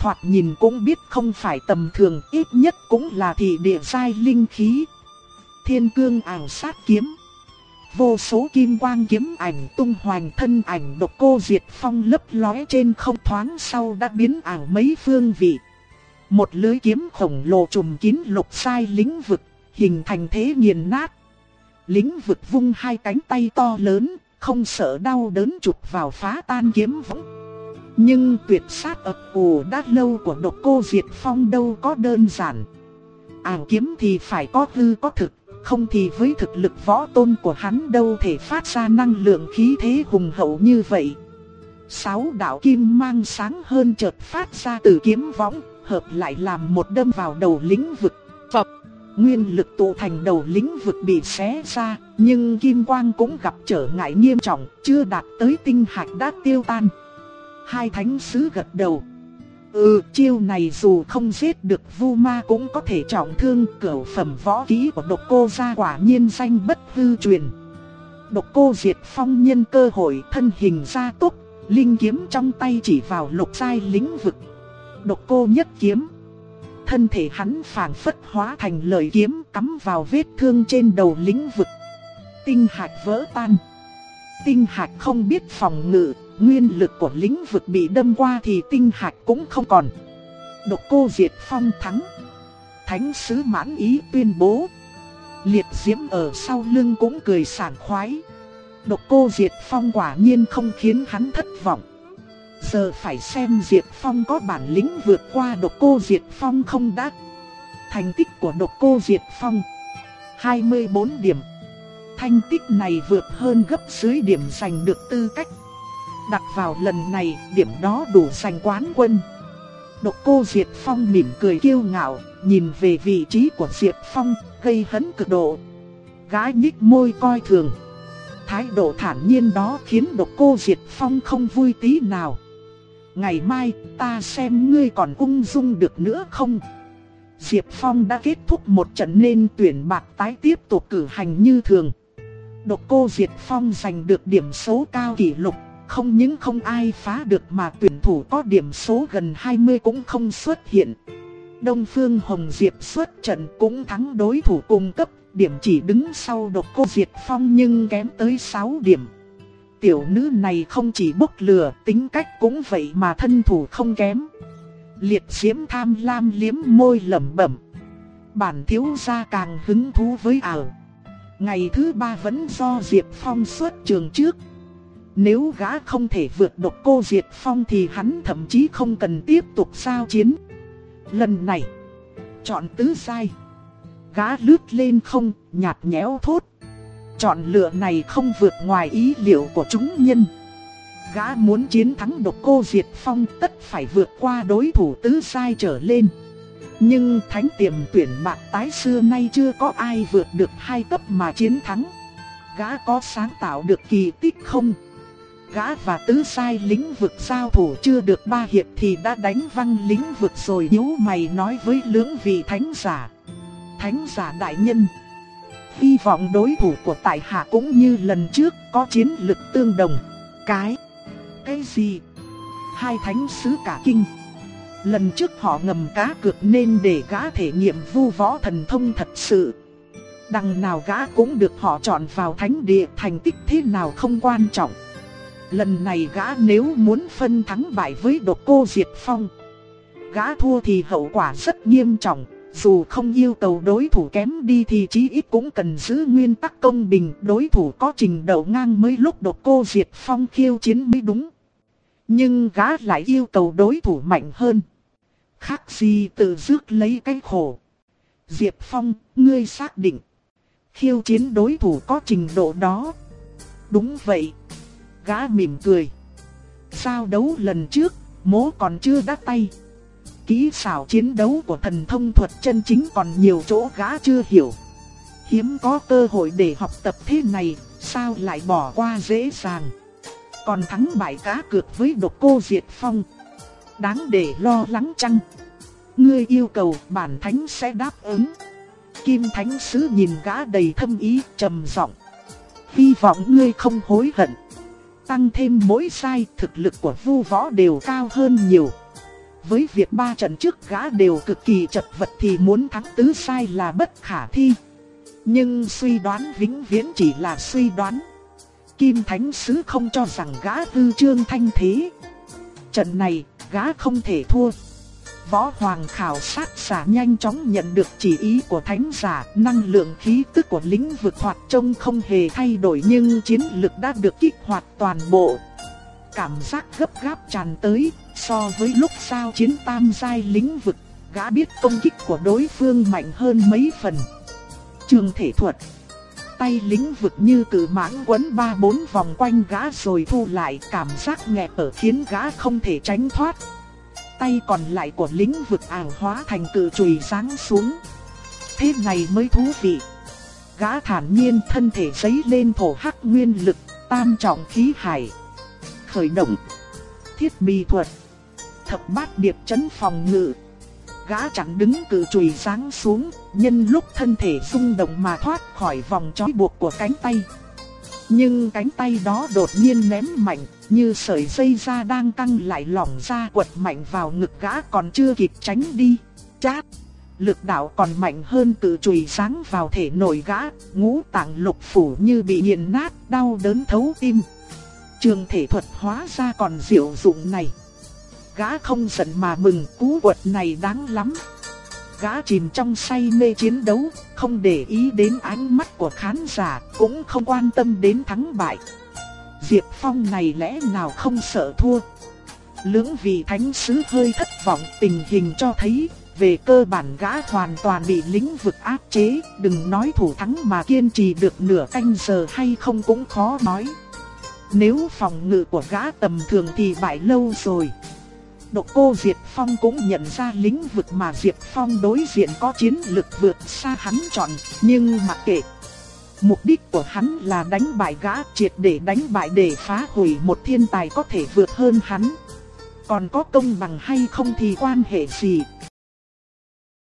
Thoạt nhìn cũng biết không phải tầm thường, ít nhất cũng là thị địa giai linh khí. Thiên cương ảo sát kiếm. Vô số kim quang kiếm ảnh tung hoành thân ảnh độc cô diệt phong lấp lóe trên không thoáng sau đã biến ảo mấy phương vị. Một lưới kiếm khổng lồ trùm kín lục sai lĩnh vực, hình thành thế nghiền nát. Lĩnh vực vung hai cánh tay to lớn, không sợ đau đớn chụp vào phá tan kiếm võng. Nhưng tuyệt sát ập ủ đã lâu của độc cô diệt phong đâu có đơn giản. Ảng kiếm thì phải có hư có thực, không thì với thực lực võ tôn của hắn đâu thể phát ra năng lượng khí thế hùng hậu như vậy. Sáu đạo kim mang sáng hơn chợt phát ra từ kiếm võng, hợp lại làm một đâm vào đầu lĩnh vực. Phập, nguyên lực tụ thành đầu lĩnh vực bị xé ra, nhưng kim quang cũng gặp trở ngại nghiêm trọng, chưa đạt tới tinh hạch đã tiêu tan. Hai thánh sứ gật đầu. Ừ, chiêu này dù không giết được vu ma cũng có thể trọng thương cửu phẩm võ kỹ của độc cô gia quả nhiên danh bất hư truyền. Độc cô diệt phong nhân cơ hội thân hình ra tốc, linh kiếm trong tay chỉ vào lục sai lĩnh vực. Độc cô nhất kiếm. Thân thể hắn phảng phất hóa thành lời kiếm cắm vào vết thương trên đầu lĩnh vực. Tinh hạt vỡ tan. Tinh hạt không biết phòng ngự, nguyên lực của lĩnh vực bị đâm qua thì tinh hạch cũng không còn. Độc cô diệt phong thắng. Thánh sứ mãn ý tuyên bố. Liệt diễm ở sau lưng cũng cười sảng khoái. Độc cô diệt phong quả nhiên không khiến hắn thất vọng. Giờ phải xem Diệt Phong có bản lĩnh vượt qua độc cô Diệt Phong không đắc. Thành tích của độc cô Diệt Phong 24 điểm Thành tích này vượt hơn gấp dưới điểm giành được tư cách Đặt vào lần này, điểm đó đủ giành quán quân. Độc cô Diệt Phong mỉm cười kiêu ngạo, Nhìn về vị trí của Diệt Phong, gây hấn cực độ. Gái nhích môi coi thường. Thái độ thản nhiên đó khiến độc cô Diệt Phong không vui tí nào. Ngày mai, ta xem ngươi còn ung dung được nữa không? Diệp Phong đã kết thúc một trận nên tuyển bạc tái tiếp tục cử hành như thường. Độc cô Diệp Phong giành được điểm số cao kỷ lục. Không những không ai phá được mà tuyển thủ có điểm số gần 20 cũng không xuất hiện Đông Phương Hồng Diệp xuất trận cũng thắng đối thủ cung cấp Điểm chỉ đứng sau độc cô Diệp Phong nhưng kém tới 6 điểm Tiểu nữ này không chỉ bốc lửa, tính cách cũng vậy mà thân thủ không kém. Liệt diễm tham lam liếm môi lẩm bẩm. Bản thiếu gia càng hứng thú với ảo. Ngày thứ ba vẫn do Diệp Phong xuất trường trước. Nếu gã không thể vượt độc cô diệt Phong thì hắn thậm chí không cần tiếp tục giao chiến. Lần này, chọn tứ sai. Gã lướt lên không, nhạt nhẽo thốt. Chọn lựa này không vượt ngoài ý liệu của chúng nhân. Gã muốn chiến thắng độc cô Diệt Phong tất phải vượt qua đối thủ tứ sai trở lên. Nhưng thánh tiềm tuyển bạc tái xưa nay chưa có ai vượt được hai cấp mà chiến thắng. Gã có sáng tạo được kỳ tích không? Gã và tứ sai lĩnh vực giao thủ chưa được ba hiệp thì đã đánh văng lĩnh vực rồi nhíu mày nói với lưỡng vị thánh giả. Thánh giả đại nhân. Hy vọng đối thủ của tại hạ cũng như lần trước có chiến lực tương đồng. Cái? Cái gì? Hai thánh sứ cả kinh. Lần trước họ ngầm cá cược nên để gã thể nghiệm vu võ thần thông thật sự. Đằng nào gã cũng được họ chọn vào thánh địa, thành tích thế nào không quan trọng. Lần này gã nếu muốn phân thắng bại với độc cô Diệt Phong. Gã thua thì hậu quả rất nghiêm trọng, dù không yêu cầu đối thủ kém đi thì chí ít cũng cần giữ nguyên tắc công bình đối thủ có trình độ ngang mới lúc độc cô Diệt Phong khiêu chiến mới đúng. Nhưng gã lại yêu cầu đối thủ mạnh hơn. Khác gì tự dước lấy cái khổ. Diệp Phong, ngươi xác định. Khiêu chiến đối thủ có trình độ đó. Đúng vậy. Gã mỉm cười. Sao đấu lần trước, mố còn chưa đắt tay. kỹ xảo chiến đấu của thần thông thuật chân chính còn nhiều chỗ gã chưa hiểu. Hiếm có cơ hội để học tập thế này, sao lại bỏ qua dễ dàng. Còn thắng bại cá cược với độc cô Diệt Phong. Đáng để lo lắng chăng? Ngươi yêu cầu bản thánh sẽ đáp ứng. Kim Thánh Sứ nhìn gã đầy thâm ý, trầm giọng. Hy vọng ngươi không hối hận. Tăng thêm mỗi sai, thực lực của vu võ đều cao hơn nhiều. Với việc ba trận trước gã đều cực kỳ chật vật thì muốn thắng tứ sai là bất khả thi. Nhưng suy đoán vĩnh viễn chỉ là suy đoán. Kim Thánh Sứ không cho rằng gã tư trương thanh thế. Trận này, gã không thể thua. Võ Hoàng khảo sát giả nhanh chóng nhận được chỉ ý của thánh giả, năng lượng khí tức của lĩnh vực hoạt trông không hề thay đổi nhưng chiến lực đã được kích hoạt toàn bộ. Cảm giác gấp gáp tràn tới, so với lúc sao chiến tam giai lĩnh vực, gã biết công kích của đối phương mạnh hơn mấy phần. Trường thể thuật Tay lĩnh vực như cử mãng quấn ba bốn vòng quanh gã rồi thu lại cảm giác nghẹt ở khiến gã không thể tránh thoát tay còn lại của lĩnh vực ảo hóa thành cự chùy sáng xuống. Thế này mới thú vị. Gã thản nhiên thân thể giấy lên thổ hắc nguyên lực, tam trọng khí hải. Khởi động. Thiết bị thuật. Thập bát điệp chấn phòng ngự. Gã chẳng đứng cự chùy sáng xuống, nhân lúc thân thể rung động mà thoát khỏi vòng trói buộc của cánh tay. Nhưng cánh tay đó đột nhiên ném mạnh, như sợi dây da đang căng lại lỏng ra quật mạnh vào ngực gã còn chưa kịp tránh đi. Chát! Lực đạo còn mạnh hơn tự chùy sáng vào thể nội gã, ngũ tạng lục phủ như bị nghiền nát, đau đớn thấu tim. Trường thể thuật hóa ra còn diệu dụng này. Gã không giận mà mừng cú quật này đáng lắm. Gã chìm trong say mê chiến đấu, không để ý đến ánh mắt của khán giả, cũng không quan tâm đến thắng bại. Diệp Phong này lẽ nào không sợ thua. Lưỡng vị thánh sứ hơi thất vọng tình hình cho thấy, về cơ bản gã hoàn toàn bị lĩnh vực áp chế, đừng nói thủ thắng mà kiên trì được nửa canh giờ hay không cũng khó nói. Nếu phòng ngự của gã tầm thường thì bại lâu rồi. Độc cô Diệp Phong cũng nhận ra lĩnh vực mà Diệp Phong đối diện có chiến lực vượt xa hắn chọn, nhưng mặc kệ Mục đích của hắn là đánh bại gã, triệt để đánh bại để phá hủy một thiên tài có thể vượt hơn hắn. Còn có công bằng hay không thì quan hệ gì?